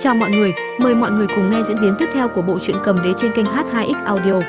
Chào mọi người, mời mọi người cùng nghe diễn biến tiếp theo của bộ truyện cầm đế trên kênh H2X Audio.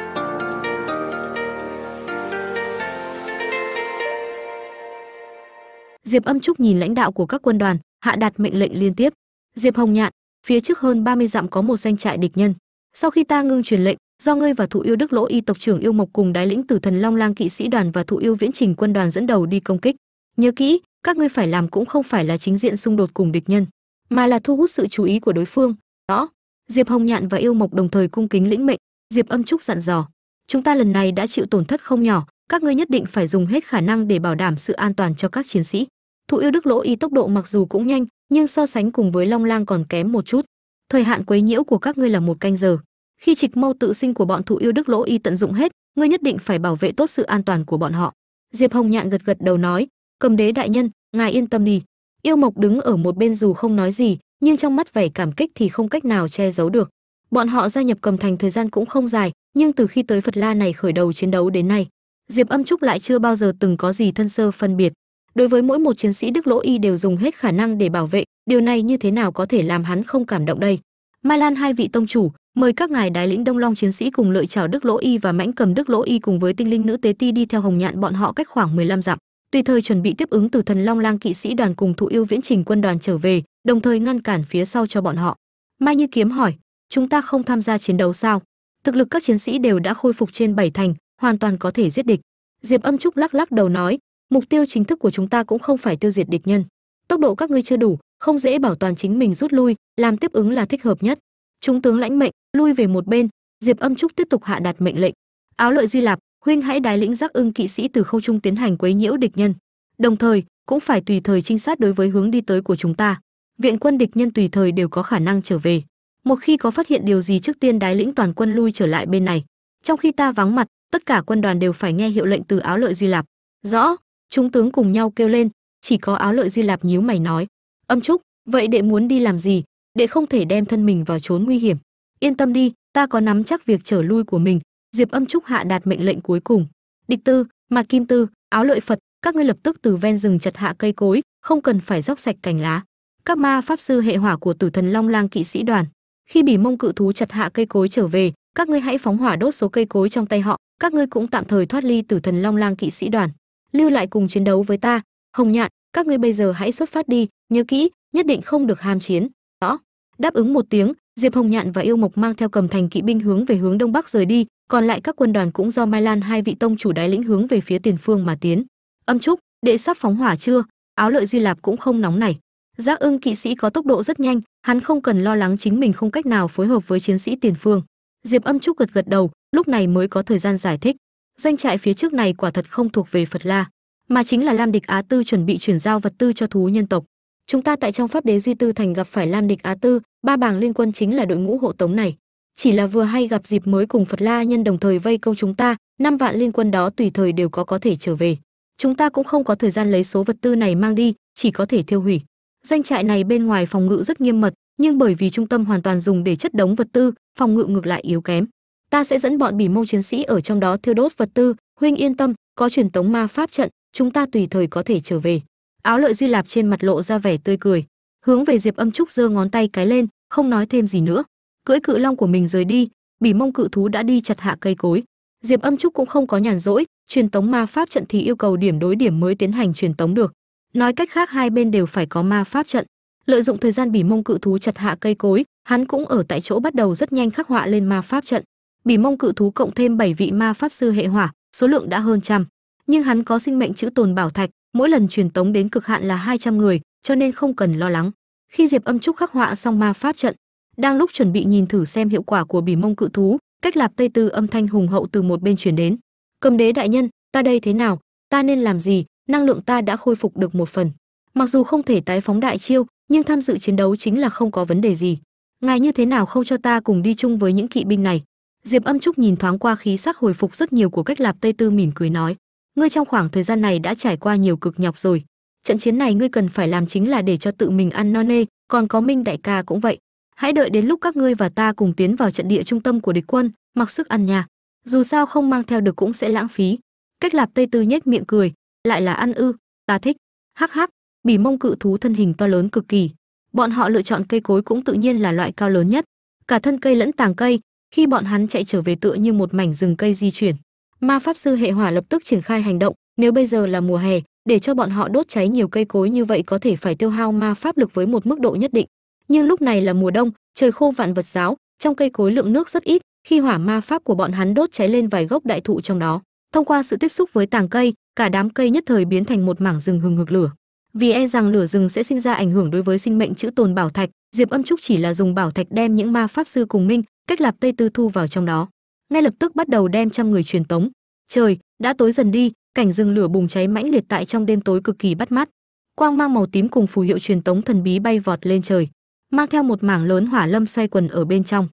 Diệp Âm Trúc nhìn lãnh đạo của các quân đoàn, hạ đạt mệnh lệnh liên tiếp. Diệp Hồng Nhạn, phía trước hơn 30 dặm có một doanh trại địch nhân. Sau khi ta ngưng truyền lệnh, do ngươi và thụ yêu Đức Lỗ Y tộc trưởng yêu mộc cùng đái lĩnh Tử Thần Long Lang kỵ sĩ đoàn và thụ yêu Viễn Trình quân đoàn dẫn đầu đi công kích. Nhớ kỹ, các ngươi phải làm cũng không phải là chính diện xung đột cùng địch nhân, mà là thu hút sự chú ý của đối phương. Đó. Diệp Hồng Nhạn và yêu mộc đồng thời cung kính lĩnh mệnh, Diệp Âm Trúc dặn dò: "Chúng ta lần này đã chịu tổn thất không nhỏ, các ngươi nhất định phải dùng hết khả năng để bảo đảm sự an toàn cho các chiến sĩ." Thụ yêu Đức Lỗ Y tốc độ mặc dù cũng nhanh, nhưng so sánh cùng với Long Lang còn kém một chút. Thời hạn quấy nhiễu của các ngươi là một canh giờ. Khi trịch mâu tự sinh của bọn thụ yêu Đức Lỗ Y tận dụng hết, ngươi nhất định phải bảo vệ tốt sự an toàn của bọn họ. Diệp Hồng Nhạn gật gật đầu nói, cầm đế đại nhân, ngài yên tâm đi. Yêu Mộc đứng ở một bên dù không nói gì, nhưng trong mắt vẻ cảm kích thì không cách nào che giấu được. Bọn họ gia nhập cầm thành thời gian cũng không dài, nhưng từ khi tới Phật La này khởi đầu chiến đấu đến nay, Diệp Âm Trúc lại chưa bao giờ từng có gì thân sơ phân biệt. Đối với mỗi một chiến sĩ Đức Lỗ Y đều dùng hết khả năng để bảo vệ, điều này như thế nào có thể làm hắn không cảm động đây? Mai Lan hai vị tông chủ, mời các ngài đái lĩnh Đông Long chiến sĩ cùng lợi chào Đức Lỗ Y và mãnh cầm Đức Lỗ Y cùng với tinh linh nữ tế ti đi theo Hồng Nhạn bọn họ cách khoảng 15 dặm, tùy thời chuẩn bị tiếp ứng từ thần Long Lang kỵ sĩ đoàn cùng thụ yêu viễn trình quân đoàn trở về, đồng thời ngăn cản phía sau cho bọn họ. Mai Như Kiếm hỏi, chúng ta không tham gia chiến đấu sao? Thực lực các chiến sĩ đều đã khôi phục trên bảy thành, hoàn toàn có thể giết địch. Diệp Âm Trúc lắc lắc đầu nói, mục tiêu chính thức của chúng ta cũng không phải tiêu diệt địch nhân. Tốc độ các ngươi chưa đủ, không dễ bảo toàn chính mình rút lui, làm tiếp ứng là thích hợp nhất. Chúng tướng lãnh mệnh, lui về một bên, Diệp Âm Trúc tiếp tục hạ đạt mệnh lệnh. Áo Lợi Duy Lạp, huynh hãy đái lĩnh giác ưng kỵ sĩ từ khâu trung tiến hành quấy nhiễu địch nhân. Đồng thời, cũng phải tùy thời trinh sát đối với hướng đi tới của chúng ta. Viện quân địch nhân tùy thời đều có khả năng trở về. Một khi có phát hiện điều gì trước tiên đái lĩnh toàn quân lui trở lại bên này. Trong khi ta vắng mặt, tất cả quân đoàn đều phải nghe hiệu lệnh từ Áo Lợi Duy Lạp. Rõ, chúng tướng cùng nhau kêu lên, chỉ có Áo Lợi Duy Lạp nhíu mày nói: "Âm Trúc, vậy đệ muốn đi làm gì? Đệ không thể đem thân mình vào trốn nguy hiểm. Yên tâm đi, ta có nắm chắc việc trở lui của mình." Diệp Âm Trúc hạ đạt mệnh lệnh cuối cùng. Địch Tư, mà Kim Tư, Áo Lợi Phật, các ngươi lập tức từ ven rừng chặt hạ cây cối, không cần phải róc sạch cành lá. Các ma pháp sư hệ hỏa của Tử Thần Long Lang kỵ sĩ đoàn, khi bỉ mông cự thú chặt hạ cây cối trở về, các ngươi hãy phóng hỏa đốt số cây cối trong tay họ, các ngươi cũng tạm thời thoát ly Tử Thần Long Lang kỵ sĩ đoàn, lưu lại cùng chiến đấu với ta. Hồng Nhạn, các ngươi bây giờ hãy xuất phát đi, nhớ kỹ, nhất định không được ham chiến. Rõ. Đáp ứng một tiếng, Diệp Hồng Nhạn và Yêu Mộc mang theo cầm thành kỵ binh hướng về hướng đông bắc rời đi, còn lại các quân đoàn cũng do Mai Lan hai vị tông chủ đái lĩnh hướng về phía tiền phương mà tiến. Âm Trúc, đệ sắp phóng hỏa chưa? Áo Lợi Duy Lạp cũng không nóng này. Giác Ưng kỵ sĩ có tốc độ rất nhanh, hắn không cần lo lắng chính mình không cách nào phối hợp với chiến sĩ tiền phương. Diệp Âm Trúc gật gật đầu, lúc này mới có thời gian giải thích. Doanh trại phía trước này quả thật không thuộc về Phật La, mà chính là Lam Địch Á Tư chuẩn bị chuyển giao vật tư cho thú nhân tộc. Chúng ta tại trong pháp đế duy tư thành gặp phải Lam Địch Á Tư, ba bảng liên quân chính là đội ngũ hộ tống này. Chỉ là vừa hay gặp dịp mới cùng Phật La nhân đồng thời vây công chúng ta, năm vạn liên quân đó tùy thời đều có có thể trở về. Chúng ta cũng không có thời gian lấy số vật tư này mang đi, chỉ có thể tiêu hủy. Doanh trại này bên ngoài phòng ngự rất nghiêm mật, nhưng bởi vì trung tâm hoàn toàn dùng để chất đống vật tư, phòng ngự ngược lại yếu kém. Ta sẽ dẫn bọn bỉ mông chiến sĩ ở trong đó thiêu đốt vật tư, huynh yên tâm, có truyền tống ma pháp trận, chúng ta tùy thời có thể trở về. Áo Lợi Duy Lạp trên mặt lộ ra vẻ tươi cười, hướng về Diệp Âm Trúc giơ ngón tay cái lên, không nói thêm gì nữa. Cưỡi cự long của mình rời đi, bỉ mông cự thú đã đi chặt hạ cây cối. Diệp Âm Trúc cũng không có nhàn rỗi, truyền tống ma pháp trận thì yêu cầu điểm đối điểm mới tiến hành truyền tống được. Nói cách khác hai bên đều phải có ma pháp trận. Lợi dụng thời gian bỉ mông cự thú chặt hạ cây cối, hắn cũng ở tại chỗ bắt đầu rất nhanh khắc họa lên ma pháp trận. Bỉ mông cự thú cộng thêm 7 vị ma pháp sư hệ hỏa, số lượng đã hơn trăm. Nhưng hắn có sinh mệnh chữ tồn bảo thạch, mỗi lần truyền tống đến cực hạn là 200 người, cho nên không cần lo lắng. Khi Diệp Âm Trúc khắc họa xong ma pháp trận, đang lúc chuẩn bị nhìn thử xem hiệu quả của bỉ mông cự thú, cách lạp tây tư âm thanh hùng hậu từ một bên truyền đến. Cầm đế đại nhân, ta đây thế nào? Ta nên làm gì? Năng lượng ta đã khôi phục được một phần. Mặc dù không thể tái phóng đại chiêu, nhưng tham dự chiến đấu chính là không có vấn đề gì. Ngài như thế nào không cho ta cùng đi chung với những kỵ binh này? Diệp Âm Trúc nhìn thoáng qua khí sắc hồi phục rất nhiều của cách Lạp Tây Tư mỉm cười nói, ngươi trong khoảng thời gian này đã trải qua nhiều cực nhọc rồi. Trận chiến này ngươi cần phải làm chính là để cho tự mình ăn no nê, còn có Minh đại ca cũng vậy. Hãy đợi đến lúc các ngươi và ta cùng tiến vào trận địa trung tâm của địch quân, mặc sức ăn nhà Dù sao không mang theo được cũng sẽ lãng phí. Cách Lạp Tây Tư nhếch miệng cười, lại là ăn ư, ta thích. Hắc hắc, bỉ mông cự thú thân hình to lớn cực kỳ. bọn họ lựa chọn cây cối cũng tự nhiên là loại cao lớn nhất cả thân cây lẫn tàng cây khi bọn hắn chạy trở về tựa như một mảnh rừng cây di chuyển ma pháp sư hệ hỏa lập tức triển khai hành động nếu bây giờ là mùa hè để cho bọn họ đốt cháy nhiều cây cối như vậy có thể phải tiêu hao ma pháp lực với một mức độ nhất định nhưng lúc này là mùa đông, trời khô vạn vật giáo, trong cây cối lượng nước rất ít, khi hỏa ma pháp của bọn hắn đốt cháy lên vài gốc đại thụ trong đó. Thông qua sự tiếp xúc với tàng cây, cả đám cây nhất thời biến thành một mảng rừng hừng hực lửa. Vì e rằng lửa rừng sẽ sinh ra ảnh hưởng đối với sinh mệnh chữ tồn bảo thạch, diệp âm trúc chỉ là dùng bảo thạch đem những ma pháp sư cùng minh, cách lạp tây tư thu vào trong đó. Ngay lập tức bắt đầu đem trăm người truyền tống. Trời, đã tối dần đi, cảnh rừng lửa bùng cháy mãnh liệt tại trong đêm tối cực kỳ bắt mắt. Quang mang màu tím cùng phù hiệu truyền tống thần bí bay vọt lên trời mang theo một mảng lớn hỏa lâm xoay quần ở bên trong.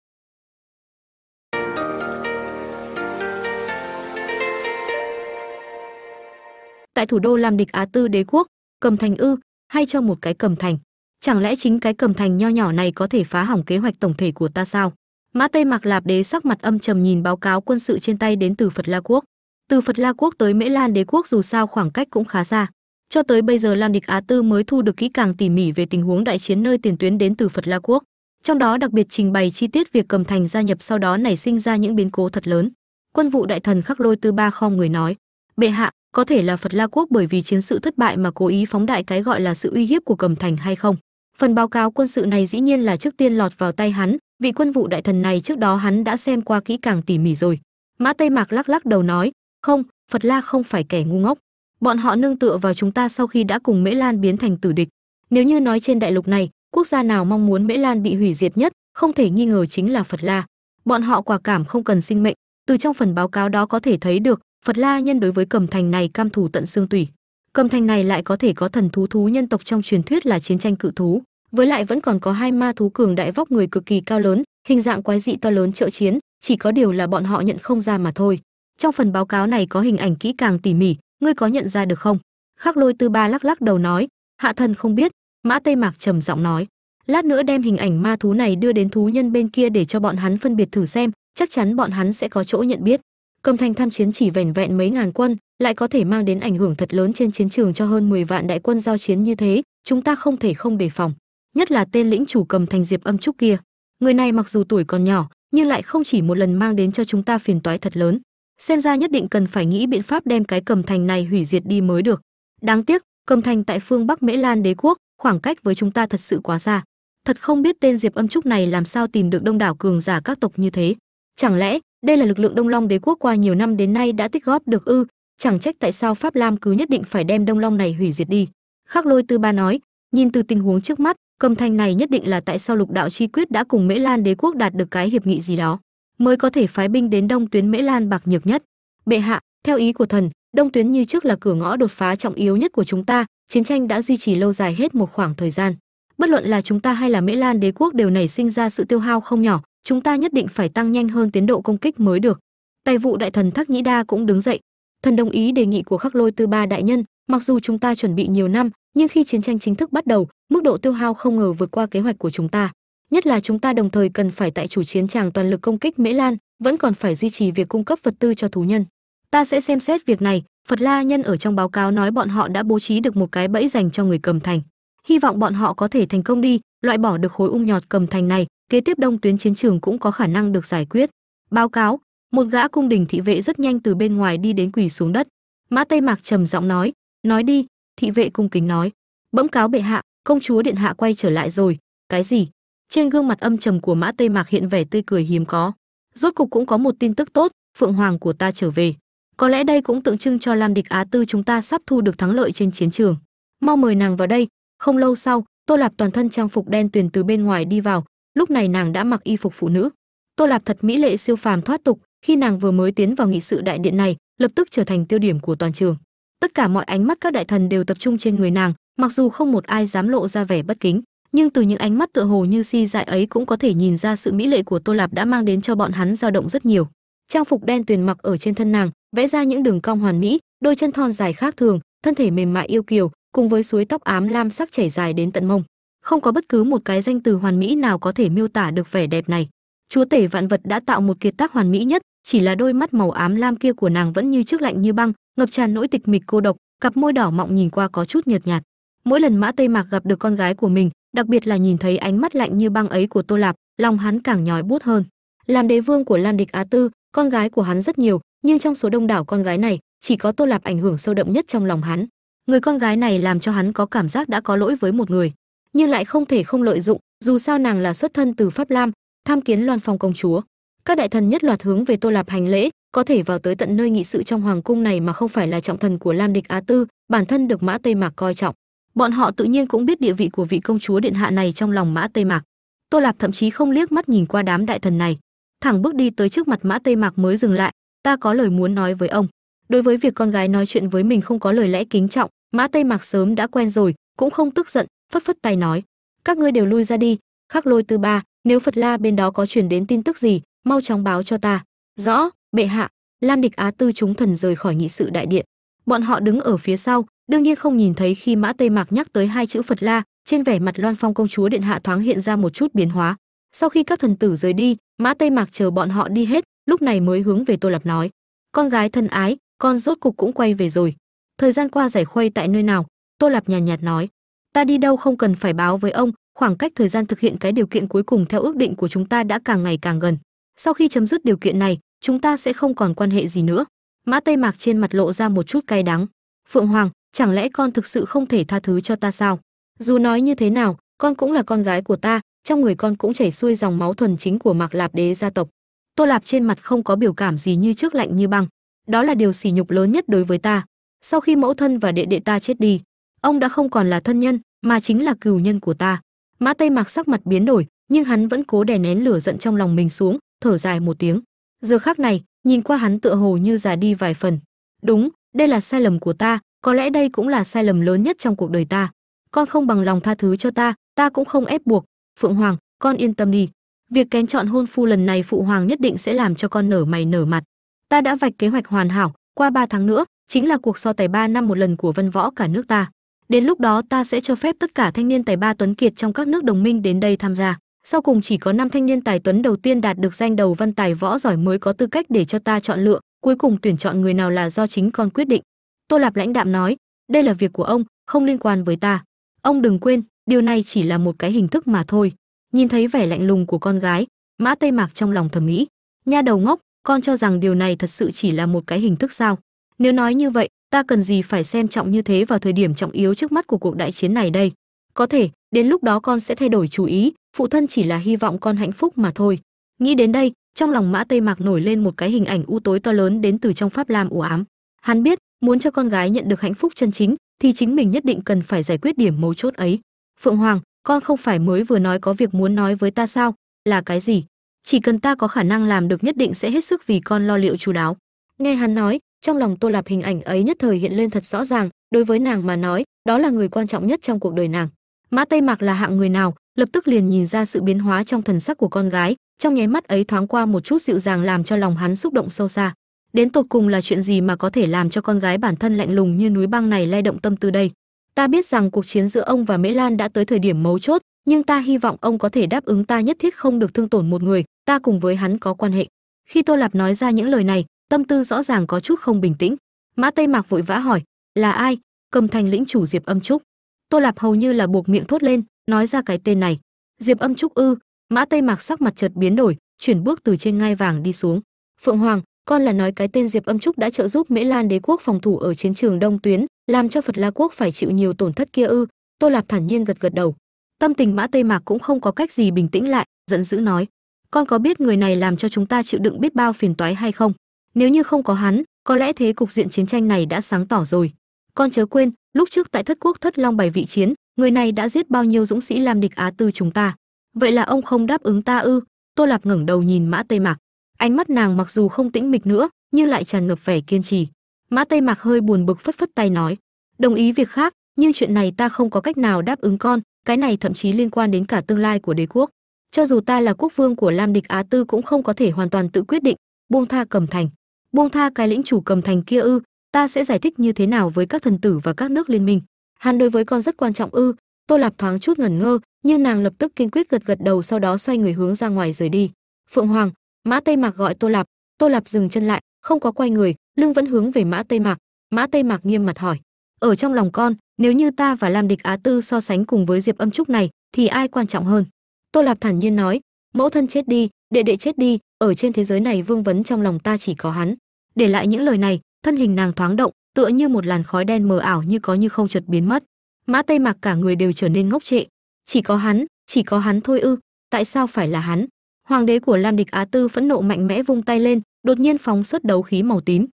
Tại thủ đô làm địch á tư đế quốc, cầm thành ư, hay cho một cái cầm thành. Chẳng lẽ chính cái cầm thành nho nhỏ này có thể phá hỏng kế hoạch tổng thể của ta sao? Mã tây mạc lạp đế sắc mặt âm trầm nhìn báo cáo quân sự trên tay đến từ phật la quốc. Từ phật la quốc tới mễ lan đế quốc dù sao khoảng cách cũng khá xa cho tới bây giờ lam địch á tư mới thu được kỹ càng tỉ mỉ về tình huống đại chiến nơi tiền tuyến đến từ phật la quốc. Trong đó đặc biệt trình bày chi tiết việc cầm thành gia nhập sau đó nảy sinh ra những biến cố thật lớn. Quân vụ đại thần khắc lôi tư ba khom người nói, bệ hạ, có thể là phật la quốc bởi vì chiến sự thất bại mà cố ý phóng đại cái gọi là sự uy hiếp của cầm thành hay không? Phần báo cáo quân sự này dĩ nhiên là trước tiên lọt vào tay hắn vị quân vụ đại thần này trước đó hắn đã xem qua kỹ càng tỉ mỉ rồi. Mã tây mạc lắc lắc đầu nói, không, phật la không phải kẻ ngu ngốc bọn họ nương tựa vào chúng ta sau khi đã cùng mễ lan biến thành tử địch. Nếu như nói trên đại lục này, quốc gia nào mong muốn mễ lan bị hủy diệt nhất, không thể nghi ngờ chính là phật la. Bọn họ quả cảm không cần sinh mệnh. Từ trong phần báo cáo đó có thể thấy được, phật la nhân đối với cầm thành này cam thủ tận xương tủy. Cầm thành này lại có thể có thần thú thú nhân tộc trong truyền thuyết là chiến tranh cự thú. Với lại vẫn còn có hai ma thú cường đại vóc người cực kỳ cao lớn, hình dạng quái dị to lớn trợ chiến, chỉ có điều là bọn họ nhận không ra mà thôi. Trong phần báo cáo này có hình ảnh kỹ càng tỉ mỉ ngươi có nhận ra được không? Khắc lôi tư ba lắc lắc đầu nói. Hạ thần không biết. Mã tây mạc trầm giọng nói. Lát nữa đem hình ảnh ma thú này đưa đến thú nhân bên kia để cho bọn hắn phân biệt thử xem. Chắc chắn bọn hắn sẽ có chỗ nhận biết. Cầm thành tham chiến chỉ vẻn vẹn mấy ngàn quân, lại có thể mang đến ảnh hưởng thật lớn trên chiến trường cho hơn 10 vạn đại quân giao chiến như thế. Chúng ta không thể không đề phòng. Nhất là tên lĩnh chủ cầm thành diệp âm trúc kia. Người này mặc dù tuổi còn nhỏ, nhưng lại không chỉ một lần mang đến cho chúng ta phiền toái thật lớn xem ra nhất định cần phải nghĩ biện pháp đem cái cầm thành này hủy diệt đi mới được. Đáng tiếc, cầm thành tại phương bắc mễ lan đế quốc, khoảng cách với chúng ta thật sự quá xa. Thật không biết tên diệp âm trúc này làm sao tìm được đông đảo cường giả các tộc như thế. Chẳng lẽ, đây là lực lượng đông long đế quốc qua nhiều năm đến nay đã tích góp được ư? Chẳng trách tại sao pháp lam cứ nhất định phải đem đông long này hủy diệt đi. Khắc lôi tư ba nói, nhìn từ tình huống trước mắt, cầm thành này nhất định là tại sao lục đạo chi quyết đã cùng mễ lan đế quốc đạt được cái hiệp nghị gì đó mới có thể phái binh đến đông tuyến mễ lan bạc nhược nhất. Bệ hạ, theo ý của thần, đông tuyến như trước là cửa ngõ đột phá trọng yếu nhất của chúng ta, chiến tranh đã duy trì lâu dài hết một khoảng thời gian. Bất luận là chúng ta hay là mễ lan đế quốc đều nảy sinh ra sự tiêu hao không nhỏ, chúng ta nhất định phải tăng nhanh hơn tiến độ công kích mới được. Tài vụ đại thần Thác nhĩ đa cũng đứng dậy. Thần đồng ý đề nghị của khắc lôi tư ba đại nhân, mặc dù chúng ta chuẩn bị nhiều năm, nhưng khi chiến tranh chính thức bắt đầu, mức độ tiêu hao không ngờ vượt qua kế hoạch của chúng ta nhất là chúng ta đồng thời cần phải tại chủ chiến tràng toàn lực công kích mễ lan, vẫn còn phải duy trì việc cung cấp vật tư cho thú nhân. Ta sẽ xem xét việc này, phật la nhân ở trong báo cáo nói bọn họ đã bố trí được một cái bẫy dành cho người cầm thành. Hy vọng bọn họ có thể thành công đi, loại bỏ được khối ung nhọt cầm thành này, kế tiếp đông tuyến chiến trường cũng có khả năng được giải quyết. Báo cáo, một gã cung đình thị vệ rất nhanh từ bên ngoài đi đến quỳ xuống đất. Mã tây mạc trầm giọng nói nói đi, thị vệ cung kính nói. Bỗng cáo bệ hạ, công chúa điện hạ quay trở lại rồi. Cái gì? Trên gương mặt âm trầm của mã tây mạc hiện vẻ tươi cười hiếm có. Rốt cục cũng có một tin tức tốt, phượng hoàng của ta trở về. Có lẽ đây cũng tượng trưng cho lam địch á tư chúng ta sắp thu được thắng lợi trên chiến trường. Mau mời nàng vào đây. Không lâu sau, tô lạp toàn thân trang phục đen tuyền từ bên ngoài đi vào. Lúc này nàng đã mặc y phục phụ nữ. Tô lạp thật mỹ lệ siêu phàm thoát tục, khi nàng vừa mới tiến vào nghị sự đại điện này, lập tức trở thành tiêu điểm của toàn trường. Tất cả mọi ánh mắt các đại thần đều tập trung trên người nàng, mặc dù không một ai dám lộ ra vẻ bất kính nhưng từ những ánh mắt tựa hồ như si dại ấy cũng có thể nhìn ra sự mỹ lệ của tô lạp đã mang đến cho bọn hắn dao động rất nhiều. Trang phục đen tuyền mặc ở trên thân nàng, vẽ ra những đường cong hoàn mỹ, đôi chân thon dài khác thường, thân thể mềm mại yêu kiều, cùng với suối tóc ám lam sắc chảy dài đến tận mông. Không có bất cứ một cái danh từ hoàn mỹ nào có thể miêu tả được vẻ đẹp này. Chúa tể vạn vật đã tạo một kiệt tác hoàn mỹ nhất, chỉ là đôi mắt màu ám lam kia của nàng vẫn như trước lạnh như băng, ngập tràn nỗi tịch mịch cô độc, cặp môi đỏ mọng nhìn qua có chút nhợt nhạt. Mỗi lần mã tây mạc gặp được con gái của mình đặc biệt là nhìn thấy ánh mắt lạnh như băng ấy của tô lạp, lòng hắn càng nhói bút hơn. Làm đế vương của lan địch á tư, con gái của hắn rất nhiều, nhưng trong số đông đảo con gái này, chỉ có tô lạp ảnh hưởng sâu đậm nhất trong lòng hắn. Người con gái này làm cho hắn có cảm giác đã có lỗi với một người, nhưng lại không thể không lợi dụng, dù sao nàng là xuất thân từ pháp lam, tham kiến loan phong công chúa. Các đại thần nhất loạt hướng về tô lạp hành lễ, có thể vào tới tận nơi nghị sự trong hoàng cung này mà không phải là trọng thần của lam địch á tư, bản thân được mã tây mạc coi trọng bọn họ tự nhiên cũng biết địa vị của vị công chúa điện hạ này trong lòng mã tây mạc. Tô lạp thậm chí không liếc mắt nhìn qua đám đại thần này. Thẳng bước đi tới trước mặt mã tây mạc mới dừng lại, ta có lời muốn nói với ông. Đối với việc con gái nói chuyện với mình không có lời lẽ kính trọng, mã tây mạc sớm đã quen rồi, cũng không tức giận, phất phất tay nói, các ngươi đều lui ra đi, khắc lôi tư ba, nếu phật la bên đó có truyền đến tin tức gì, mau chóng báo cho ta. Rõ, bệ hạ. Lam địch á tư chúng thần rời khỏi nghị sự đại điện. Bọn họ đứng ở phía sau đương nhiên không nhìn thấy khi mã tây mạc nhắc tới hai chữ phật la trên vẻ mặt loan phong công chúa điện hạ thoáng hiện ra một chút biến hóa. Sau khi các thần tử rời đi mã tây mạc chờ bọn họ đi hết lúc này mới hướng về tô lập nói con gái thân ái con rốt cục cũng quay về rồi. Thời gian qua giải khuây tại nơi nào? Tô lạp nhàn nhạt, nhạt nói ta đi đâu không cần phải báo với ông khoảng cách thời gian thực hiện cái điều kiện cuối cùng theo ước định của chúng ta đã càng ngày càng gần. Sau khi chấm dứt điều kiện này chúng ta sẽ không còn quan hệ gì nữa. Mã tây mạc trên mặt lộ ra một chút cay đắng. Phượng hoàng chẳng lẽ con thực sự không thể tha thứ cho ta sao? Dù nói như thế nào, con cũng là con gái của ta, trong người con cũng chảy xuôi dòng máu thuần chính của mạc lạp đế gia tộc. Tô lạp trên mặt không có biểu cảm gì như trước lạnh như băng. Đó là điều sỉ nhục lớn nhất đối với ta. Sau khi mẫu thân và đệ đệ ta chết đi, ông đã không còn là thân nhân, mà chính là cừu nhân của ta. Mã tây mạc sắc mặt biến đổi, nhưng hắn vẫn cố đè nén lửa giận trong lòng mình xuống, thở dài một tiếng. Giờ khác này, nhìn qua hắn tựa hồ như già đi vài phần. Đúng, đây là sai lầm của ta có lẽ đây cũng là sai lầm lớn nhất trong cuộc đời ta. Con không bằng lòng tha thứ cho ta ta cũng không ép buộc. Phượng hoàng, con yên tâm đi. Việc kén chọn hôn phu lần này phụ hoàng nhất định sẽ làm cho con nở mày nở mặt. Ta đã vạch kế hoạch hoàn hảo, qua ba tháng nữa, chính là cuộc so tài ba năm một lần của văn võ cả nước ta. Đến lúc đó ta sẽ cho phép tất cả thanh niên tài ba tuấn kiệt trong các nước đồng minh đến đây tham gia. Sau cùng chỉ có năm thanh niên tài tuấn đầu tiên đạt được danh đầu văn tài võ giỏi mới có tư cách để cho ta chọn lựa, cuối cùng tuyển chọn người nào là do chính con quyết định tô lạp lãnh đạm nói, đây là việc của ông, không liên quan với ta. Ông đừng quên, điều này chỉ là một cái hình thức mà thôi. Nhìn thấy vẻ lạnh lùng của con gái, mã tây mạc trong lòng thầm nghĩ, nha đầu ngốc, con cho rằng điều này thật sự chỉ là một cái hình thức sao? Nếu nói như vậy, ta cần gì phải xem trọng như thế vào thời điểm trọng yếu trước mắt của cuộc đại chiến này đây? Có thể, đến lúc đó con sẽ thay đổi chú ý, phụ thân chỉ là hy vọng con hạnh phúc mà thôi. Nghĩ đến đây, trong lòng mã tây mạc nổi lên một cái hình ảnh u tối to lớn đến từ trong pháp lam u ám. Hắn biết muốn cho con gái nhận được hạnh phúc chân chính, thì chính mình nhất định cần phải giải quyết điểm mấu chốt ấy. Phượng hoàng, con không phải mới vừa nói có việc muốn nói với ta sao? Là cái gì? Chỉ cần ta có khả năng làm được nhất định sẽ hết sức vì con lo liệu chu đáo. Nghe hắn nói, trong lòng tô lạp hình ảnh ấy nhất thời hiện lên thật rõ ràng, đối với nàng mà nói, đó là người quan trọng nhất trong cuộc đời nàng. Mã tây mạc là hạng người nào, lập tức liền nhìn ra sự biến hóa trong thần sắc của con gái, trong nháy mắt ấy thoáng qua một chút dịu dàng làm cho lòng hắn xúc động sâu xa đến tột cùng là chuyện gì mà có thể làm cho con gái bản thân lạnh lùng như núi băng này lay động tâm tư đây? Ta biết rằng cuộc chiến giữa ông và mễ lan đã tới thời điểm mấu chốt, nhưng ta hy vọng ông có thể đáp ứng ta nhất thiết không được thương tổn một người. Ta cùng với hắn có quan hệ. Khi tô lạp nói ra những lời này, tâm tư rõ ràng có chút không bình tĩnh. Mã tây mạc vội vã hỏi, là ai? Cầm thành lĩnh chủ diệp âm trúc. Tô lạp hầu như là buộc miệng thốt lên, nói ra cái tên này. Diệp âm trúc ư? Mã tây mạc sắc mặt chợt biến đổi, chuyển bước từ trên ngai vàng đi xuống. Phượng hoàng con là nói cái tên diệp âm trúc đã trợ giúp mễ lan đế quốc phòng thủ ở chiến trường đông tuyến, làm cho phật la quốc phải chịu nhiều tổn thất kia ư? Tô lạp thản nhiên gật gật đầu. Tâm tình mã tây mạc cũng không có cách gì bình tĩnh lại, giận dữ nói, con có biết người này làm cho chúng ta chịu đựng biết bao phiền toái hay không? Nếu như không có hắn, có lẽ thế cục diện chiến tranh này đã sáng tỏ rồi. Con chớ quên, lúc trước tại thất quốc thất long bài vị chiến, người này đã giết bao nhiêu dũng sĩ làm địch á tư chúng ta. Vậy là ông không đáp ứng ta ư? Tô lạp ngẩng đầu nhìn mã tây mạc ánh mắt nàng mặc dù không tĩnh mịch nữa, nhưng lại tràn ngập vẻ kiên trì. Mã tây mạc hơi buồn bực phất phất tay nói, đồng ý việc khác, nhưng chuyện này ta không có cách nào đáp ứng con, cái này thậm chí liên quan đến cả tương lai của đế quốc. Cho dù ta là quốc vương của lam địch á tư cũng không có thể hoàn toàn tự quyết định, buông tha cầm thành. Buông tha cái lĩnh chủ cầm thành kia ư, ta sẽ giải thích như thế nào với các thần tử và các nước liên minh. Hắn đối với con rất quan trọng ư. Tô lạp thoáng chút ngẩn ngơ, nhưng nàng lập tức kiên quyết gật gật đầu sau đó xoay người hướng ra ngoài rời đi. Phượng hoàng mã tây mạc gọi tô lạp. Tô lạp dừng chân lại, không có quay người, lưng vẫn hướng về mã tây mạc. Mã tây mạc nghiêm mặt hỏi, ở trong lòng con, nếu như ta và lam địch á tư so sánh cùng với diệp âm trúc này, thì ai quan trọng hơn? Tô lạp thản nhiên nói, mẫu thân chết đi, đệ đệ chết đi, ở trên thế giới này vương vấn trong lòng ta chỉ có hắn. Để lại những lời này, thân hình nàng thoáng động, tựa như một làn khói đen mờ ảo như có như không chợt biến mất. Mã tây mặc cả người đều trở nên ngốc trệ. Chỉ có hắn, chỉ có hắn thôi ư, tại sao phải là hắn? Hoàng đế của lam địch á tư phẫn nộ mạnh mẽ vung tay lên, đột nhiên phóng xuất đấu khí màu tím.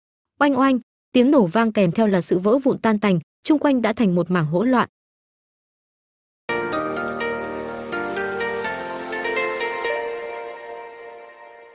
Oanh oanh, tiếng nổ vang kèm theo là sự vỡ vụn tan tành chung quanh đã thành một mảng hỗn loạn.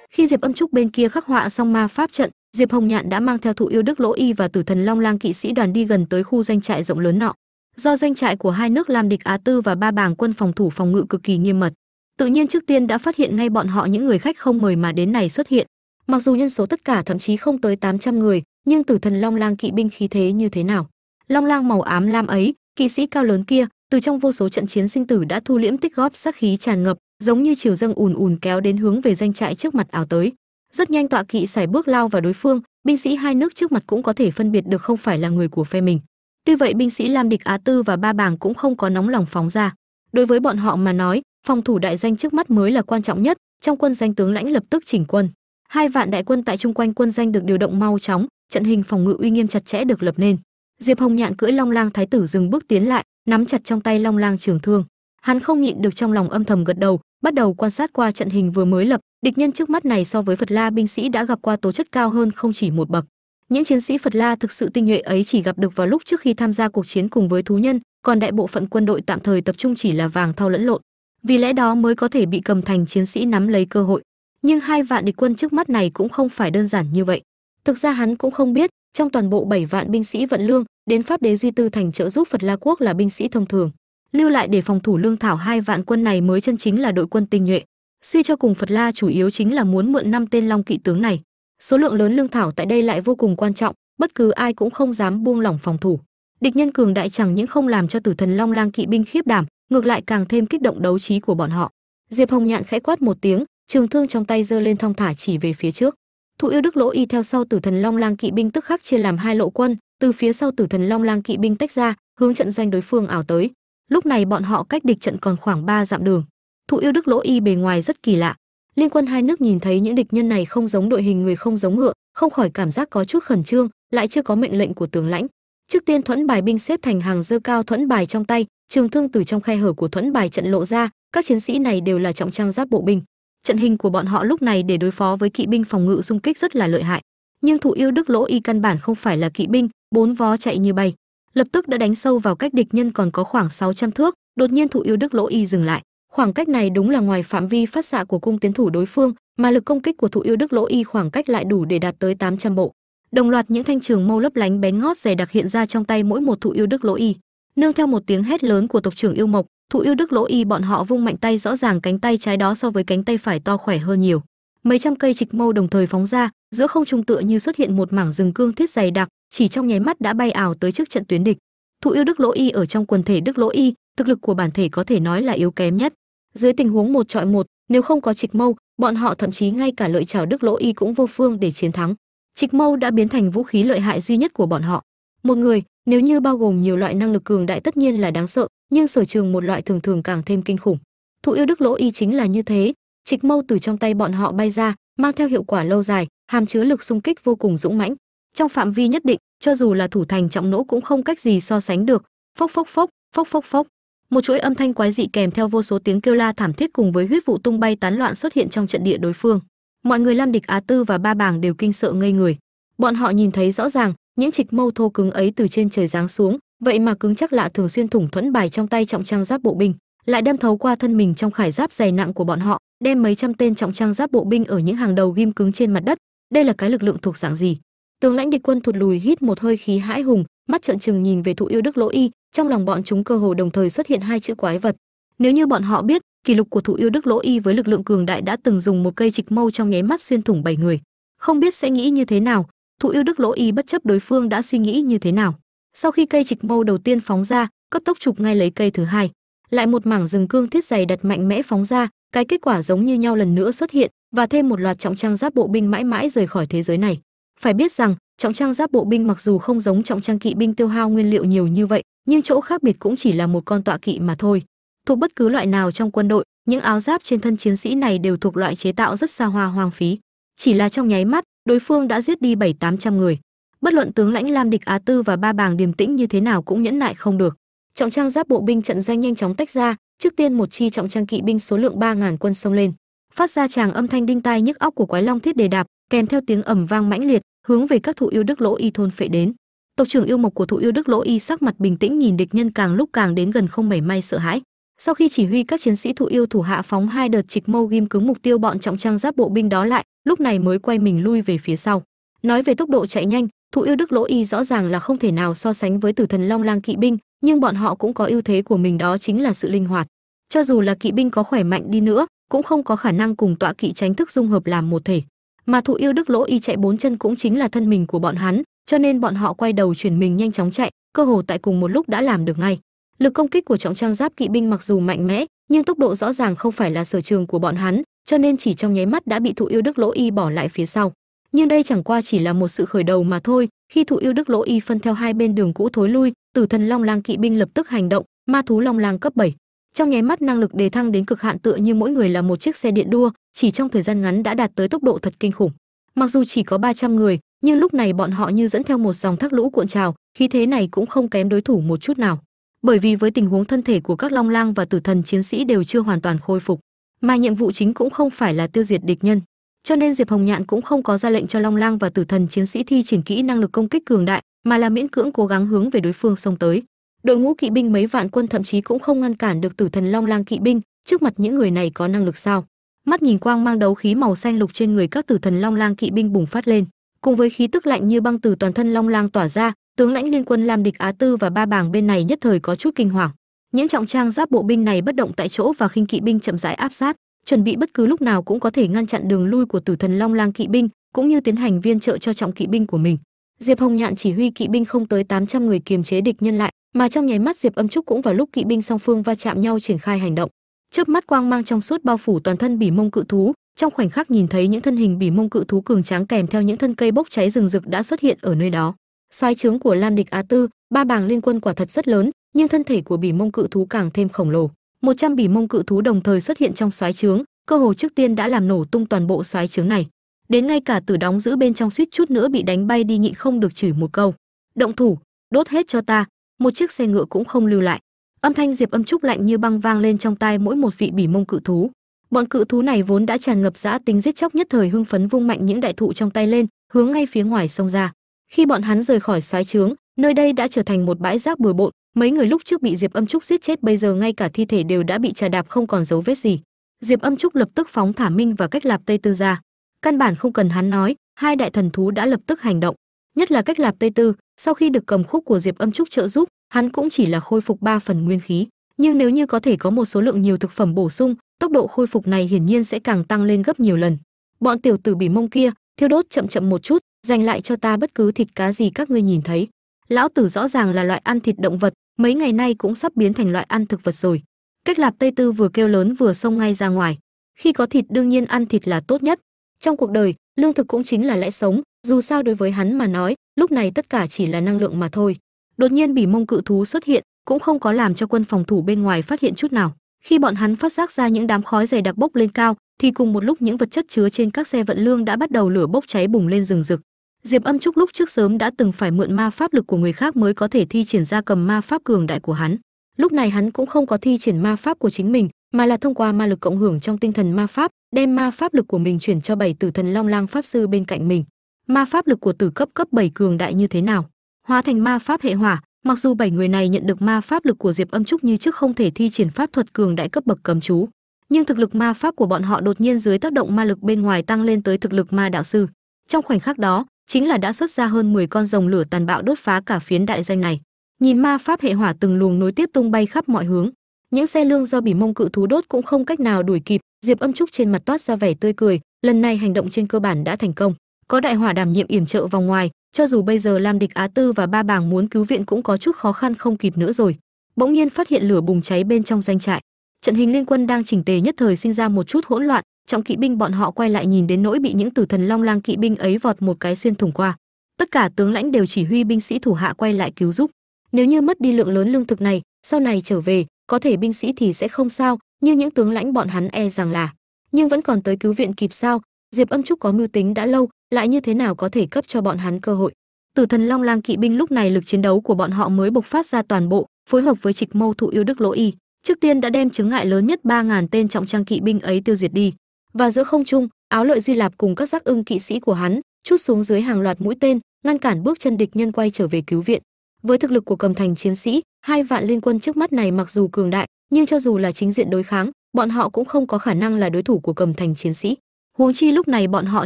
Khi diệp âm trúc bên kia khắc họa xong ma pháp trận, diệp hồng nhạn đã mang theo thụ yêu đức lỗ y và tử thần long lang kỵ sĩ đoàn đi gần tới khu doanh trại rộng lớn nọ. Do doanh trại của hai nước lam địch á tư và ba bảng quân phòng thủ phòng ngự cực kỳ nghiêm mật tự nhiên trước tiên đã phát hiện ngay bọn họ những người khách không mời mà đến này xuất hiện. Mặc dù nhân số tất cả thậm chí không tới 800 người, nhưng tử thần long lang kỵ binh khí thế như thế nào? Long lang màu ám lam ấy, kỵ sĩ cao lớn kia, từ trong vô số trận chiến sinh tử đã thu liễm tích góp sát khí tràn ngập, giống như chiều dâng ùn ùn kéo đến hướng về doanh trại trước mặt ảo tới. Rất nhanh tọa kỵ xài bước lao vào đối phương, binh sĩ hai nước trước mặt cũng có thể phân biệt được không phải là người của phe mình. Tuy vậy binh sĩ lam địch á tư và ba bàng cũng không có nóng lòng phóng ra. Đối với bọn họ mà nói phòng thủ đại doanh trước mắt mới là quan trọng nhất, trong quân doanh tướng lãnh lập tức chỉnh quân. Hai vạn đại quân tại chung quanh quân doanh được điều động mau chóng, trận hình phòng ngự uy nghiêm chặt chẽ được lập nên. Diệp hồng nhạn cưỡi long lang thái tử dừng bước tiến lại, nắm chặt trong tay long lang trường thương. Hắn không nhịn được trong lòng âm thầm gật đầu, bắt đầu quan sát qua trận hình vừa mới lập. Địch nhân trước mắt này so với phật la binh sĩ đã gặp qua tố chất cao hơn không chỉ một bậc. Những chiến sĩ phật la thực sự tinh nhuệ ấy chỉ gặp được vào lúc trước khi tham gia cuộc chiến cùng với thú nhân, còn đại bộ phận quân đội tạm thời tập trung chỉ là vàng thau lẫn lộn vì lẽ đó mới có thể bị cầm thành chiến sĩ nắm lấy cơ hội. Nhưng hai vạn địch quân trước mắt này cũng không phải đơn giản như vậy. Thực ra hắn cũng không biết, trong toàn bộ 7 vạn binh sĩ vận lương, đến pháp đế duy tư thành trợ giúp phật la quốc là binh sĩ thông thường. Lưu lại để phòng thủ lương thảo hai vạn quân này mới chân chính là đội quân tinh nhuệ. Suy cho cùng phật la chủ yếu chính là muốn mượn năm tên long kỵ tướng này. Số lượng lớn lương thảo tại đây lại vô cùng quan trọng, bất cứ ai cũng không dám buông lỏng phòng thủ. Địch nhân cường đại chẳng những không làm cho tử thần long lang kỵ binh khiếp đảm ngược lại càng thêm kích động đấu trí của bọn họ. Diệp hồng nhạn khẽ quát một tiếng, trường thương trong tay giơ lên thong thả chỉ về phía trước. Thụ yêu đức lỗ y theo sau tử thần long lang kỵ binh tức khắc chia làm hai lộ quân, từ phía sau tử thần long lang kỵ binh tách ra, hướng trận doanh đối phương ảo tới. Lúc này bọn họ cách địch trận còn khoảng 3 dặm đường. Thụ yêu đức lỗ y bề ngoài rất kỳ lạ. Liên quân hai nước nhìn thấy những địch nhân này không giống đội hình người không giống ngựa, không khỏi cảm giác có chút khẩn trương, lại chưa có mệnh lệnh của tướng lãnh trước tiên thuẫn bài binh xếp thành hàng dơ cao thuẫn bài trong tay, trường thương từ trong khe hở của thuẫn bài trận lộ ra, các chiến sĩ này đều là trọng trang giáp bộ binh. Trận hình của bọn họ lúc này để đối phó với kỵ binh phòng ngự xung kích rất là lợi hại. Nhưng thủ yêu đức lỗ y căn bản không phải là kỵ binh, bốn vó chạy như bay. Lập tức đã đánh sâu vào cách địch nhân còn có khoảng 600 thước, đột nhiên thủ yêu đức lỗ y dừng lại. Khoảng cách này đúng là ngoài phạm vi phát xạ của cung tiến thủ đối phương, mà lực công kích của thủ yêu đức lỗ y khoảng cách lại đủ để đạt tới 800 bộ đồng loạt những thanh trường mâu lấp lánh bén ngót dày đặc hiện ra trong tay mỗi một thụ yêu đức lỗ y, nương theo một tiếng hét lớn của tộc trưởng yêu mộc. Thụ yêu đức lỗ y bọn họ vung mạnh tay rõ ràng cánh tay trái đó so với cánh tay phải to khỏe hơn nhiều. Mấy trăm cây trịch mâu đồng thời phóng ra, giữa không trung tựa như xuất hiện một mảng rừng cương thiết dày đặc, chỉ trong nháy mắt đã bay ảo tới trước trận tuyến địch. Thụ yêu đức lỗ y ở trong quần thể đức lỗ y, thực lực của bản thể có thể nói là yếu kém nhất. Dưới tình huống một trọi một, nếu không có trịch mâu, bọn họ thậm chí ngay cả lợi chảo đức lỗ y cũng vô phương để chiến thắng trịch mâu đã biến thành vũ khí lợi hại duy nhất của bọn họ. Một người, nếu như bao gồm nhiều loại năng lực cường đại tất nhiên là đáng sợ, nhưng sở trường một loại thường thường càng thêm kinh khủng. Thụ yêu đức lỗ y chính là như thế. Trịch mâu từ trong tay bọn họ bay ra, mang theo hiệu quả lâu dài, hàm chứa lực xung kích vô cùng dũng mãnh. Trong phạm vi nhất định, cho dù là thủ thành trọng nỗ cũng không cách gì so sánh được. Phốc phốc phốc phốc phốc phốc. Một chuỗi âm thanh quái dị kèm theo vô số tiếng kêu la thảm thiết cùng với huyết vụ tung bay tán loạn xuất hiện trong trận địa đối phương mọi người lam địch á tư và ba bảng đều kinh sợ ngây người. Bọn họ nhìn thấy rõ ràng, những trịch mâu thô cứng ấy từ trên trời giáng xuống, vậy mà cứng chắc lạ thường xuyên thủng thuẫn bài trong tay trọng trang giáp bộ binh, lại đâm thấu qua thân mình trong khải giáp dày nặng của bọn họ, đem mấy trăm tên trọng trang giáp bộ binh ở những hàng đầu ghim cứng trên mặt đất. Đây là cái lực lượng thuộc dạng gì? Tướng lãnh địch quân thụt lùi hít một hơi khí hãi hùng, mắt trợn trừng nhìn về thụ yêu đức lỗ y, trong lòng bọn chúng cơ hồ đồng thời xuất hiện hai chữ quái vật. Nếu như bọn họ biết kỷ lục của thụ yêu đức lỗ y với lực lượng cường đại đã từng dùng một cây trịch mâu trong nháy mắt xuyên thủng bảy người. Không biết sẽ nghĩ như thế nào thụ yêu đức lỗ y bất chấp đối phương đã suy nghĩ như thế nào. Sau khi cây trịch mâu đầu tiên phóng ra, cấp tốc chụp ngay lấy cây thứ hai. Lại một mảng rừng cương thiết dày đặt mạnh mẽ phóng ra, cái kết quả giống như nhau lần nữa xuất hiện và thêm một loạt trọng trang giáp bộ binh mãi mãi rời khỏi thế giới này. Phải biết rằng, trọng trang giáp bộ binh mặc dù không giống trọng trang kỵ binh tiêu hao nguyên liệu nhiều như vậy, nhưng chỗ khác biệt cũng chỉ là một con tọa kỵ mà thôi thuộc bất cứ loại nào trong quân đội, những áo giáp trên thân chiến sĩ này đều thuộc loại chế tạo rất xa hoa hoang phí. Chỉ là trong nháy mắt, đối phương đã giết đi bảy tám trăm người. Bất luận tướng lãnh lam địch á tư và ba bàng điềm tĩnh như thế nào cũng nhẫn nại không được. Trọng trang giáp bộ binh trận doanh nhanh chóng tách ra, trước tiên một chi trọng trang kỵ binh số lượng ba ngàn quân xông lên. Phát ra tràng âm thanh đinh tai nhức óc của quái long thiết đề đạp, kèm theo tiếng ầm vang mãnh liệt, hướng về các thụ yêu đức lỗ y thôn phệ đến. Tộc trưởng yêu mộc của thụ yêu đức lỗ y sắc mặt bình tĩnh nhìn địch nhân càng lúc càng đến gần không mảy may sợ hãi sau khi chỉ huy các chiến sĩ thụ yêu thủ hạ phóng hai đợt trịch mâu ghim cứng mục tiêu bọn trọng trang giáp bộ binh đó lại, lúc này mới quay mình lui về phía sau. Nói về tốc độ chạy nhanh, thụ yêu đức lỗ y rõ ràng là không thể nào so sánh với tử thần long lang kỵ binh, nhưng bọn họ cũng có ưu thế của mình đó chính là sự linh hoạt. Cho dù là kỵ binh có khỏe mạnh đi nữa, cũng không có khả năng cùng tọa kỵ tránh thức dung hợp làm một thể. Mà thụ yêu đức lỗ y chạy bốn chân cũng chính là thân mình của bọn hắn, cho nên bọn họ quay đầu chuyển mình nhanh chóng chạy, cơ hồ tại cùng một lúc đã làm được ngay lực công kích của trọng trang giáp kỵ binh mặc dù mạnh mẽ, nhưng tốc độ rõ ràng không phải là sở trường của bọn hắn, cho nên chỉ trong nháy mắt đã bị thụ yêu đức lỗ y bỏ lại phía sau. Nhưng đây chẳng qua chỉ là một sự khởi đầu mà thôi, khi thụ yêu đức lỗ y phân theo hai bên đường cũ thối lui, tử thần long lang kỵ binh lập tức hành động, ma thú long lang cấp 7. trong nháy mắt năng lực đề thăng đến cực hạn tựa như mỗi người là một chiếc xe điện đua, chỉ trong thời gian ngắn đã đạt tới tốc độ thật kinh khủng. Mặc dù chỉ có 300 người, nhưng lúc này bọn họ như dẫn theo một dòng thác lũ cuộn trào, khí thế này cũng không kém đối thủ một chút nào bởi vì với tình huống thân thể của các long lang và tử thần chiến sĩ đều chưa hoàn toàn khôi phục, mà nhiệm vụ chính cũng không phải là tiêu diệt địch nhân. Cho nên diệp hồng nhạn cũng không có ra lệnh cho long lang và tử thần chiến sĩ thi triển kỹ năng lực công kích cường đại, mà là miễn cưỡng cố gắng hướng về đối phương xông tới. Đội ngũ kỵ binh mấy vạn quân thậm chí cũng không ngăn cản được tử thần long lang kỵ binh, trước mặt những người này có năng lực sao? Mắt nhìn quang mang đấu khí màu xanh lục trên người các tử thần long lang kỵ binh bùng phát lên, cùng với khí tức lạnh như băng từ toàn thân long lang tỏa ra tướng lãnh liên quân lam địch á tư và ba bảng bên này nhất thời có chút kinh hoàng. Những trọng trang giáp bộ binh này bất động tại chỗ và khinh kỵ binh chậm rãi áp sát, chuẩn bị bất cứ lúc nào cũng có thể ngăn chặn đường lui của tử thần long lang kỵ binh, cũng như tiến hành viên trợ cho trọng kỵ binh của mình. Diệp hồng nhạn chỉ huy kỵ binh không tới 800 người kiềm chế địch nhân lại, mà trong nháy mắt diệp âm trúc cũng vào lúc kỵ binh song phương va chạm nhau triển khai hành động. Chớp mắt quang mang trong suốt bao phủ toàn thân bỉ mông cự thú, trong khoảnh khắc nhìn thấy những thân hình bỉ mông cự thú cường tráng kèm theo những thân cây bốc cháy rừng rực đã xuất hiện ở nơi đó soái trướng của lam địch á tư, ba bàng liên quân quả thật rất lớn, nhưng thân thể của bỉ mông cự thú càng thêm khổng lồ. 100 bỉ mông cự thú đồng thời xuất hiện trong soái trướng, cơ hồ trước tiên đã làm nổ tung toàn bộ soái trướng này. Đến ngay cả tử đóng giữ bên trong suýt chút nữa bị đánh bay đi nhịn không được chửi một câu. Động thủ, đốt hết cho ta. Một chiếc xe ngựa cũng không lưu lại. Âm thanh diệp âm trúc lạnh như băng vang lên trong tai mỗi một vị bỉ mông cự thú. Bọn cự thú này vốn đã tràn ngập dã tính giết chóc nhất thời hưng phấn vung mạnh những đại thụ trong tay lên, hướng ngay phía ngoài sông ra khi bọn hắn rời khỏi xoáy trướng, nơi đây đã trở thành một bãi rác bừa bộn. Mấy người lúc trước bị diệp âm trúc giết chết, bây giờ ngay cả thi thể đều đã bị trà đạp không còn dấu vết gì. Diệp âm trúc lập tức phóng thả minh và cách lạp tây tư ra. Căn bản không cần hắn nói, hai đại thần thú đã lập tức hành động. Nhất là cách lạp tây tư, sau khi được cầm khúc của diệp âm trúc trợ giúp, hắn cũng chỉ là khôi phục 3 phần nguyên khí. Nhưng nếu như có thể có một số lượng nhiều thực phẩm bổ sung, tốc độ khôi phục này hiển nhiên sẽ càng tăng lên gấp nhiều lần. Bọn tiểu tử bỉ mông kia, thiêu đốt chậm chậm một chút dành lại cho ta bất cứ thịt cá gì các ngươi nhìn thấy. Lão tử rõ ràng là loại ăn thịt động vật, mấy ngày nay cũng sắp biến thành loại ăn thực vật rồi. Cách lạp tây tư vừa kêu lớn vừa xông ngay ra ngoài. Khi có thịt đương nhiên ăn thịt là tốt nhất. Trong cuộc đời, lương thực cũng chính là lẽ sống, dù sao đối với hắn mà nói, lúc này tất cả chỉ là năng lượng mà thôi. Đột nhiên bỉ mông cự thú xuất hiện, cũng không có làm cho quân phòng thủ bên ngoài phát hiện chút nào. Khi bọn hắn phát giác ra những đám khói dày đặc bốc lên cao, thì cùng một lúc những vật chất chứa trên các xe vận lương đã bắt đầu lửa bốc cháy bùng lên rừng rực diệp âm trúc lúc trước sớm đã từng phải mượn ma pháp lực của người khác mới có thể thi triển ra cầm ma pháp cường đại của hắn. Lúc này hắn cũng không có thi triển ma pháp của chính mình, mà là thông qua ma lực cộng hưởng trong tinh thần ma pháp, đem ma pháp lực của mình chuyển cho bảy tử thần long lang pháp sư bên cạnh mình. Ma pháp lực của tử cấp cấp 7 cường đại như thế nào? Hóa thành ma pháp hệ hỏa, mặc dù bảy người này nhận được ma pháp lực của diệp âm trúc như trước không thể thi triển pháp thuật cường đại cấp bậc cấm chú, nhưng thực lực ma pháp của bọn họ đột nhiên dưới tác động ma lực bên ngoài tăng lên tới thực lực ma đạo sư. Trong khoảnh khắc đó chính là đã xuất ra hơn 10 con rồng lửa tàn bạo đốt phá cả phiến đại doanh này. Nhìn ma pháp hệ hỏa từng luồng nối tiếp tung bay khắp mọi hướng. Những xe lương do bỉ mông cự thú đốt cũng không cách nào đuổi kịp. Diệp âm trúc trên mặt toát ra vẻ tươi cười, lần này hành động trên cơ bản đã thành công. Có đại hỏa đảm nhiệm yểm trợ vòng ngoài, cho dù bây giờ lam địch á tư và ba bảng muốn cứu viện cũng có chút khó khăn không kịp nữa rồi. Bỗng nhiên phát hiện lửa bùng cháy bên trong doanh trại. Trận hình liên quân đang chỉnh tề nhất thời sinh ra một chút hỗn loạn trọng kỵ binh, bọn họ quay lại nhìn đến nỗi bị những tử thần long lang kỵ binh ấy vọt một cái xuyên thủng qua. Tất cả tướng lãnh đều chỉ huy binh sĩ thủ hạ quay lại cứu giúp. Nếu như mất đi lượng lớn lương thực này, sau này trở về, có thể binh sĩ thì sẽ không sao nhưng những tướng lãnh bọn hắn e rằng là. Nhưng vẫn còn tới cứu viện kịp sao? Diệp âm trúc có mưu tính đã lâu, lại như thế nào có thể cấp cho bọn hắn cơ hội? Tử thần long lang kỵ binh lúc này lực chiến đấu của bọn họ mới bộc phát ra toàn bộ, phối hợp với trịch mâu thụ yêu đức lỗ y. Trước tiên đã đem chứng ngại lớn nhất 3.000 tên trọng trang kỵ binh ấy tiêu diệt đi và giữa không trung, áo lợi duy lạp cùng các giác ưng kỵ sĩ của hắn chút xuống dưới hàng loạt mũi tên, ngăn cản bước chân địch nhân quay trở về cứu viện. Với thực lực của cầm thành chiến sĩ, hai vạn liên quân trước mắt này mặc dù cường đại, nhưng cho dù là chính diện đối kháng, bọn họ cũng không có khả năng là đối thủ của cầm thành chiến sĩ. Huống chi lúc này bọn họ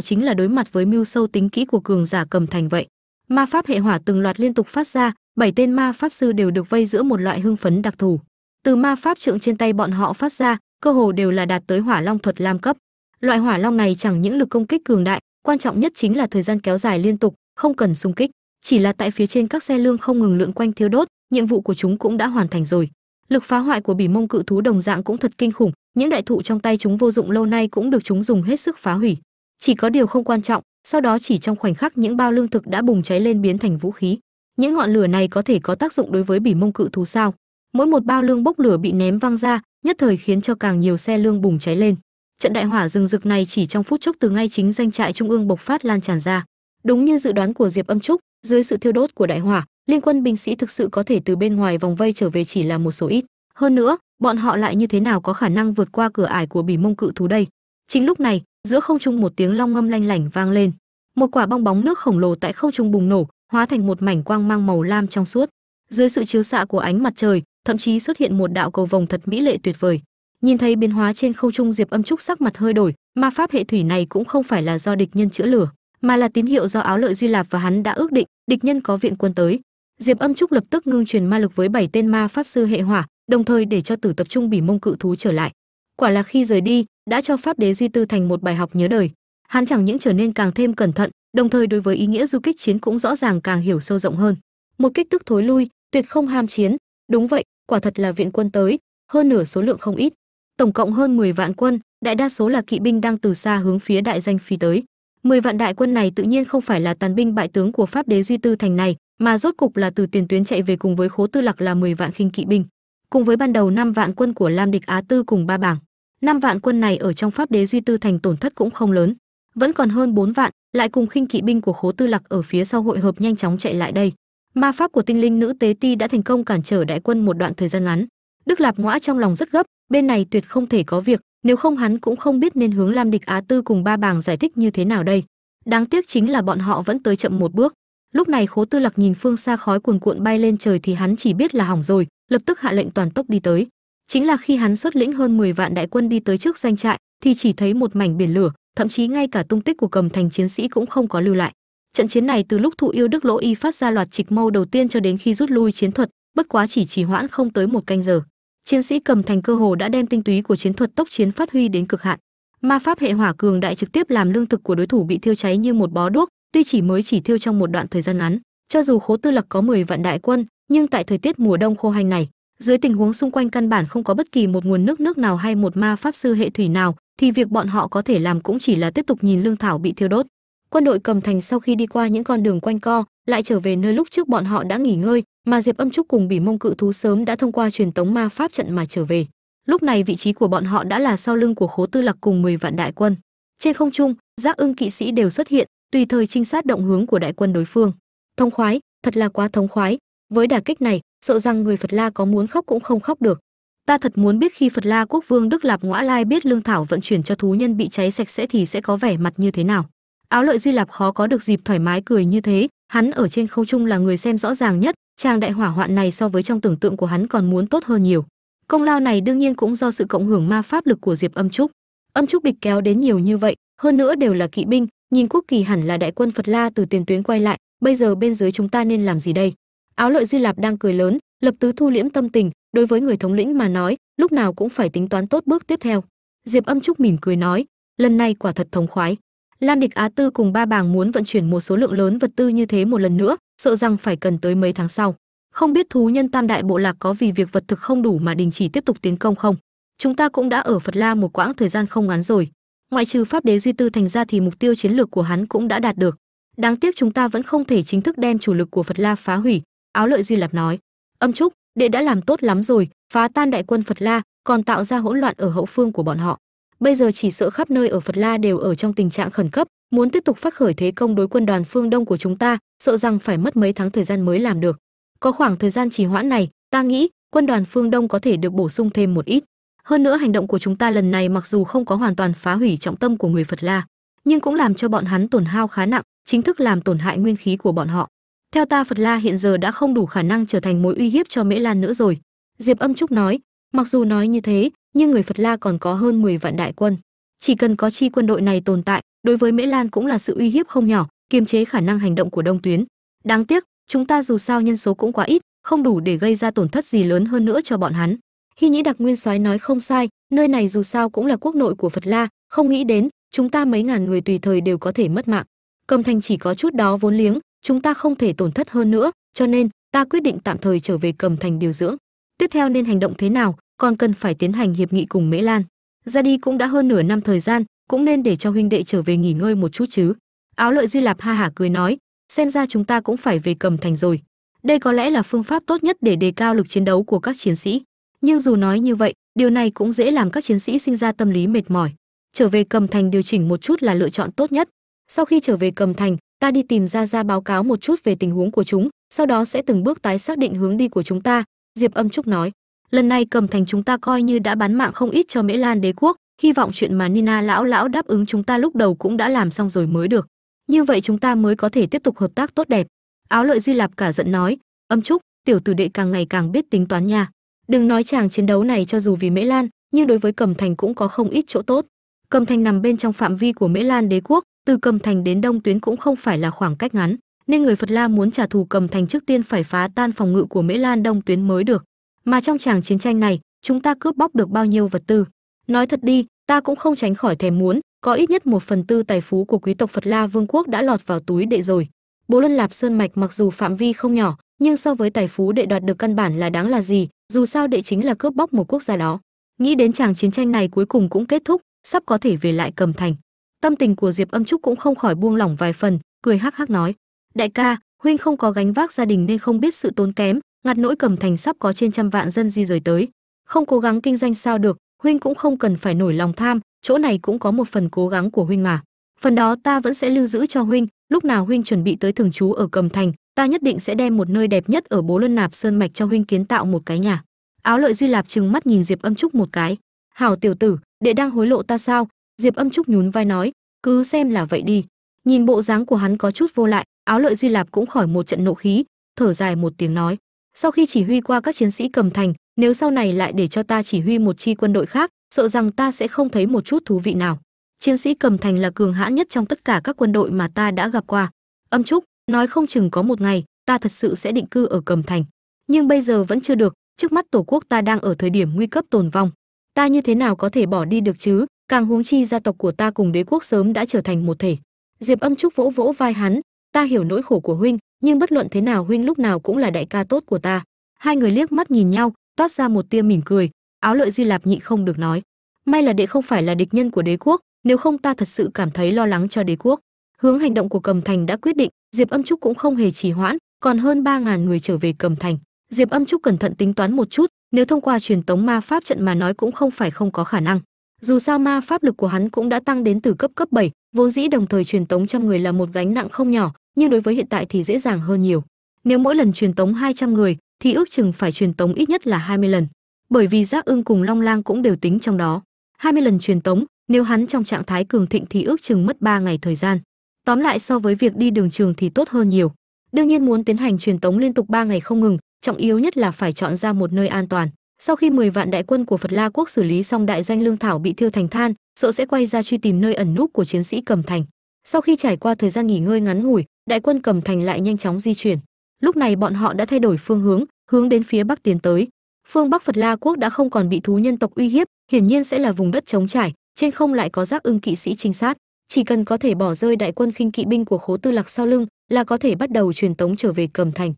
chính là đối mặt với mưu sâu tính kỹ của cường giả cầm thành vậy. Ma pháp hệ hỏa từng loạt liên tục phát ra, bảy tên ma pháp sư đều được vây giữa một loại hưng phấn đặc thù. Từ ma pháp trượng trên tay bọn họ phát ra, cơ hồ đều là đạt tới hỏa long thuật lam cấp loại hỏa long này chẳng những lực công kích cường đại, quan trọng nhất chính là thời gian kéo dài liên tục, không cần xung kích. Chỉ là tại phía trên các xe lương không ngừng lượn quanh thiếu đốt, nhiệm vụ của chúng cũng đã hoàn thành rồi. Lực phá hoại của bỉ mông cự thú đồng dạng cũng thật kinh khủng, những đại thụ trong tay chúng vô dụng lâu nay cũng được chúng dùng hết sức phá hủy. Chỉ có điều không quan trọng, sau đó chỉ trong khoảnh khắc những bao lương thực đã bùng cháy lên biến thành vũ khí. Những ngọn lửa này có thể có tác dụng đối với bỉ mông cự thú sao? Mỗi một bao lương bốc lửa bị ném văng ra, nhất thời khiến cho càng nhiều xe lương bùng cháy lên trận đại hỏa rừng rực này chỉ trong phút chốc từ ngay chính doanh trại trung ương bộc phát lan tràn ra. Đúng như dự đoán của diệp âm trúc, dưới sự thiêu đốt của đại hỏa, liên quân binh sĩ thực sự có thể từ bên ngoài vòng vây trở về chỉ là một số ít. Hơn nữa, bọn họ lại như thế nào có khả năng vượt qua cửa ải của bỉ mông cự thú đây? Chính lúc này, giữa không trung một tiếng long ngâm lanh lảnh vang lên. Một quả bong bóng nước khổng lồ tại không trung bùng nổ, hóa thành một mảnh quang mang màu lam trong suốt. Dưới sự chiếu xạ của ánh mặt trời, thậm chí xuất hiện một đạo cầu vồng thật mỹ lệ tuyệt vời nhìn thấy biến hóa trên không trung diệp âm trúc sắc mặt hơi đổi, ma pháp hệ thủy này cũng không phải là do địch nhân chữa lửa, mà là tín hiệu do áo lợi duy lạp và hắn đã ước định, địch nhân có viện quân tới. Diệp âm trúc lập tức ngưng truyền ma lực với bảy tên ma pháp sư hệ hỏa, đồng thời để cho tử tập trung bỉ mông cự thú trở lại. Quả là khi rời đi, đã cho pháp đế duy tư thành một bài học nhớ đời. Hắn chẳng những trở nên càng thêm cẩn thận, đồng thời đối với ý nghĩa du kích chiến cũng rõ ràng càng hiểu sâu rộng hơn. Một kích tức thối lui, tuyệt không ham chiến. Đúng vậy, quả thật là viện quân tới, hơn nửa số lượng không ít tổng cộng hơn 10 vạn quân, đại đa số là kỵ binh đang từ xa hướng phía đại doanh phi tới. 10 vạn đại quân này tự nhiên không phải là tàn binh bại tướng của pháp đế duy tư thành này, mà rốt cục là từ tiền tuyến chạy về cùng với khố tư lạc là 10 vạn khinh kỵ binh, cùng với ban đầu 5 vạn quân của lam địch á tư cùng ba bảng. Năm vạn quân này ở trong pháp đế duy tư thành tổn thất cũng không lớn, vẫn còn hơn 4 vạn, lại cùng khinh kỵ binh của khố tư lạc ở phía sau hội hợp nhanh chóng chạy lại đây. Ma pháp của tinh linh nữ tế ti đã thành công cản trở đại quân một đoạn thời gian ngắn. Đức lạp ngõa trong lòng rất gấp bên này tuyệt không thể có việc, nếu không hắn cũng không biết nên hướng lam địch á tư cùng ba bàng giải thích như thế nào đây. Đáng tiếc chính là bọn họ vẫn tới chậm một bước. Lúc này khố tư lạc nhìn phương xa khói cuồn cuộn bay lên trời thì hắn chỉ biết là hỏng rồi, lập tức hạ lệnh toàn tốc đi tới. Chính là khi hắn xuất lĩnh hơn 10 vạn đại quân đi tới trước doanh trại, thì chỉ thấy một mảnh biển lửa, thậm chí ngay cả tung tích của cầm thành chiến sĩ cũng không có lưu lại. Trận chiến này từ lúc thụ yêu đức lỗ y phát ra loạt trịch mâu đầu tiên cho đến khi rút lui chiến thuật, bất quá chỉ trì hoãn không tới một canh giờ chiến sĩ cầm thành cơ hồ đã đem tinh túy của chiến thuật tốc chiến phát huy đến cực hạn. Ma pháp hệ hỏa cường đại trực tiếp làm lương thực của đối thủ bị thiêu cháy như một bó đuốc, tuy chỉ mới chỉ thiêu trong một đoạn thời gian ngắn. Cho dù khố tư lặc có 10 vạn đại quân, nhưng tại thời tiết mùa đông khô hành này, dưới tình huống xung quanh căn bản không có bất kỳ một nguồn nước nước nào hay một ma pháp sư hệ thủy nào, thì việc bọn họ có thể làm cũng chỉ là tiếp tục nhìn lương thảo bị thiêu đốt. Quân đội cầm thành sau khi đi qua những con đường quanh co lại trở về nơi lúc trước bọn họ đã nghỉ ngơi, mà diệp âm trúc cùng bỉ mông cự thú sớm đã thông qua truyền tống ma pháp trận mà trở về. Lúc này vị trí của bọn họ đã là sau lưng của khố tư lạc cùng 10 vạn đại quân. Trên không trung, giác ưng kỵ sĩ đều xuất hiện, tùy thời trinh sát động hướng của đại quân đối phương. Thông khoái, thật là quá thống khoái. Với đả kích này, sợ rằng người phật la có muốn khóc cũng không khóc được. Ta thật muốn biết khi phật la quốc vương đức lạp ngõa lai biết lương thảo vận chuyển cho thú nhân bị cháy sạch sẽ thì sẽ có vẻ mặt như thế nào. Áo lợi duy lạp khó có được dịp thoải mái cười như thế hắn ở trên không trung là người xem rõ ràng nhất, chàng đại hỏa hoạn này so với trong tưởng tượng của hắn còn muốn tốt hơn nhiều. Công lao này đương nhiên cũng do sự cộng hưởng ma pháp lực của diệp âm trúc. Âm trúc địch kéo đến nhiều như vậy, hơn nữa đều là kỵ binh, nhìn quốc kỳ hẳn là đại quân phật la từ tiền tuyến quay lại, bây giờ bên dưới chúng ta nên làm gì đây? Áo lợi duy lạp đang cười lớn, lập tứ thu liễm tâm tình, đối với người thống lĩnh mà nói, lúc nào cũng phải tính toán tốt bước tiếp theo. Diệp âm trúc mỉm cười nói, lần này quả thật thống khoái lan địch á tư cùng ba bảng muốn vận chuyển một số lượng lớn vật tư như thế một lần nữa sợ rằng phải cần tới mấy tháng sau. Không biết thú nhân tam đại bộ lạc có vì việc vật thực không đủ mà đình chỉ tiếp tục tiến công không? Chúng ta cũng đã ở phật la một quãng thời gian không ngắn rồi. Ngoại trừ pháp đế duy tư thành ra thì mục tiêu chiến lược của hắn cũng đã đạt được. Đáng tiếc chúng ta vẫn không thể chính thức đem chủ lực của phật la phá hủy áo lợi duy lạp nói. Âm trúc đệ đã làm tốt lắm rồi phá tan đại quân Phật La, còn tạo ra hỗn loạn ở hậu phương của bọn họ. Bây giờ chỉ sợ khắp nơi ở Phật La đều ở trong tình trạng khẩn cấp, muốn tiếp tục phát khởi thế công đối quân đoàn phương Đông của chúng ta, sợ rằng phải mất mấy tháng thời gian mới làm được. Có khoảng thời gian trì hoãn này, ta nghĩ quân đoàn phương Đông có thể được bổ sung thêm một ít. Hơn nữa hành động của chúng ta lần này mặc dù không có hoàn toàn phá hủy trọng tâm của người Phật La, nhưng cũng làm cho bọn hắn tổn hao khá nặng, chính thức làm tổn hại nguyên khí của bọn họ. Theo ta Phật La hiện giờ đã không đủ khả năng trở thành mối uy hiếp cho Mễ Lan nữa rồi. Diệp Âm Trúc nói, mặc dù nói như thế, nhưng người Phật La còn có hơn 10 vạn đại quân. Chỉ cần có chi quân đội này tồn tại, đối với Mễ Lan cũng là sự uy hiếp không nhỏ, kiềm chế khả năng hành động của Đông Tuyến. Đáng tiếc, chúng ta dù sao nhân số cũng quá ít, không đủ để gây ra tổn thất gì lớn hơn nữa cho bọn hắn. Hy Nhĩ Đặc Nguyên Soái nói không sai, nơi này dù sao cũng là quốc nội của Phật La, không nghĩ đến, chúng ta mấy ngàn người tùy thời đều có thể mất mạng. Cầm thành chỉ có chút đó vốn liếng, chúng ta không thể tổn thất hơn nữa, cho nên ta quyết định tạm thời trở về Cầm thành điều dưỡng. Tiếp theo nên hành động thế nào, còn cần phải tiến hành hiệp nghị cùng Mễ Lan. Ra đi cũng đã hơn nửa năm thời gian, cũng nên để cho huynh đệ trở về nghỉ ngơi một chút chứ. Áo Lợi Duy Lạp ha hả cười nói, xem ra chúng ta cũng phải về Cầm thành rồi. Đây có lẽ là phương pháp tốt nhất để đề cao lực chiến đấu của các chiến sĩ. Nhưng dù nói như vậy, điều này cũng dễ làm các chiến sĩ sinh ra tâm lý mệt mỏi. Trở về Cầm thành điều chỉnh một chút là lựa chọn tốt nhất. Sau khi trở về Cầm thành, ta đi tìm ra ra báo cáo một chút về tình huống của chúng, sau đó sẽ từng bước tái xác định hướng đi của chúng ta, Diệp Âm Trúc nói. Lần này Cầm thành chúng ta coi như đã bán mạng không ít cho Mễ Lan đế quốc, hy vọng chuyện mà Nina lão lão đáp ứng chúng ta lúc đầu cũng đã làm xong rồi mới được. Như vậy chúng ta mới có thể tiếp tục hợp tác tốt đẹp. Áo Lợi Duy Lạp cả giận nói, "Âm Trúc, tiểu tử đệ càng ngày càng biết tính toán nha. Đừng nói chàng chiến đấu này cho dù vì Mễ Lan, nhưng đối với Cầm Thành cũng có không ít chỗ tốt. Cầm Thành nằm bên trong phạm vi của Mễ Lan đế quốc, từ Cầm Thành đến Đông Tuyến cũng không phải là khoảng cách ngắn, nên người Phật La muốn trả thù Cầm Thành trước tiên phải phá tan phòng ngự của Mễ Lan Đông Tuyến mới được. Mà trong tràng chiến tranh này, chúng ta cướp bóc được bao nhiêu vật tư? Nói thật đi, ta cũng không tránh khỏi thèm muốn, có ít nhất một phần tư tài phú của quý tộc Phật La Vương quốc đã lọt vào túi đệ rồi. Bố Luân Lạp Sơn mạch mặc dù phạm vi không nhỏ, nhưng so với tài phú đệ đoạt được căn bản là đáng là gì, dù sao đệ chính là cướp bóc một quốc gia đó. Nghĩ đến chàng chiến tranh này cuối cùng cũng kết thúc, sắp có thể về lại cầm thành. Tâm tình của Diệp Âm Trúc cũng không khỏi buông lỏng vài phần, cười hắc hắc nói: "Đại ca, huynh không có gánh vác gia đình nên không biết sự tốn kém, ngặt nỗi cầm thành sắp có trên trăm vạn dân di rời tới, không cố gắng kinh doanh sao được, huynh cũng không cần phải nổi lòng tham, chỗ này cũng có một phần cố gắng của huynh mà. Phần đó ta vẫn sẽ lưu giữ cho huynh, lúc nào huynh chuẩn bị tới thường trú ở Cầm Thành, ta nhất định sẽ đem một nơi đẹp nhất ở Bố Luân Nạp Sơn mạch cho huynh kiến tạo một cái nhà. Áo Lợi Duy Lạp trừng mắt nhìn Diệp Âm Trúc một cái. "Hảo tiểu tử, đệ đang hối lộ ta sao?" Diệp Âm Trúc nhún vai nói, "Cứ xem là vậy đi." Nhìn bộ dáng của hắn có chút vô lại, Áo Lợi Duy Lạp cũng khỏi một trận nộ khí, thở dài một tiếng nói, "Sau khi chỉ huy qua các chiến sĩ Cầm Thành, nếu sau này lại để cho ta chỉ huy một chi quân đội khác, sợ rằng ta sẽ không thấy một chút thú vị nào." Chiến sĩ Cầm Thành là cường hãn nhất trong tất cả các quân đội mà ta đã gặp qua. Âm Trúc, nói không chừng có một ngày, ta thật sự sẽ định cư ở Cầm Thành. Nhưng bây giờ vẫn chưa được, trước mắt tổ quốc ta đang ở thời điểm nguy cấp tồn vong. Ta như thế nào có thể bỏ đi được chứ, càng huống chi gia tộc của ta cùng đế quốc sớm đã trở thành một thể. Diệp Âm Trúc vỗ vỗ vai hắn, ta hiểu nỗi khổ của huynh, nhưng bất luận thế nào huynh lúc nào cũng là đại ca tốt của ta. Hai người liếc mắt nhìn nhau, toát ra một tia mỉm cười, Áo Lợi Duy Lạp nhị không được nói, may là đệ không phải là địch nhân của đế quốc, nếu không ta thật sự cảm thấy lo lắng cho đế quốc. Hướng hành động của Cầm Thành đã quyết định, Diệp Âm Trúc cũng không hề trì hoãn, còn hơn 3000 người trở về Cầm Thành. Diệp Âm Trúc cẩn thận tính toán một chút, nếu thông qua truyền tống ma pháp trận mà nói cũng không phải không có khả năng. Dù sao ma pháp lực của hắn cũng đã tăng đến từ cấp cấp 7, vốn dĩ đồng thời truyền tống trăm người là một gánh nặng không nhỏ, nhưng đối với hiện tại thì dễ dàng hơn nhiều. Nếu mỗi lần truyền tống 200 người, thì ước chừng phải truyền tống ít nhất là 20 lần. Bởi vì Giác Ưng cùng Long Lang cũng đều tính trong đó. 20 lần truyền tống, nếu hắn trong trạng thái cường thịnh thì ước chừng mất 3 ngày thời gian. Tóm lại so với việc đi đường trường thì tốt hơn nhiều. Đương nhiên muốn tiến hành truyền tống liên tục 3 ngày không ngừng, trọng yếu nhất là phải chọn ra một nơi an toàn. Sau khi 10 vạn đại quân của Phật La quốc xử lý xong đại doanh lương thảo bị thiêu thành than, sợ sẽ quay ra truy tìm nơi ẩn núp của chiến sĩ Cầm Thành. Sau khi trải qua thời gian nghỉ ngơi ngắn ngủi, đại quân Cầm Thành lại nhanh chóng di chuyển. Lúc này bọn họ đã thay đổi phương hướng, hướng đến phía bắc tiến tới. Phương Bắc Phật La quốc đã không còn bị thú nhân tộc uy hiếp, hiển nhiên sẽ là vùng đất trống trải, trên không lại có giác ưng kỵ sĩ trinh sát chỉ cần có thể bỏ rơi đại quân khinh kỵ binh của khố tư lạc sau lưng là có thể bắt đầu truyền tống trở về cầm thành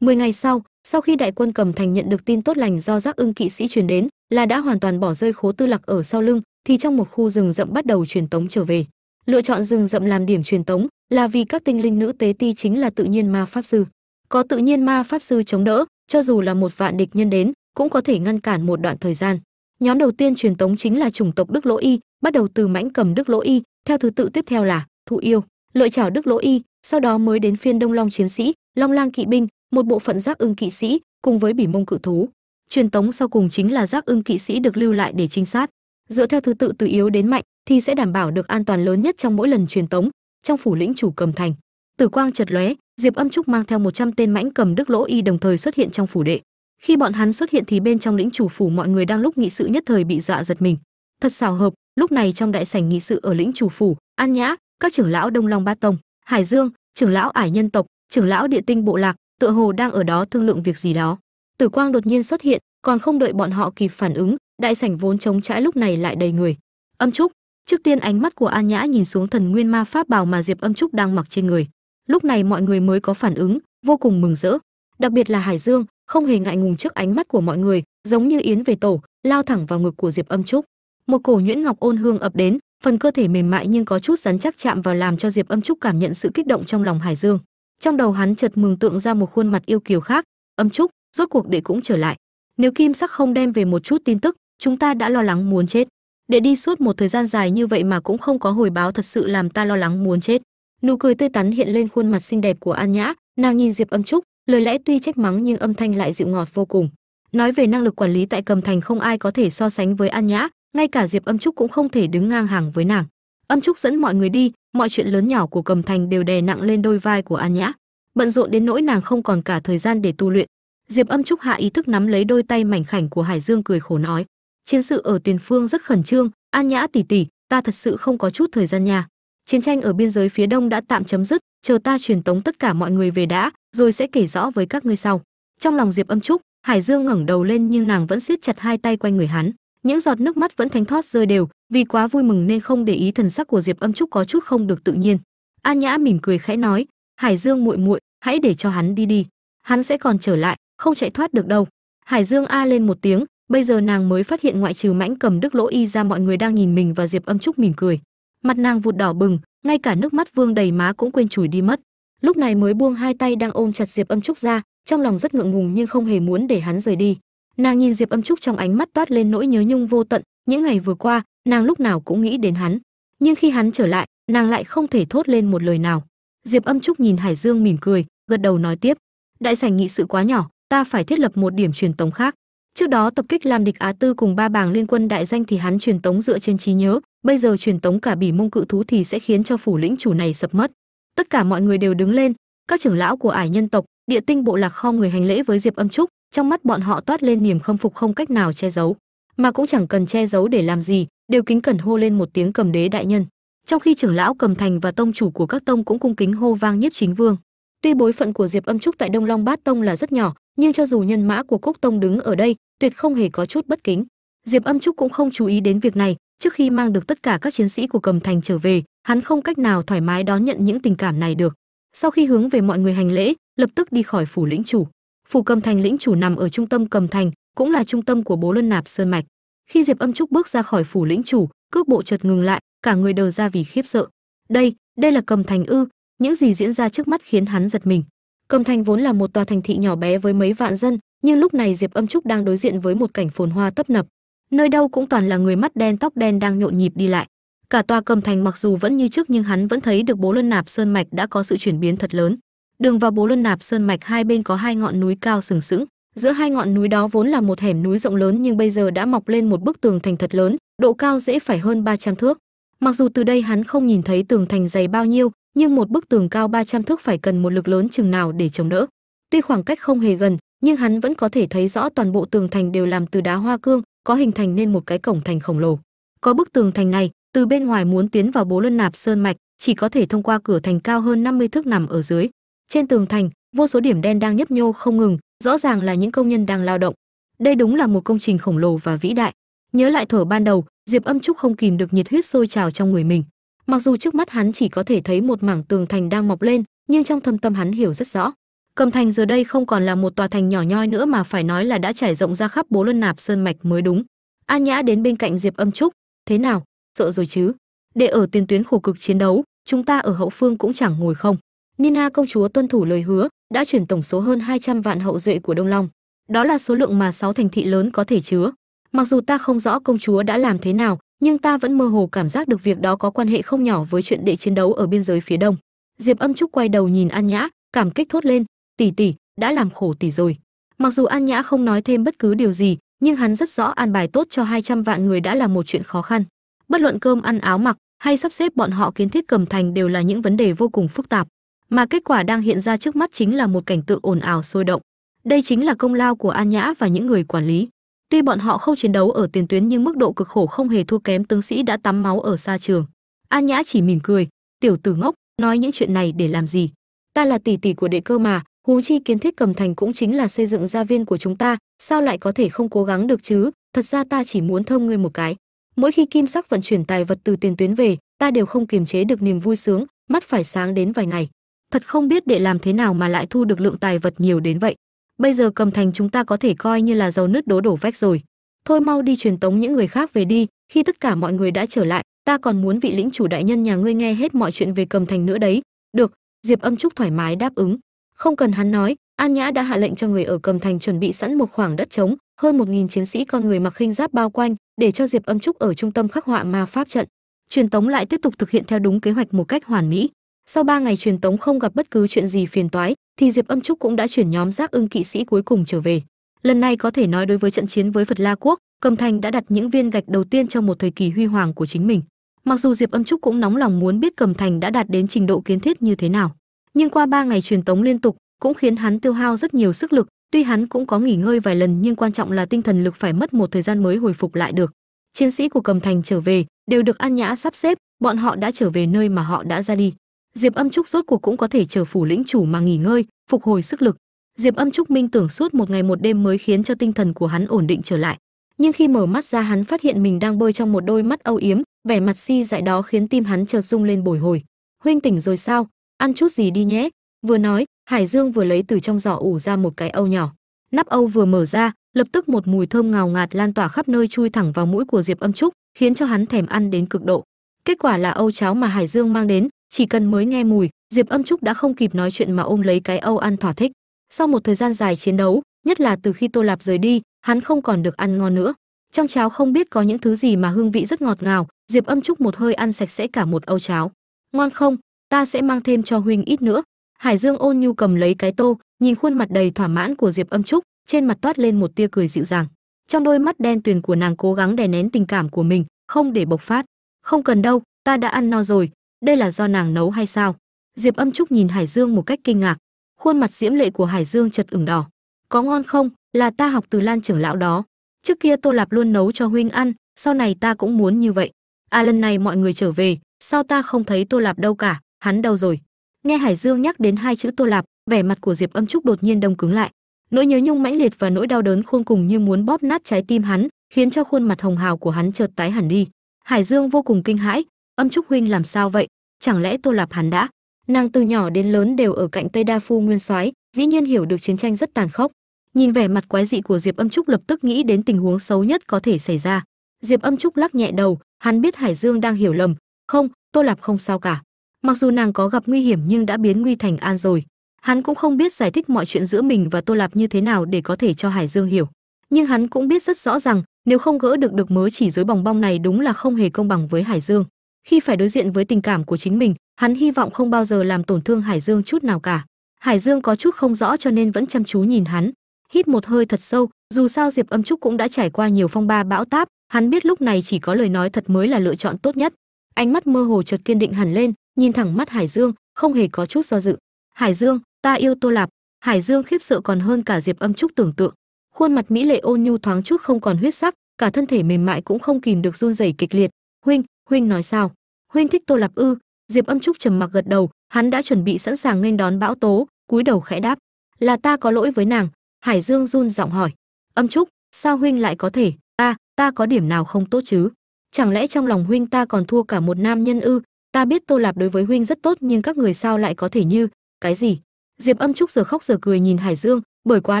Mười ngày sau, sau khi đại quân cầm thành nhận được tin tốt lành do giác ưng kỵ sĩ truyền đến, là đã hoàn toàn bỏ rơi khố tư lạc ở sau lưng, thì trong một khu rừng rậm bắt đầu truyền tống trở về. Lựa chọn rừng rậm làm điểm truyền tống, là vì các tinh linh nữ tế ti chính là tự nhiên ma pháp sư. Có tự nhiên ma pháp sư chống đỡ cho dù là một vạn địch nhân đến cũng có thể ngăn cản một đoạn thời gian. Nhóm đầu tiên truyền tống chính là chủng tộc đức lỗ y bắt đầu từ mãnh cầm đức lỗ y theo thứ tự tiếp theo là thụ yêu. Lợi chảo đức lỗ y sau đó mới đến phiên đông long chiến sĩ long lang kỵ binh một bộ phận giác ưng kỵ sĩ cùng với bỉ mông cự thú. Truyền tống sau cùng chính là giác ưng kỵ sĩ được lưu lại để trinh sát. Dựa theo thứ tự từ yếu đến mạnh thì sẽ đảm bảo được an toàn lớn nhất trong mỗi lần truyền tống, trong phủ lĩnh chủ cầm thành. Tử quang chợt lóe, diệp âm trúc mang theo 100 tên mãnh cầm đức lỗ y đồng thời xuất hiện trong phủ đệ. Khi bọn hắn xuất hiện thì bên trong lĩnh chủ phủ mọi người đang lúc nghị sự nhất thời bị dọa giật mình. Thật xào hợp, lúc này trong đại sảnh nghị sự ở lĩnh chủ phủ, an nhã, các trưởng lão đông long ba tông, hải dương, trưởng lão ải nhân tộc, trưởng lão địa tinh bộ lạc tựa hồ đang ở đó thương lượng việc gì đó. Tử quang đột nhiên xuất hiện, còn không đợi bọn họ kịp phản ứng, đại sảnh vốn trống trãi lúc này lại đầy người. Âm trúc, trước tiên ánh mắt của an nhã nhìn xuống thần nguyên ma pháp bào mà diệp âm trúc đang mặc trên người. Lúc này mọi người mới có phản ứng, vô cùng mừng rỡ. Đặc biệt là hải dương, không hề ngại ngùng trước ánh mắt của mọi người, giống như yến về tổ, lao thẳng vào ngực của diệp âm trúc. Một cổ nhuyễn ngọc ôn hương ập đến, phần cơ thể mềm mại nhưng có chút rắn chắc chạm vào làm cho diệp âm trúc cảm nhận sự kích động trong lòng hải dương trong đầu hắn chợt mường tượng ra một khuôn mặt yêu kiều khác, âm trúc, rốt cuộc đệ cũng trở lại. Nếu kim sắc không đem về một chút tin tức, chúng ta đã lo lắng muốn chết. Đệ đi suốt một thời gian dài như vậy mà cũng không có hồi báo thật sự làm ta lo lắng muốn chết. Nụ cười tươi tắn hiện lên khuôn mặt xinh đẹp của an nhã, nàng nhìn diệp âm trúc, lời lẽ tuy trách mắng nhưng âm thanh lại dịu ngọt vô cùng. Nói về năng lực quản lý tại cầm thành không ai có thể so sánh với an nhã, ngay cả diệp âm trúc cũng không thể đứng ngang hàng với nàng. Âm trúc dẫn mọi người đi mọi chuyện lớn nhỏ của cầm thành đều đè nặng lên đôi vai của an nhã. Bận rộn đến nỗi nàng không còn cả thời gian để tu luyện. Diệp âm trúc hạ ý thức nắm lấy đôi tay mảnh khảnh của hải dương cười khổ nói, chiến sự ở tiền phương rất khẩn trương an nhã tỷ tỷ, ta thật sự không có chút thời gian nha. Chiến tranh ở biên giới phía đông đã tạm chấm dứt, chờ ta truyền tống tất cả mọi người về đã, rồi sẽ kể rõ với các ngươi sau. Trong lòng diệp âm trúc, hải dương ngẩng đầu lên nhưng nàng vẫn siết chặt hai tay quanh người hắn những giọt nước mắt vẫn thánh thót rơi đều, vì quá vui mừng nên không để ý thần sắc của diệp âm trúc có chút không được tự nhiên. An nhã mỉm cười khẽ nói, hải dương muội muội, hãy để cho hắn đi đi. Hắn sẽ còn trở lại, không chạy thoát được đâu. Hải dương a lên một tiếng, bây giờ nàng mới phát hiện ngoại trừ mãnh cầm đức lỗ y ra mọi người đang nhìn mình và diệp âm trúc mỉm cười. Mặt nàng vụt đỏ bừng, ngay cả nước mắt vương đầy má cũng quên chùi đi mất. Lúc này mới buông hai tay đang ôm chặt diệp âm trúc ra, trong lòng rất ngượng ngùng nhưng không hề muốn để hắn rời đi nàng nhìn diệp âm trúc trong ánh mắt toát lên nỗi nhớ nhung vô tận, những ngày vừa qua, nàng lúc nào cũng nghĩ đến hắn. Nhưng khi hắn trở lại, nàng lại không thể thốt lên một lời nào. Diệp âm trúc nhìn hải dương mỉm cười, gật đầu nói tiếp, đại sảnh nghị sự quá nhỏ, ta phải thiết lập một điểm truyền tống khác. Trước đó tập kích làm địch á tư cùng ba bàng liên quân đại danh thì hắn truyền tống dựa trên trí nhớ, bây giờ truyền tống cả bỉ mông cự thú thì sẽ khiến cho phủ lĩnh chủ này sập mất. Tất cả mọi người đều đứng lên, các trưởng lão của ải nhân tộc, địa tinh bộ lạc kho người hành lễ với diệp âm trúc trong mắt bọn họ toát lên niềm khâm phục không cách nào che giấu, mà cũng chẳng cần che giấu để làm gì, đều kính cẩn hô lên một tiếng cầm đế đại nhân. Trong khi trưởng lão cầm thành và tông chủ của các tông cũng cung kính hô vang nhiếp chính vương. Tuy bối phận của diệp âm trúc tại đông long bát tông là rất nhỏ, nhưng cho dù nhân mã của cúc tông đứng ở đây, tuyệt không hề có chút bất kính. Diệp âm trúc cũng không chú ý đến việc này, trước khi mang được tất cả các chiến sĩ của cầm thành trở về, hắn không cách nào thoải mái đón nhận những tình cảm này được. Sau khi hướng về mọi người hành lễ, lập tức đi khỏi phủ lĩnh chủ phủ cầm thành lĩnh chủ nằm ở trung tâm cầm thành, cũng là trung tâm của bố luân nạp sơn mạch. Khi diệp âm trúc bước ra khỏi phủ lĩnh chủ, cước bộ chợt ngừng lại, cả người đờ ra vì khiếp sợ. Đây đây là cầm thành ư? Những gì diễn ra trước mắt khiến hắn giật mình. Cầm thành vốn là một tòa thành thị nhỏ bé với mấy vạn dân, nhưng lúc này diệp âm trúc đang đối diện với một cảnh phồn hoa tấp nập. Nơi đâu cũng toàn là người mắt đen, tóc đen đang nhộn nhịp đi lại. Cả tòa cầm thành mặc dù vẫn như trước nhưng hắn vẫn thấy được bố luân nạp sơn mạch đã có sự chuyển biến thật lớn đường vào bố luân nạp sơn mạch, hai bên có hai ngọn núi cao sừng sững. Giữa hai ngọn núi đó vốn là một hẻm núi rộng lớn nhưng bây giờ đã mọc lên một bức tường thành thật lớn, độ cao dễ phải hơn 300 thước. Mặc dù từ đây hắn không nhìn thấy tường thành dày bao nhiêu, nhưng một bức tường cao 300 thước phải cần một lực lớn chừng nào để chống đỡ. Tuy khoảng cách không hề gần, nhưng hắn vẫn có thể thấy rõ toàn bộ tường thành đều làm từ đá hoa cương, có hình thành nên một cái cổng thành khổng lồ. Có bức tường thành này, từ bên ngoài muốn tiến vào bố luân nạp sơn mạch, chỉ có thể thông qua cửa thành cao hơn 50 thước nằm ở dưới trên tường thành, vô số điểm đen đang nhấp nhô không ngừng, rõ ràng là những công nhân đang lao động. Đây đúng là một công trình khổng lồ và vĩ đại. Nhớ lại thở ban đầu, diệp âm trúc không kìm được nhiệt huyết sôi trào trong người mình. Mặc dù trước mắt hắn chỉ có thể thấy một mảng tường thành đang mọc lên, nhưng trong thâm tâm hắn hiểu rất rõ. Cầm thành giờ đây không còn là một tòa thành nhỏ nhoi nữa mà phải nói là đã trải rộng ra khắp bố luân nạp sơn mạch mới đúng. An nhã đến bên cạnh diệp âm trúc, thế nào? Sợ rồi chứ? Để ở tiền tuyến khổ cực chiến đấu, chúng ta ở hậu phương cũng chẳng ngồi không nina công chúa tuân thủ lời hứa, đã chuyển tổng số hơn 200 vạn hậu duệ của đông long. Đó là số lượng mà sáu thành thị lớn có thể chứa. Mặc dù ta không rõ công chúa đã làm thế nào, nhưng ta vẫn mơ hồ cảm giác được việc đó có quan hệ không nhỏ với chuyện đệ chiến đấu ở biên giới phía đông. Diệp âm trúc quay đầu nhìn an nhã, cảm kích thốt lên, tỷ tỷ, đã làm khổ tỷ rồi. Mặc dù an nhã không nói thêm bất cứ điều gì, nhưng hắn rất rõ an bài tốt cho 200 vạn người đã là một chuyện khó khăn. Bất luận cơm ăn áo mặc hay sắp xếp bọn họ kiến thiết cầm thành đều là những vấn đề vô cùng phức tạp mà kết quả đang hiện ra trước mắt chính là một cảnh tượng ồn ào sôi động. Đây chính là công lao của an nhã và những người quản lý. Tuy bọn họ không chiến đấu ở tiền tuyến nhưng mức độ cực khổ không hề thua kém tướng sĩ đã tắm máu ở xa trường. An nhã chỉ mỉm cười, tiểu tử ngốc, nói những chuyện này để làm gì? Ta là tỷ tỷ của đệ cơ mà hú chi kiến thiết cầm thành cũng chính là xây dựng gia viên của chúng ta, sao lại có thể không cố gắng được chứ? Thật ra ta chỉ muốn thơm ngươi một cái. Mỗi khi kim sắc vận chuyển tài vật từ tiền tuyến về, ta đều không kiềm chế được niềm vui sướng, mắt phải sáng đến vài ngày thật không biết để làm thế nào mà lại thu được lượng tài vật nhiều đến vậy. Bây giờ cầm thành chúng ta có thể coi như là dầu nứt đố đổ vách rồi. Thôi mau đi truyền tống những người khác về đi, khi tất cả mọi người đã trở lại, ta còn muốn vị lĩnh chủ đại nhân nhà ngươi nghe hết mọi chuyện về cầm thành nữa đấy. Được, diệp âm trúc thoải mái đáp ứng. Không cần hắn nói, an nhã đã hạ lệnh cho người ở cầm thành chuẩn bị sẵn một khoảng đất trống, hơn một nghìn chiến sĩ con người mặc khinh giáp bao quanh, để cho diệp âm trúc ở trung tâm khắc họa ma pháp trận. Truyền tống lại tiếp tục thực hiện theo đúng kế hoạch một cách hoàn mỹ sau 3 ngày truyền tống không gặp bất cứ chuyện gì phiền toái, thì diệp âm trúc cũng đã chuyển nhóm giác ưng kỵ sĩ cuối cùng trở về. Lần này có thể nói đối với trận chiến với phật la quốc, cầm thành đã đặt những viên gạch đầu tiên trong một thời kỳ huy hoàng của chính mình. Mặc dù diệp âm trúc cũng nóng lòng muốn biết cầm thành đã đạt đến trình độ kiến thiết như thế nào, nhưng qua 3 ngày truyền tống liên tục, cũng khiến hắn tiêu hao rất nhiều sức lực. Tuy hắn cũng có nghỉ ngơi vài lần, nhưng quan trọng là tinh thần lực phải mất một thời gian mới hồi phục lại được. Chiến sĩ của cầm thành trở về, đều được an nhã sắp xếp, bọn họ đã trở về nơi mà họ đã ra đi diệp âm trúc rốt cuộc cũng có thể chờ phủ lĩnh chủ mà nghỉ ngơi, phục hồi sức lực. Diệp âm trúc minh tưởng suốt một ngày một đêm mới khiến cho tinh thần của hắn ổn định trở lại. Nhưng khi mở mắt ra hắn phát hiện mình đang bơi trong một đôi mắt âu yếm, vẻ mặt si dại đó khiến tim hắn chợt rung lên bồi hồi. Huynh tỉnh rồi sao? Ăn chút gì đi nhé. Vừa nói, hải dương vừa lấy từ trong giỏ ủ ra một cái âu nhỏ. Nắp âu vừa mở ra, lập tức một mùi thơm ngào ngạt lan tỏa khắp nơi chui thẳng vào mũi của diệp âm trúc, khiến cho hắn thèm ăn đến cực độ. Kết quả là âu cháo mà hải dương mang đến chỉ cần mới nghe mùi, diệp âm trúc đã không kịp nói chuyện mà ôm lấy cái âu ăn thỏa thích. Sau một thời gian dài chiến đấu, nhất là từ khi tô lạp rời đi, hắn không còn được ăn ngon nữa. Trong cháo không biết có những thứ gì mà hương vị rất ngọt ngào, diệp âm trúc một hơi ăn sạch sẽ cả một âu cháo. Ngon không? Ta sẽ mang thêm cho huynh ít nữa. Hải dương ôn nhu cầm lấy cái tô, nhìn khuôn mặt đầy thỏa mãn của diệp âm trúc, trên mặt toát lên một tia cười dịu dàng. Trong đôi mắt đen tuyền của nàng cố gắng đè nén tình cảm của mình, không để bộc phát. Không cần đâu, ta đã ăn no rồi đây là do nàng nấu hay sao? Diệp âm trúc nhìn hải dương một cách kinh ngạc. Khuôn mặt diễm lệ của hải dương chật ửng đỏ. Có ngon không? Là ta học từ lan trưởng lão đó. Trước kia tô lạp luôn nấu cho huynh ăn, sau này ta cũng muốn như vậy. À lần này mọi người trở về, sao ta không thấy tô lạp đâu cả? Hắn đâu rồi? Nghe hải dương nhắc đến hai chữ tô lạp, vẻ mặt của diệp âm trúc đột nhiên đông cứng lại. Nỗi nhớ nhung mãnh liệt và nỗi đau đớn khôn cùng như muốn bóp nát trái tim hắn, khiến cho khuôn mặt hồng hào của hắn chợt tái hẳn đi. Hải dương vô cùng kinh hãi âm trúc huynh làm sao vậy? Chẳng lẽ tô lạp hắn đã? Nàng từ nhỏ đến lớn đều ở cạnh tây đa phu nguyên soái, dĩ nhiên hiểu được chiến tranh rất tàn khốc. Nhìn vẻ mặt quái dị của diệp âm trúc lập tức nghĩ đến tình huống xấu nhất có thể xảy ra. Diệp âm trúc lắc nhẹ đầu, hắn biết hải dương đang hiểu lầm. Không, tô lạp không sao cả. Mặc dù nàng có gặp nguy hiểm nhưng đã biến nguy thành an rồi. Hắn cũng không biết giải thích mọi chuyện giữa mình và tô lạp như thế nào để có thể cho hải dương hiểu. Nhưng hắn cũng biết rất rõ rằng, nếu không gỡ được được mớ chỉ dối bòng bong này đúng là không hề công bằng với hải dương khi phải đối diện với tình cảm của chính mình, hắn hy vọng không bao giờ làm tổn thương hải dương chút nào cả. Hải dương có chút không rõ cho nên vẫn chăm chú nhìn hắn. Hít một hơi thật sâu, dù sao diệp âm trúc cũng đã trải qua nhiều phong ba bão táp, hắn biết lúc này chỉ có lời nói thật mới là lựa chọn tốt nhất. Ánh mắt mơ hồ chợt kiên định hẳn lên, nhìn thẳng mắt hải dương, không hề có chút do dự. Hải dương, ta yêu tô lạp. Hải dương khiếp sợ còn hơn cả diệp âm trúc tưởng tượng. Khuôn mặt mỹ lệ ôn nhu thoáng chút không còn huyết sắc, cả thân thể mềm mại cũng không kìm được run rẩy kịch liệt. Huynh huynh nói sao? Huynh thích tô lạp ư. Diệp âm trúc trầm mặc gật đầu, hắn đã chuẩn bị sẵn sàng nghênh đón bão tố, cúi đầu khẽ đáp. Là ta có lỗi với nàng. Hải dương run giọng hỏi. Âm trúc, sao huynh lại có thể? Ta ta có điểm nào không tốt chứ? Chẳng lẽ trong lòng huynh ta còn thua cả một nam nhân ư? Ta biết tô lạp đối với huynh rất tốt nhưng các người sao lại có thể như, cái gì? Diệp âm trúc giờ khóc giờ cười nhìn hải dương, bởi quá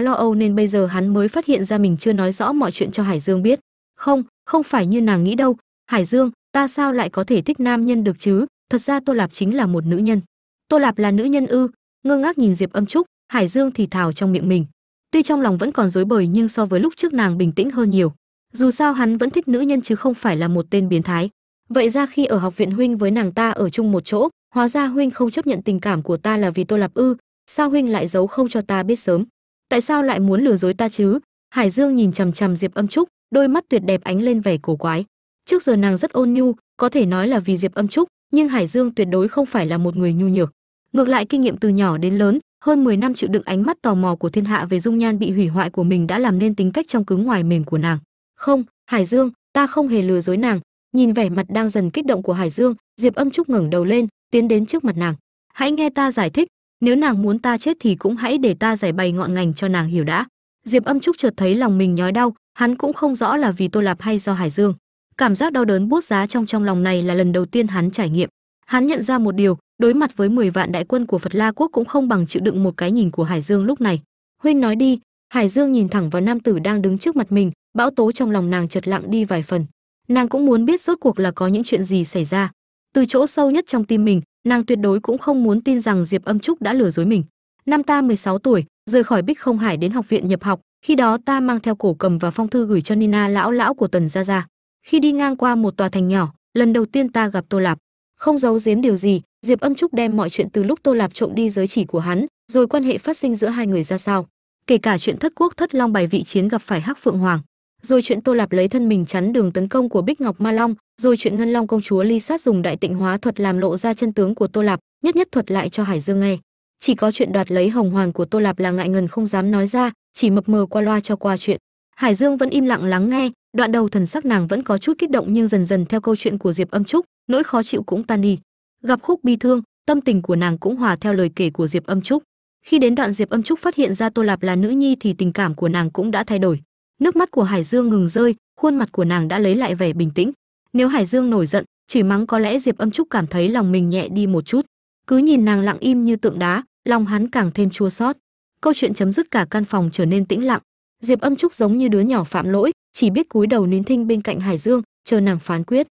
lo âu nên bây giờ hắn mới phát hiện ra mình chưa nói rõ mọi chuyện cho hải dương biết. Không không phải như nàng nghĩ đâu. Hải dương ta sao lại có thể thích nam nhân được chứ? Thật ra tô lạp chính là một nữ nhân. Tô lạp là nữ nhân ư? Ngơ ngác nhìn diệp âm trúc, hải dương thì thào trong miệng mình. Tuy trong lòng vẫn còn rối bời nhưng so với lúc trước nàng bình tĩnh hơn nhiều. Dù sao hắn vẫn thích nữ nhân chứ không phải là một tên biến thái. Vậy ra khi ở học viện huynh với nàng ta ở chung một chỗ, hóa ra huynh không chấp nhận tình cảm của ta là vì tô lạp ư? Sao huynh lại giấu không cho ta biết sớm? Tại sao lại muốn lừa dối ta chứ? Hải dương nhìn chằm chằm diệp âm trúc, đôi mắt tuyệt đẹp ánh lên vẻ cổ quái trước giờ nàng rất ôn nhu, có thể nói là vì diệp âm trúc, nhưng hải dương tuyệt đối không phải là một người nhu nhược. Ngược lại, kinh nghiệm từ nhỏ đến lớn, hơn 10 năm chịu đựng ánh mắt tò mò của thiên hạ về dung nhan bị hủy hoại của mình đã làm nên tính cách trong cứng ngoài mềm của nàng. Không, hải dương, ta không hề lừa dối nàng. Nhìn vẻ mặt đang dần kích động của hải dương, diệp âm trúc ngẩng đầu lên, tiến đến trước mặt nàng. Hãy nghe ta giải thích, nếu nàng muốn ta chết thì cũng hãy để ta giải bày ngọn ngành cho nàng hiểu đã. Diệp âm trúc chợt thấy lòng mình nhói đau, hắn cũng không rõ là vì tô lạp hay do hải dương cảm giác đau đớn buốt giá trong trong lòng này là lần đầu tiên hắn trải nghiệm. Hắn nhận ra một điều, đối mặt với 10 vạn đại quân của phật la quốc cũng không bằng chịu đựng một cái nhìn của hải dương lúc này. Huynh nói đi, hải dương nhìn thẳng vào nam tử đang đứng trước mặt mình, bão tố trong lòng nàng chợt lặng đi vài phần. Nàng cũng muốn biết rốt cuộc là có những chuyện gì xảy ra. Từ chỗ sâu nhất trong tim mình, nàng tuyệt đối cũng không muốn tin rằng diệp âm trúc đã lừa dối mình. Năm ta 16 tuổi, rời khỏi bích không hải đến học viện nhập học, khi đó ta mang theo cổ cầm và phong thư gửi cho nina lão lão của tần gia gia khi đi ngang qua một tòa thành nhỏ, lần đầu tiên ta gặp tô lạp. Không giấu giếm điều gì, diệp âm trúc đem mọi chuyện từ lúc tô lạp trộm đi giới chỉ của hắn, rồi quan hệ phát sinh giữa hai người ra sao. Kể cả chuyện thất quốc thất long bài vị chiến gặp phải hắc phượng hoàng, rồi chuyện tô lạp lấy thân mình chắn đường tấn công của bích ngọc ma long, rồi chuyện ngân long công chúa ly sát dùng đại tịnh hóa thuật làm lộ ra chân tướng của tô lạp, nhất nhất thuật lại cho hải dương nghe. Chỉ có chuyện đoạt lấy hồng hoàn của tô lạp là ngại ngần không dám nói ra, chỉ mập mờ qua loa cho qua chuyện. Hải dương vẫn im lặng lắng nghe đoạn đầu thần sắc nàng vẫn có chút kích động nhưng dần dần theo câu chuyện của diệp âm trúc, nỗi khó chịu cũng tan đi. Gặp khúc bi thương, tâm tình của nàng cũng hòa theo lời kể của diệp âm trúc. Khi đến đoạn diệp âm trúc phát hiện ra tô lạp là nữ nhi thì tình cảm của nàng cũng đã thay đổi. Nước mắt của hải dương ngừng rơi, khuôn mặt của nàng đã lấy lại vẻ bình tĩnh. Nếu hải dương nổi giận chỉ mắng có lẽ diệp âm trúc cảm thấy lòng mình nhẹ đi một chút. Cứ nhìn nàng lặng im như tượng đá, lòng hắn càng thêm chua xót. Câu chuyện chấm dứt cả căn phòng trở nên tĩnh lặng diệp âm trúc giống như đứa nhỏ phạm lỗi, chỉ biết cúi đầu nín thinh bên cạnh hải dương, chờ nàng phán quyết.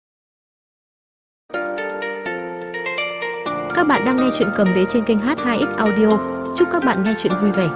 Các bạn đang nghe chuyện cầm đế trên kênh h2x audio. Chúc các bạn nghe chuyện vui vẻ.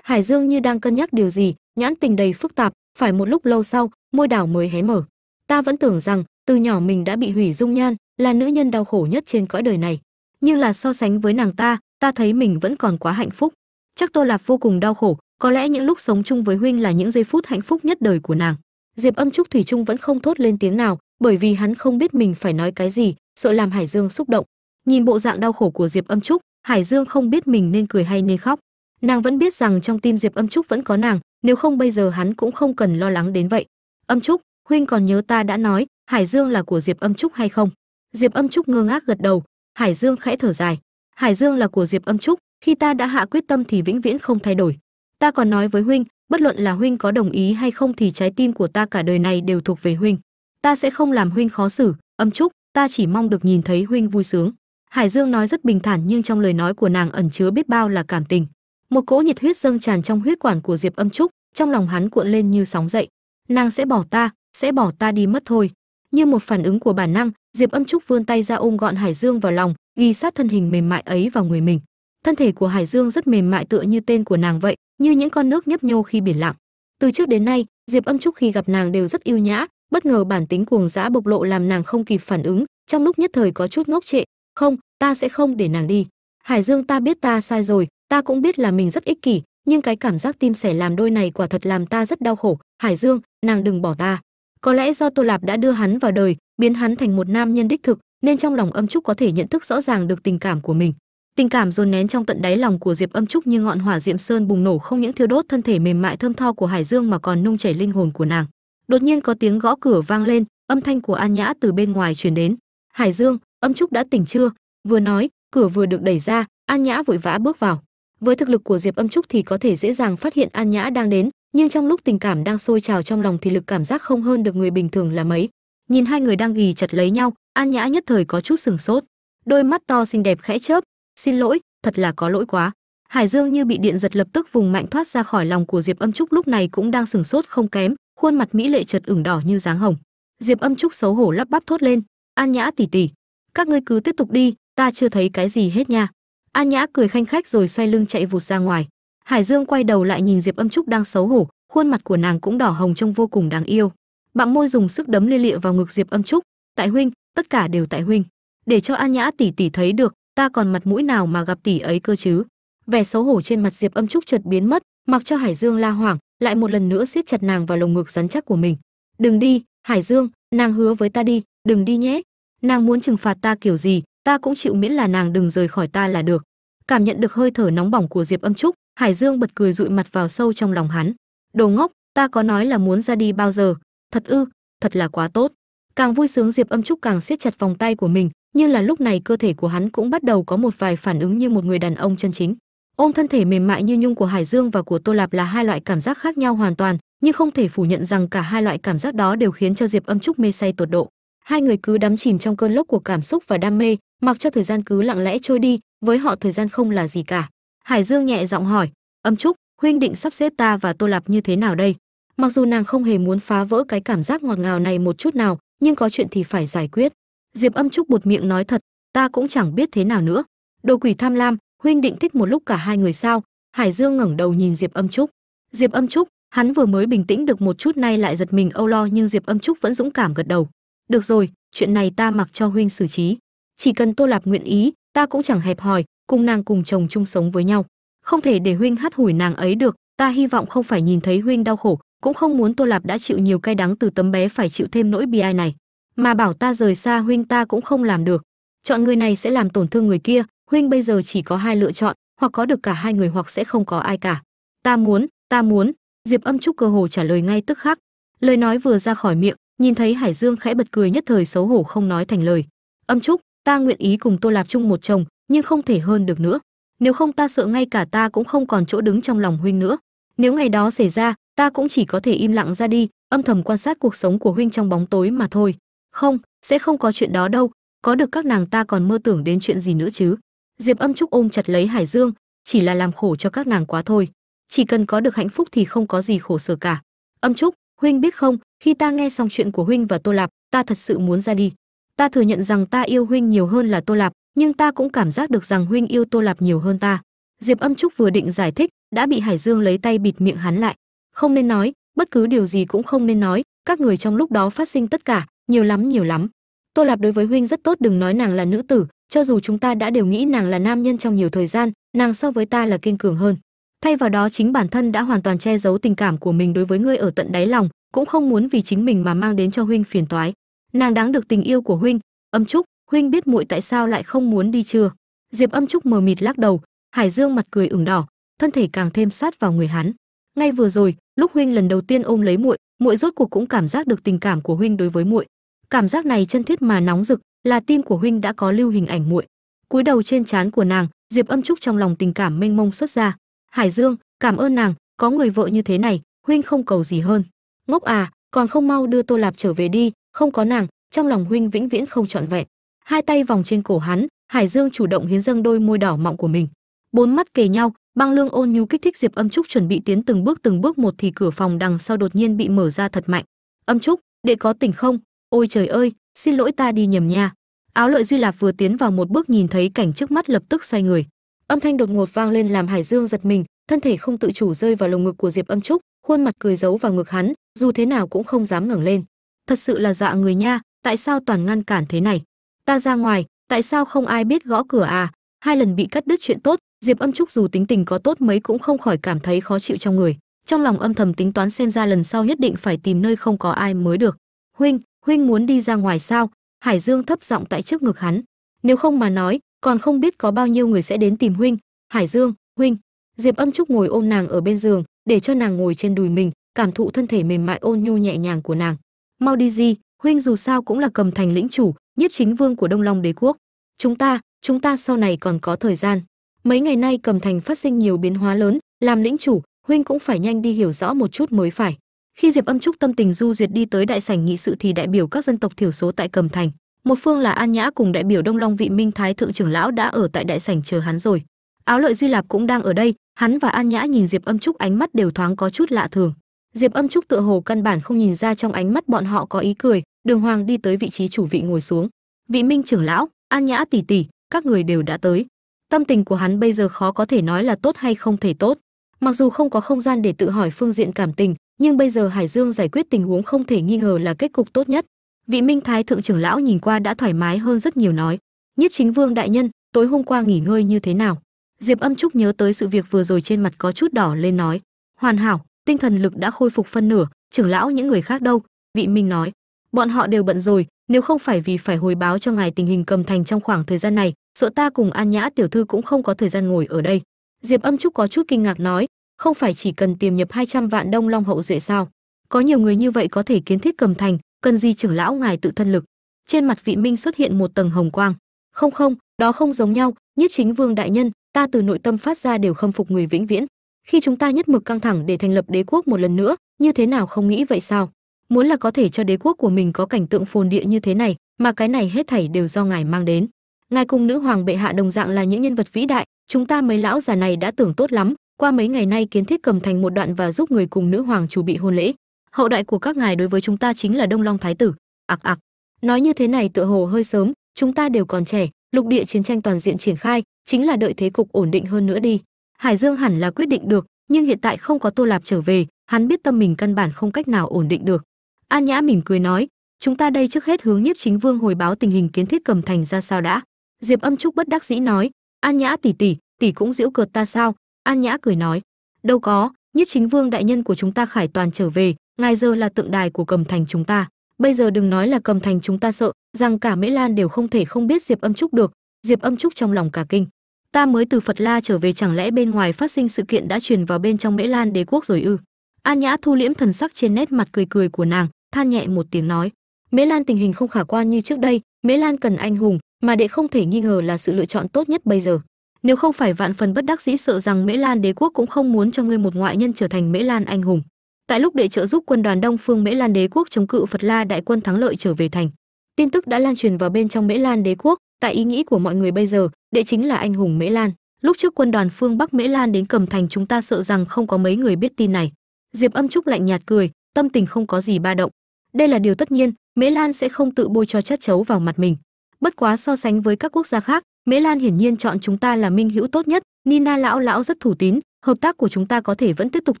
Hải dương như đang cân nhắc điều gì, nhãn tình đầy phức tạp, phải một lúc lâu sau, môi đảo mới hé mở. Ta vẫn tưởng rằng, từ nhỏ mình đã bị hủy dung nhan, là nữ nhân đau khổ nhất trên cõi đời này. Nhưng là so sánh với nàng ta ta thấy mình vẫn còn quá hạnh phúc. Chắc tô lạp vô cùng đau khổ, có lẽ những lúc sống chung với huynh là những giây phút hạnh phúc nhất đời của nàng. Diệp âm trúc thủy trung vẫn không thốt lên tiếng nào, bởi vì hắn không biết mình phải nói cái gì, sợ làm hải dương xúc động. Nhìn bộ dạng đau khổ của diệp âm trúc, hải dương không biết mình nên cười hay nên khóc. Nàng vẫn biết rằng trong tim diệp âm trúc vẫn có nàng, nếu không bây giờ hắn cũng không cần lo lắng đến vậy. Âm trúc, huynh còn nhớ ta đã nói, hải dương là của diệp âm trúc hay không? Diệp âm trúc ngơ ngác gật đầu, hải dương khẽ thở dài hải dương là của diệp âm trúc, khi ta đã hạ quyết tâm thì vĩnh viễn không thay đổi. Ta còn nói với huynh, bất luận là huynh có đồng ý hay không thì trái tim của ta cả đời này đều thuộc về huynh. Ta sẽ không làm huynh khó xử. Âm trúc, ta chỉ mong được nhìn thấy huynh vui sướng. Hải dương nói rất bình thản nhưng trong lời nói của nàng ẩn chứa biết bao là cảm tình. Một cỗ nhiệt huyết dâng tràn trong huyết quản của diệp âm trúc, trong lòng hắn cuộn lên như sóng dậy. Nàng sẽ bỏ ta, sẽ bỏ ta đi mất thôi. Như một phản ứng của bản năng, diệp âm trúc vươn tay ra ôm gọn hải dương vào lòng ghi sát thân hình mềm mại ấy vào người mình. Thân thể của hải dương rất mềm mại tựa như tên của nàng vậy, như những con nước nhấp nhô khi biển lặng. Từ trước đến nay, diệp âm trúc khi gặp nàng đều rất yêu nhã, bất ngờ bản tính cuồng dã bộc lộ làm nàng không kịp phản ứng, trong lúc nhất thời có chút ngốc trệ. Không, ta sẽ không để nàng đi. Hải dương, ta biết ta sai rồi, ta cũng biết là mình rất ích kỷ, nhưng cái cảm giác tim sẻ làm đôi này quả thật làm ta rất đau khổ. Hải dương, nàng đừng bỏ ta. Có lẽ do tô lạp đã đưa hắn vào đời, biến hắn thành một nam nhân đích thực nên trong lòng âm trúc có thể nhận thức rõ ràng được tình cảm của mình. Tình cảm dồn nén trong tận đáy lòng của diệp âm trúc như ngọn hỏa diệm sơn bùng nổ không những thiêu đốt thân thể mềm mại thơm tho của hải dương mà còn nung chảy linh hồn của nàng. Đột nhiên có tiếng gõ cửa vang lên, âm thanh của an nhã từ bên ngoài truyền đến. Hải dương, âm trúc đã tỉnh chưa? Vừa nói, cửa vừa được đẩy ra, an nhã vội vã bước vào. Với thực lực của diệp âm trúc thì có thể dễ dàng phát hiện an nhã đang đến, nhưng trong lúc tình cảm đang sôi trào trong lòng thì lực cảm giác không hơn được người bình thường là mấy nhìn hai người đang ghì chặt lấy nhau, an nhã nhất thời có chút sừng sốt. Đôi mắt to xinh đẹp khẽ chớp. Xin lỗi, thật là có lỗi quá. Hải dương như bị điện giật lập tức vùng mạnh thoát ra khỏi lòng của diệp âm trúc lúc này cũng đang sừng sốt không kém, khuôn mặt mỹ lệ chợt ửng đỏ như dáng hồng. Diệp âm trúc xấu hổ lắp bắp thốt lên, an nhã tỷ tỷ, các ngươi cứ tiếp tục đi, ta chưa thấy cái gì hết nha. An nhã cười khanh khách rồi xoay lưng chạy vụt ra ngoài. Hải dương quay đầu lại nhìn diệp âm trúc đang xấu hổ, khuôn mặt của nàng cũng đỏ hồng trông vô cùng đáng yêu bặm môi dùng sức đấm lia lịa vào ngực diệp âm trúc, tại huynh, tất cả đều tại huynh. Để cho an nhã tỷ tỷ thấy được, ta còn mặt mũi nào mà gặp tỷ ấy cơ chứ? Vẻ xấu hổ trên mặt diệp âm trúc chợt biến mất, mặc cho hải dương la hoảng, lại một lần nữa siết chặt nàng vào lồng ngực rắn chắc của mình. Đừng đi, hải dương, nàng hứa với ta đi, đừng đi nhé. Nàng muốn trừng phạt ta kiểu gì, ta cũng chịu miễn là nàng đừng rời khỏi ta là được. Cảm nhận được hơi thở nóng bỏng của diệp âm trúc, hải dương bật cười dụi mặt vào sâu trong lòng hắn. Đồ ngốc, ta có nói là muốn ra đi bao giờ? Thật ư, thật là quá tốt. Càng vui sướng diệp âm trúc càng siết chặt vòng tay của mình nhưng là lúc này cơ thể của hắn cũng bắt đầu có một vài phản ứng như một người đàn ông chân chính. Ôm thân thể mềm mại như nhung của hải dương và của tô lạp là hai loại cảm giác khác nhau hoàn toàn, nhưng không thể phủ nhận rằng cả hai loại cảm giác đó đều khiến cho diệp âm trúc mê say tột độ. Hai người cứ đắm chìm trong cơn lốc của cảm xúc và đam mê, mặc cho thời gian cứ lặng lẽ trôi đi, với họ thời gian không là gì cả. Hải dương nhẹ giọng hỏi, âm trúc, huynh định sắp xếp ta và tô lạp như thế nào đây? Mặc dù nàng không hề muốn phá vỡ cái cảm giác ngọt ngào này một chút nào, nhưng có chuyện thì phải giải quyết. Diệp âm trúc một miệng nói thật, ta cũng chẳng biết thế nào nữa. Đồ quỷ tham lam, huynh định thích một lúc cả hai người sao? Hải dương ngẩng đầu nhìn diệp âm trúc. Diệp âm trúc, hắn vừa mới bình tĩnh được một chút nay lại giật mình âu lo nhưng diệp âm trúc vẫn dũng cảm gật đầu. Được rồi, chuyện này ta mặc cho huynh xử trí. Chỉ cần tô lạp nguyện ý, ta cũng chẳng hẹp hòi, cùng nàng cùng chồng chung sống với nhau. Không thể để huynh hắt hủi nàng ấy được, ta hy vọng không phải nhìn thấy huynh đau khổ cũng không muốn tô lạp đã chịu nhiều cay đắng từ tấm bé phải chịu thêm nỗi bi ai này. Mà bảo ta rời xa huynh ta cũng không làm được. Chọn người này sẽ làm tổn thương người kia, huynh bây giờ chỉ có hai lựa chọn, hoặc có được cả hai người hoặc sẽ không có ai cả. Ta muốn ta muốn. Diệp âm trúc cơ hồ trả lời ngay tức khắc. Lời nói vừa ra khỏi miệng, nhìn thấy hải dương khẽ bật cười nhất thời xấu hổ không nói thành lời. Âm trúc, ta nguyện ý cùng tô lạp chung một chồng, nhưng không thể hơn được nữa. Nếu không ta sợ ngay cả ta cũng không còn chỗ đứng trong lòng huynh nữa. Nếu ngày đó xảy ra ta cũng chỉ có thể im lặng ra đi, âm thầm quan sát cuộc sống của huynh trong bóng tối mà thôi. Không, sẽ không có chuyện đó đâu. Có được các nàng ta còn mơ tưởng đến chuyện gì nữa chứ? Diệp âm trúc ôm chặt lấy hải dương, chỉ là làm khổ cho các nàng quá thôi. Chỉ cần có được hạnh phúc thì không có gì khổ sở cả. Âm trúc, huynh biết không, khi ta nghe xong chuyện của huynh và tô lạp, ta thật sự muốn ra đi. Ta thừa nhận rằng ta yêu huynh nhiều hơn là tô lạp, nhưng ta cũng cảm giác được rằng huynh yêu tô lạp nhiều hơn ta. Diệp âm trúc vừa định giải thích, đã bị hải dương lấy tay bịt miệng hắn lại không nên nói, bất cứ điều gì cũng không nên nói, các người trong lúc đó phát sinh tất cả, nhiều lắm nhiều lắm. Tô lạp đối với huynh rất tốt, đừng nói nàng là nữ tử, cho dù chúng ta đã đều nghĩ nàng là nam nhân trong nhiều thời gian, nàng so với ta là kiên cường hơn. Thay vào đó, chính bản thân đã hoàn toàn che giấu tình cảm của mình đối với ngươi ở tận đáy lòng, cũng không muốn vì chính mình mà mang đến cho huynh phiền toái. Nàng đáng được tình yêu của huynh. Âm trúc, huynh biết muội tại sao lại không muốn đi chưa? Diệp âm trúc mờ mịt lắc đầu, hải dương mặt cười ửng đỏ, thân thể càng thêm sát vào người hắn. Ngay vừa rồi lúc huynh lần đầu tiên ôm lấy muội muội rốt cuộc cũng cảm giác được tình cảm của huynh đối với muội. Cảm giác này chân thiết mà nóng rực, là tim của huynh đã có lưu hình ảnh muội. Cúi đầu trên trán của nàng, diệp âm trúc trong lòng tình cảm mênh mông xuất ra. Hải dương, cảm ơn nàng, có người vợ như thế này, huynh không cầu gì hơn. Ngốc à còn không mau đưa tô lạp trở về đi, không có nàng. Trong lòng huynh vĩnh viễn không trọn vẹn. Hai tay vòng trên cổ hắn, hải dương chủ động hiến dâng đôi môi đỏ mọng của mình. Bốn mắt kề nhau băng lương ôn nhu kích thích diệp âm trúc chuẩn bị tiến từng bước từng bước một thì cửa phòng đằng sau đột nhiên bị mở ra thật mạnh. Âm trúc, đệ có tỉnh không? Ôi trời ơi, xin lỗi ta đi nhầm nha. Áo lợi duy lạp vừa tiến vào một bước nhìn thấy cảnh trước mắt lập tức xoay người. Âm thanh đột ngột vang lên làm hải dương giật mình, thân thể không tự chủ rơi vào lồng ngực của diệp âm trúc, khuôn mặt cười giấu vào ngực hắn, dù thế nào cũng không dám ngẩng lên. Thật sự là dọa người nha, tại sao toàn ngăn cản thế này? Ta ra ngoài, tại sao không ai biết gõ cửa à? Hai lần bị cắt đứt chuyện tốt diệp âm trúc dù tính tình có tốt mấy cũng không khỏi cảm thấy khó chịu trong người. Trong lòng âm thầm tính toán xem ra lần sau nhất định phải tìm nơi không có ai mới được. Huynh huynh muốn đi ra ngoài sao? Hải dương thấp giọng tại trước ngực hắn. Nếu không mà nói, còn không biết có bao nhiêu người sẽ đến tìm huynh. Hải dương, huynh. Diệp âm trúc ngồi ôm nàng ở bên giường, để cho nàng ngồi trên đùi mình, cảm thụ thân thể mềm mại ôn nhu nhẹ nhàng của nàng. Mau đi gì huynh dù sao cũng là cầm thành lĩnh chủ nhiếp chính vương của đông long đế quốc. Chúng ta chúng ta sau này còn có thời gian mấy ngày nay cầm thành phát sinh nhiều biến hóa lớn, làm lĩnh chủ, huynh cũng phải nhanh đi hiểu rõ một chút mới phải. Khi diệp âm trúc tâm tình du duyệt đi tới đại sảnh nghị sự thì đại biểu các dân tộc thiểu số tại cầm thành, một phương là an nhã cùng đại biểu đông long vị minh thái thượng trưởng lão đã ở tại đại sảnh chờ hắn rồi. Áo lợi duy lạp cũng đang ở đây, hắn và an nhã nhìn diệp âm trúc ánh mắt đều thoáng có chút lạ thường. Diệp âm trúc tựa hồ căn bản không nhìn ra trong ánh mắt bọn họ có ý cười, đường hoàng đi tới vị trí chủ vị ngồi xuống. Vị minh trưởng lão, an nhã tỷ tỷ, các người đều đã tới tâm tình của hắn bây giờ khó có thể nói là tốt hay không thể tốt. Mặc dù không có không gian để tự hỏi phương diện cảm tình, nhưng bây giờ hải dương giải quyết tình huống không thể nghi ngờ là kết cục tốt nhất. Vị minh thái thượng trưởng lão nhìn qua đã thoải mái hơn rất nhiều nói nhiếp chính vương đại nhân, tối hôm qua nghỉ ngơi như thế nào? Diệp âm trúc nhớ tới sự việc vừa rồi trên mặt có chút đỏ lên nói, hoàn hảo, tinh thần lực đã khôi phục phân nửa, trưởng lão những người khác đâu? Vị minh nói, bọn họ đều bận rồi, nếu không phải vì phải hồi báo cho ngài tình hình cầm thành trong khoảng thời gian này sợ ta cùng an nhã tiểu thư cũng không có thời gian ngồi ở đây. Diệp âm trúc có chút kinh ngạc nói, không phải chỉ cần tiềm nhập 200 vạn đông long hậu duệ sao? Có nhiều người như vậy có thể kiến thiết cầm thành, cần gì trưởng lão ngài tự thân lực. Trên mặt vị minh xuất hiện một tầng hồng quang. Không không, đó không giống nhau, nhất chính vương đại nhân, ta từ nội tâm phát ra đều khâm phục người vĩnh viễn. Khi chúng ta nhất mực căng thẳng để thành lập đế quốc một lần nữa, như thế nào không nghĩ vậy sao? Muốn là có thể cho đế quốc của mình có cảnh tượng phồn địa như thế này, mà cái này hết thảy đều do ngài mang đến ngài cùng nữ hoàng bệ hạ đồng dạng là những nhân vật vĩ đại, chúng ta mấy lão già này đã tưởng tốt lắm, qua mấy ngày nay kiến thiết cầm thành một đoạn và giúp người cùng nữ hoàng chủ bị hôn lễ. Hậu đại của các ngài đối với chúng ta chính là đông long thái tử. Ạc ạc. Nói như thế này tựa hồ hơi sớm, chúng ta đều còn trẻ, lục địa chiến tranh toàn diện triển khai, chính là đợi thế cục ổn định hơn nữa đi. Hải dương hẳn là quyết định được, nhưng hiện tại không có tô lạp trở về, hắn biết tâm mình căn bản không cách nào ổn định được. An nhã mỉm cười nói, chúng ta đây trước hết hướng nhiếp chính vương hồi báo tình hình kiến thiết cầm thành ra sao đã diệp âm trúc bất đắc dĩ nói, an nhã tỷ tỷ tỷ cũng giễu cợt ta sao? An nhã cười nói, đâu có nhiếp chính vương đại nhân của chúng ta khải toàn trở về, ngài giờ là tượng đài của cầm thành chúng ta. Bây giờ đừng nói là cầm thành chúng ta sợ, rằng cả mễ lan đều không thể không biết diệp âm trúc được. Diệp âm trúc trong lòng cả kinh. Ta mới từ phật la trở về chẳng lẽ bên ngoài phát sinh sự kiện đã truyền vào bên trong mễ lan đế quốc rồi ư? An nhã thu liễm thần sắc trên nét mặt cười cười của nàng, than nhẹ một tiếng nói mễ lan tình hình không khả quan như trước đây mễ lan cần anh hùng mà đệ không thể nghi ngờ là sự lựa chọn tốt nhất bây giờ. Nếu không phải vạn phần bất đắc dĩ sợ rằng mễ lan đế quốc cũng không muốn cho ngươi một ngoại nhân trở thành mễ lan anh hùng. Tại lúc đệ trợ giúp quân đoàn đông phương mễ lan đế quốc chống cự phật la đại quân thắng lợi trở về thành, tin tức đã lan truyền vào bên trong mễ lan đế quốc, tại ý nghĩ của mọi người bây giờ, đệ chính là anh hùng mễ lan. Lúc trước quân đoàn phương bắc mễ lan đến cầm thành chúng ta sợ rằng không có mấy người biết tin này. Diệp âm trúc lạnh nhạt cười, tâm tình không có gì ba động. Đây là điều tất nhiên, mễ lan sẽ không tự bôi cho chất chấu vào mặt mình bất quá so sánh với các quốc gia khác mễ lan hiển nhiên chọn chúng ta là minh hữu tốt nhất, nina lão lão rất thủ tín, hợp tác của chúng ta có thể vẫn tiếp tục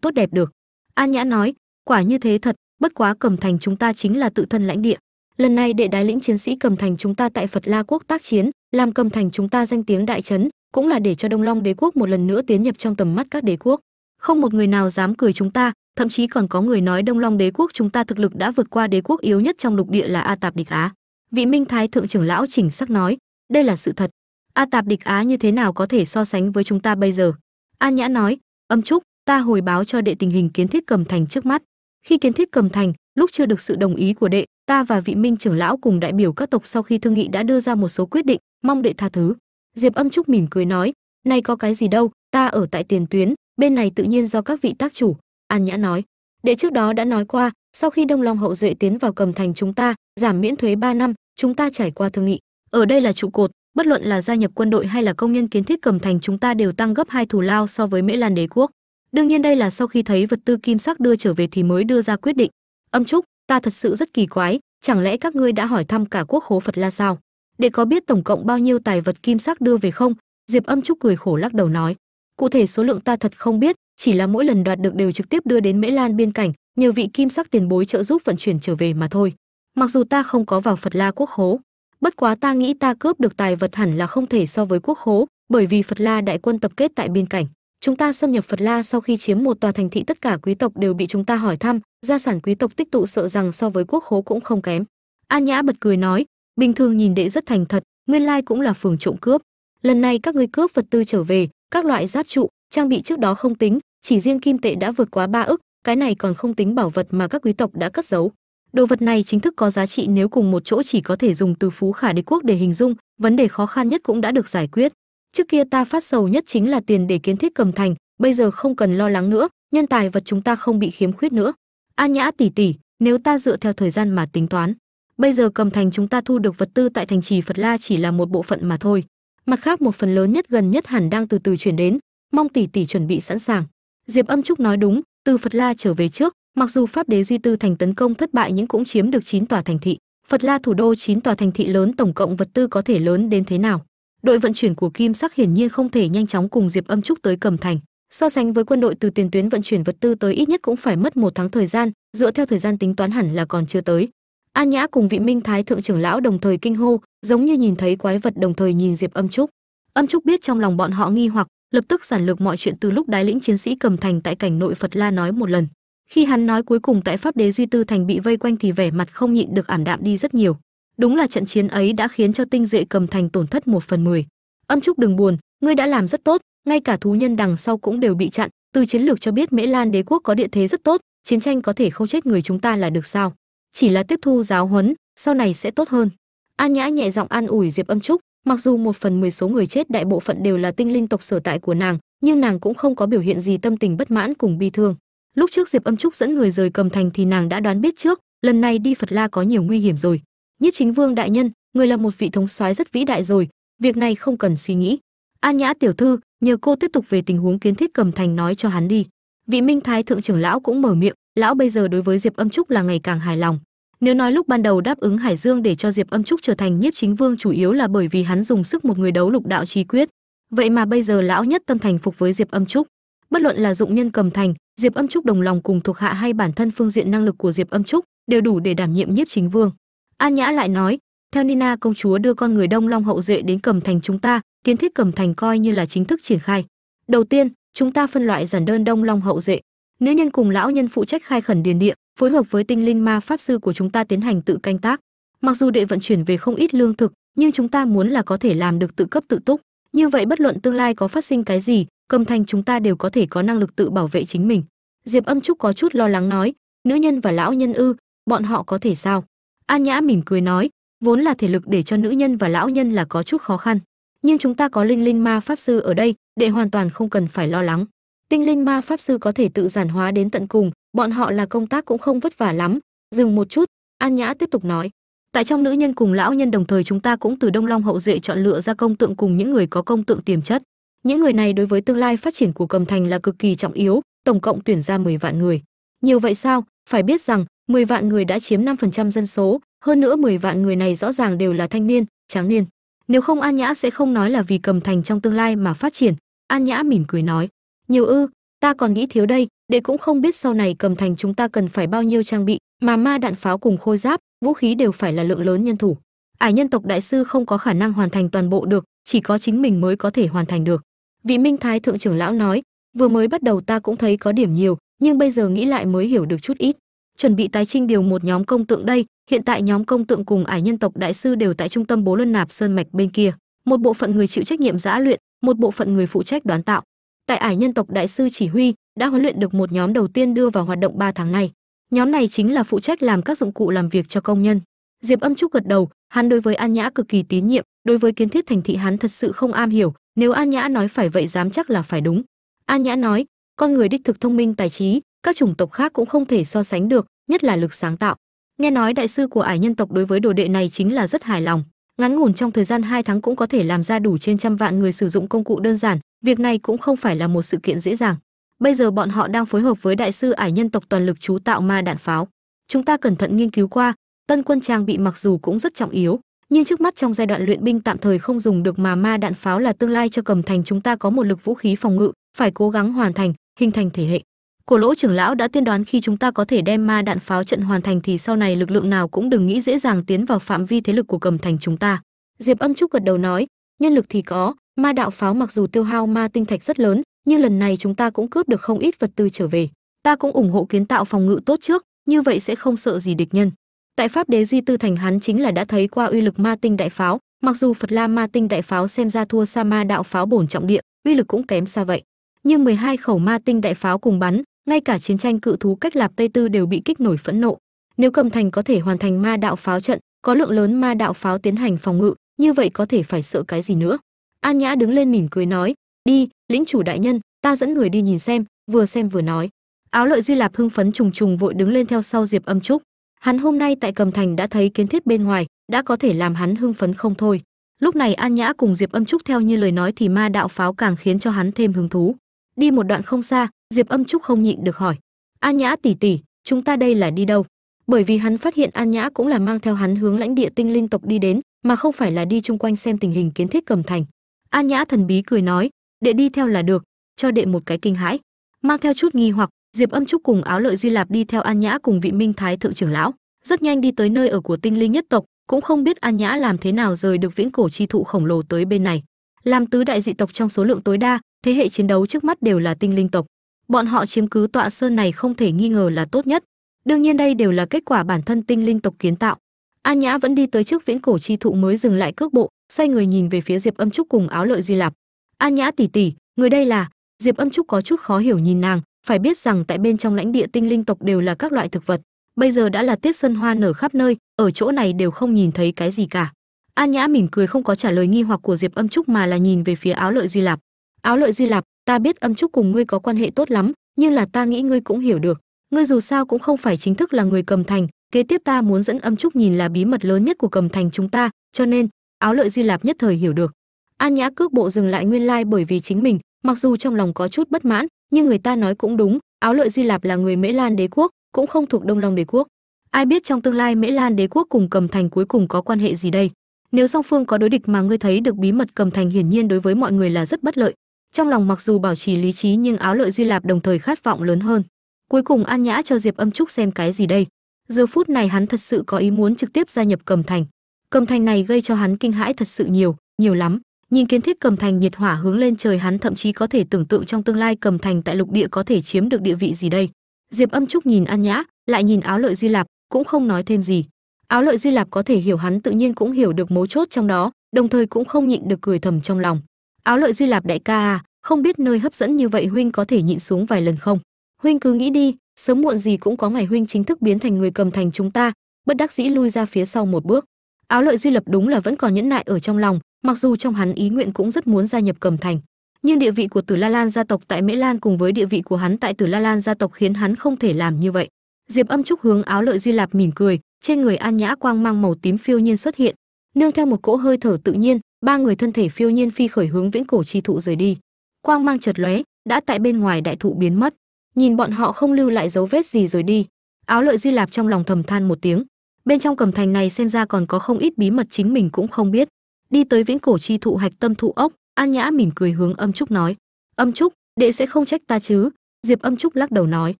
tốt đẹp được. An nhã nói, quả như thế thật, bất quá cầm thành chúng ta chính là tự thân lãnh địa. Lần này để đái lĩnh chiến sĩ cầm thành chúng ta tại phật la quốc tác chiến, làm cầm thành chúng ta danh tiếng đại trấn cũng là để cho đông long đế quốc một lần nữa tiến nhập trong tầm mắt các đế quốc. Không một người nào dám cười chúng ta, thậm chí còn có người nói đông long đế quốc chúng ta thực lực đã vượt qua đế quốc yếu nhất trong lục địa là a tạp địch á vị minh thái thượng trưởng lão chỉnh sắc nói, đây là sự thật. A tạp địch á như thế nào có thể so sánh với chúng ta bây giờ? An nhã nói, âm trúc, ta hồi báo cho đệ tình hình kiến thiết cầm thành trước mắt. Khi kiến thiết cầm thành, lúc chưa được sự đồng ý của đệ, ta và vị minh trưởng lão cùng đại biểu các tộc sau khi thương nghị đã đưa ra một số quyết định, mong đệ tha thứ. Diệp âm trúc mỉm cười nói này có cái gì đâu, ta ở tại tiền tuyến, bên này tự nhiên do các vị tác chủ. An nhã nói, đệ trước đó đã nói qua, sau khi đông long hậu duệ tiến vào cầm thành chúng ta, giảm miễn thuế 3 năm chúng ta trải qua thương nghị ở đây là trụ cột, bất luận là gia nhập quân đội hay là công nhân kiến thiết cầm thành, chúng ta đều tăng gấp hai thù lao so với mễ lan đế quốc. Đương nhiên đây là sau khi thấy vật tư kim sắc đưa trở về thì mới đưa ra quyết định. Âm trúc, ta thật sự rất kỳ quái, chẳng lẽ các ngươi đã hỏi thăm cả quốc khố phật la sao? Để có biết tổng cộng bao nhiêu tài vật kim sắc đưa về không? Diệp âm trúc cười khổ lắc đầu nói. Cụ thể số lượng ta thật không biết, chỉ là mỗi lần đoạt được đều trực tiếp đưa đến mễ lan biên cảnh, nhờ vị kim sắc tiền bối trợ giúp vận chuyển trở về mà thôi mặc dù ta không có vào phật la quốc Hố, bất quá ta nghĩ ta cướp được tài vật hẳn là không thể so với quốc hố, bởi vì phật la đại quân tập kết tại biên cảnh. Chúng ta xâm nhập phật la sau khi chiếm một tòa thành thị tất cả quý tộc đều bị chúng ta hỏi thăm gia sản quý tộc tích tụ sợ rằng so với quốc hố cũng không kém. An nhã bật cười nói bình thường nhìn đệ rất thành thật nguyên lai cũng là phường trộm cướp. Lần này các ngươi cướp vật tư trở về các loại giáp trụ trang bị trước đó không tính chỉ riêng kim tệ đã vượt quá ba ức cái này còn không tính bảo vật mà các quý tộc đã cất giấu đồ vật này chính thức có giá trị nếu cùng một chỗ chỉ có thể dùng từ phú khả đế quốc để hình dung, vấn đề khó khăn nhất cũng đã được giải quyết. Trước kia ta phát sầu nhất chính là tiền để kiến thiết cầm thành, bây giờ không cần lo lắng nữa, nhân tài vật chúng ta không bị khiếm khuyết nữa. An nhã tỷ tỷ, nếu ta dựa theo thời gian mà tính toán, bây giờ cầm thành chúng ta thu được vật tư tại thành trì phật la chỉ là một bộ phận mà thôi. Mặt khác một phần lớn nhất gần nhất hẳn đang từ từ chuyển đến, mong tỷ tỷ chuẩn bị sẵn sàng. Diệp âm trúc nói đúng, từ phật la trở về trước mặc dù pháp đế duy tư thành tấn công thất bại nhưng cũng chiếm được 9 tòa thành thị. Phật la thủ đô 9 tòa thành thị lớn, tổng cộng vật tư có thể lớn đến thế nào? Đội vận chuyển của kim sắc hiển nhiên không thể nhanh chóng cùng diệp âm trúc tới cầm thành. So sánh với quân đội từ tiền tuyến vận chuyển vật tư tới ít nhất cũng phải mất một tháng thời gian, dựa theo thời gian tính toán hẳn là còn chưa tới. An nhã cùng vị minh thái thượng trưởng lão đồng thời kinh hô, giống như nhìn thấy quái vật đồng thời nhìn diệp âm trúc. Âm trúc biết trong lòng bọn họ nghi hoặc, lập tức giản lược mọi chuyện từ lúc đái lĩnh chiến sĩ cầm thành tại cảnh nội phật la nói một lần khi hắn nói cuối cùng tại pháp đế duy tư thành bị vây quanh thì vẻ mặt không nhịn được ảm đạm đi rất nhiều. Đúng là trận chiến ấy đã khiến cho tinh duệ cầm thành tổn thất một phần mười. Âm trúc đừng buồn, ngươi đã làm rất tốt, ngay cả thú nhân đằng sau cũng đều bị chặn. Từ chiến lược cho biết mễ lan đế quốc có địa thế rất tốt, chiến tranh có thể không chết người chúng ta là được sao? Chỉ là tiếp thu giáo huấn, sau này sẽ tốt hơn. An nhã nhẹ giọng an ủi diệp âm trúc, mặc dù một phần mười số người chết đại bộ phận đều là tinh linh tộc sở tại của nàng, nhưng nàng cũng không có biểu hiện gì tâm tình bất mãn cùng bi thương lúc trước diệp âm trúc dẫn người rời cầm thành thì nàng đã đoán biết trước, lần này đi phật la có nhiều nguy hiểm rồi. Nhiếp chính vương đại nhân, người là một vị thống soái rất vĩ đại rồi, việc này không cần suy nghĩ. An nhã tiểu thư, nhờ cô tiếp tục về tình huống kiến thiết cầm thành nói cho hắn đi. Vị minh thái thượng trưởng lão cũng mở miệng, lão bây giờ đối với diệp âm trúc là ngày càng hài lòng. Nếu nói lúc ban đầu đáp ứng hải dương để cho diệp âm trúc trở thành nhiếp chính vương chủ yếu là bởi vì hắn dùng sức một người đấu lục đạo trí quyết. Vậy mà bây giờ lão nhất tâm thành phục với diệp âm trúc bất luận là dụng nhân cầm thành, diệp âm trúc đồng lòng cùng thuộc hạ hay bản thân phương diện năng lực của diệp âm trúc đều đủ để đảm nhiệm nhiếp chính vương. An nhã lại nói, theo nina, công chúa đưa con người đông long hậu duệ đến cầm thành chúng ta, kiến thiết cầm thành coi như là chính thức triển khai. Đầu tiên, chúng ta phân loại giản đơn đông long hậu duệ. Nữ nhân cùng lão nhân phụ trách khai khẩn điền địa, phối hợp với tinh linh ma pháp sư của chúng ta tiến hành tự canh tác. Mặc dù đệ vận chuyển về không ít lương thực, nhưng chúng ta muốn là có thể làm được tự cấp tự túc. Như vậy bất luận tương lai có phát sinh cái gì cầm thành chúng ta đều có thể có năng lực tự bảo vệ chính mình. Diệp âm trúc có chút lo lắng nói, nữ nhân và lão nhân ư, bọn họ có thể sao? An nhã mỉm cười nói, vốn là thể lực để cho nữ nhân và lão nhân là có chút khó khăn. Nhưng chúng ta có linh linh ma pháp sư ở đây để hoàn toàn không cần phải lo lắng. Tinh linh ma pháp sư có thể tự giản hóa đến tận cùng, bọn họ là công tác cũng không vất vả lắm. Dừng một chút, an nhã tiếp tục nói, tại trong nữ nhân cùng lão nhân đồng thời chúng ta cũng từ đông long hậu duệ chọn lựa ra công tượng cùng những người có công tượng tiềm chất những người này đối với tương lai phát triển của cầm thành là cực kỳ trọng yếu, tổng cộng tuyển ra 10 vạn người. Nhiều vậy sao? Phải biết rằng 10 vạn người đã chiếm 5% dân số, hơn nữa 10 vạn người này rõ ràng đều là thanh niên, tráng niên. Nếu không an nhã sẽ không nói là vì cầm thành trong tương lai mà phát triển. An nhã mỉm cười nói. Nhiều ư, ta còn nghĩ thiếu đây, đệ cũng không biết sau này cầm thành chúng ta cần phải bao nhiêu trang bị, mà ma đạn pháo cùng khôi giáp, vũ khí đều phải là lượng lớn nhân thủ. Ải nhân tộc đại sư không có khả năng hoàn thành toàn bộ được, chỉ có chính mình mới có thể hoàn thành được vị minh thái thượng trưởng lão nói, vừa mới bắt đầu ta cũng thấy có điểm nhiều, nhưng bây giờ nghĩ lại mới hiểu được chút ít. Chuẩn bị tái trinh điều một nhóm công tượng đây, hiện tại nhóm công tượng cùng ải nhân tộc đại sư đều tại trung tâm bố luân nạp sơn mạch bên kia. Một bộ phận người chịu trách nhiệm giã luyện, một bộ phận người phụ trách đoán tạo. Tại ải nhân tộc đại sư chỉ huy, đã huấn luyện được một nhóm đầu tiên đưa vào hoạt động 3 tháng này nhóm này chính là phụ trách làm các dụng cụ làm việc cho công nhân. Diệp âm trúc gật đầu hắn đối với an nhã cực kỳ tín nhiệm, đối với kiến thiết thành thị hắn thật sự không am hiểu, nếu an nhã nói phải vậy dám chắc là phải đúng. An nhã nói, con người đích thực thông minh, tài trí, các chủng tộc khác cũng không thể so sánh được, nhất là lực sáng tạo. Nghe nói đại sư của ải nhân tộc đối với đồ đệ này chính là rất hài lòng. Ngắn ngủn trong thời gian 2 tháng cũng có thể làm ra đủ trên trăm vạn người sử dụng công cụ đơn giản, việc này cũng không phải là một sự kiện dễ dàng. Bây giờ bọn họ đang phối hợp với đại sư ải nhân tộc toàn lực chú tạo ma đạn pháo. Chúng ta cẩn thận nghiên cứu qua tân quân trang bị mặc dù cũng rất trọng yếu, nhưng trước mắt trong giai đoạn luyện binh tạm thời không dùng được mà ma đạn pháo là tương lai cho cầm thành chúng ta có một lực vũ khí phòng ngự, phải cố gắng hoàn thành, hình thành thể hệ. Cổ lỗ trưởng lão đã tiên đoán khi chúng ta có thể đem ma đạn pháo trận hoàn thành thì sau này lực lượng nào cũng đừng nghĩ dễ dàng tiến vào phạm vi thế lực của cầm thành chúng ta. Diệp âm trúc gật đầu nói, nhân lực thì có, ma đạo pháo mặc dù tiêu hao ma tinh thạch rất lớn, nhưng lần này chúng ta cũng cướp được không ít vật tư trở về. Ta cũng ủng hộ kiến tạo phòng ngự tốt trước, như vậy sẽ không sợ gì địch nhân tại pháp đế duy tư thành hắn chính là đã thấy qua uy lực ma tinh đại pháo. Mặc dù phật la ma tinh đại pháo xem ra thua sa ma đạo pháo bổn trọng địa, uy lực cũng kém xa vậy. Nhưng 12 khẩu ma tinh đại pháo cùng bắn, ngay cả chiến tranh cự thú cách lạp tây tư đều bị kích nổi phẫn nộ. Nếu cầm thành có thể hoàn thành ma đạo pháo trận, có lượng lớn ma đạo pháo tiến hành phòng ngự, như vậy có thể phải sợ cái gì nữa? An nhã đứng lên mỉm cười nói, đi, lĩnh chủ đại nhân, ta dẫn người đi nhìn xem, vừa xem vừa nói. Áo lợi duy lạp hưng phấn trùng trùng vội đứng lên theo sau diệp âm trúc hắn hôm nay tại cầm thành đã thấy kiến thiết bên ngoài, đã có thể làm hắn hưng phấn không thôi. Lúc này an nhã cùng diệp âm trúc theo như lời nói thì ma đạo pháo càng khiến cho hắn thêm hứng thú. Đi một đoạn không xa, diệp âm trúc không nhịn được hỏi. An nhã tỷ tỷ, chúng ta đây là đi đâu? Bởi vì hắn phát hiện an nhã cũng là mang theo hắn hướng lãnh địa tinh linh tộc đi đến, mà không phải là đi chung quanh xem tình hình kiến thiết cầm thành. An nhã thần bí cười nói, đệ đi theo là được, cho đệ một cái kinh hãi. Mang theo chút nghi hoặc diệp âm trúc cùng áo lợi duy lạp đi theo an nhã cùng vị minh thái thượng trưởng lão. Rất nhanh đi tới nơi ở của tinh linh nhất tộc, cũng không biết an nhã làm thế nào rời được viễn cổ chi thụ khổng lồ tới bên này. Làm tứ đại dị tộc trong số lượng tối đa, thế hệ chiến đấu trước mắt đều là tinh linh tộc. Bọn họ chiếm cứ tọa sơn này không thể nghi ngờ là tốt nhất. Đương nhiên đây đều là kết quả bản thân tinh linh tộc kiến tạo. An nhã vẫn đi tới trước viễn cổ chi thụ mới dừng lại cước bộ, xoay người nhìn về phía diệp âm trúc cùng áo lợi duy lạp. An nhã tỷ tỷ, người đây là? Diệp âm trúc có chút khó hiểu nhìn nàng phải biết rằng tại bên trong lãnh địa tinh linh tộc đều là các loại thực vật. Bây giờ đã là tiết xuân hoa nở khắp nơi, ở chỗ này đều không nhìn thấy cái gì cả. An nhã mỉm cười không có trả lời nghi hoặc của diệp âm trúc mà là nhìn về phía áo lợi duy lạp. Áo lợi duy lạp, ta biết âm trúc cùng ngươi có quan hệ tốt lắm, nhưng là ta nghĩ ngươi cũng hiểu được. Ngươi dù sao cũng không phải chính thức là người cầm thành, kế tiếp ta muốn dẫn âm trúc nhìn là bí mật lớn nhất của cầm thành chúng ta, cho nên áo lợi duy lạp nhất thời hiểu được. An nhã cước bộ dừng lại nguyên lai like bởi vì chính mình, mặc dù trong lòng có chút bất mãn nhưng người ta nói cũng đúng, áo lợi duy lạp là người mễ lan đế quốc, cũng không thuộc đông long đế quốc. Ai biết trong tương lai mễ lan đế quốc cùng cầm thành cuối cùng có quan hệ gì đây? Nếu song phương có đối địch mà ngươi thấy được bí mật cầm thành hiển nhiên đối với mọi người là rất bất lợi. Trong lòng mặc dù bảo trì lý trí nhưng áo lợi duy lạp đồng thời khát vọng lớn hơn. Cuối cùng an nhã cho diệp âm trúc xem cái gì đây? Giờ phút này hắn thật sự có ý muốn trực tiếp gia nhập cầm thành. Cầm thành này gây cho hắn kinh hãi thật sự nhiều nhiều lắm nhìn kiến thiết cầm thành nhiệt hỏa hướng lên trời, hắn thậm chí có thể tưởng tượng trong tương lai cầm thành tại lục địa có thể chiếm được địa vị gì đây. Diệp âm trúc nhìn an nhã, lại nhìn áo lợi duy lạp, cũng không nói thêm gì. Áo lợi duy lạp có thể hiểu hắn, tự nhiên cũng hiểu được mấu chốt trong đó, đồng thời cũng không nhịn được cười thầm trong lòng. Áo lợi duy lạp đại ca à không biết nơi hấp dẫn như vậy huynh có thể nhịn xuống vài lần không? Huynh cứ nghĩ đi, sớm muộn gì cũng có ngày huynh chính thức biến thành người cầm thành chúng ta, bất đắc dĩ lui ra phía sau một bước. Áo lợi duy lập đúng là vẫn còn nhẫn nại ở trong lòng mặc dù trong hắn ý nguyện cũng rất muốn gia nhập cẩm thành, nhưng địa vị của tử la lan gia tộc tại mễ lan cùng với địa vị của hắn tại tử la lan gia tộc khiến hắn không thể làm như vậy. Diệp âm trúc hướng áo lợi duy lạp mỉm cười, trên người an nhã quang mang màu tím phiêu nhiên xuất hiện, nương theo một cỗ hơi thở tự nhiên, ba người thân thể phiêu nhiên phi khởi hướng viễn cổ chi thụ rời đi. Quang mang chợt lóe, đã tại bên ngoài đại thụ biến mất. Nhìn bọn họ không lưu lại dấu vết gì rồi đi, áo lợi duy lạp trong lòng thầm than một tiếng. Bên trong cầm thành này xem ra còn có không ít bí mật chính mình cũng không biết đi tới viễn cổ chi thụ hạch tâm thụ ốc, an nhã mỉm cười hướng âm trúc nói, âm trúc, đệ sẽ không trách ta chứ? Diệp âm trúc lắc đầu nói,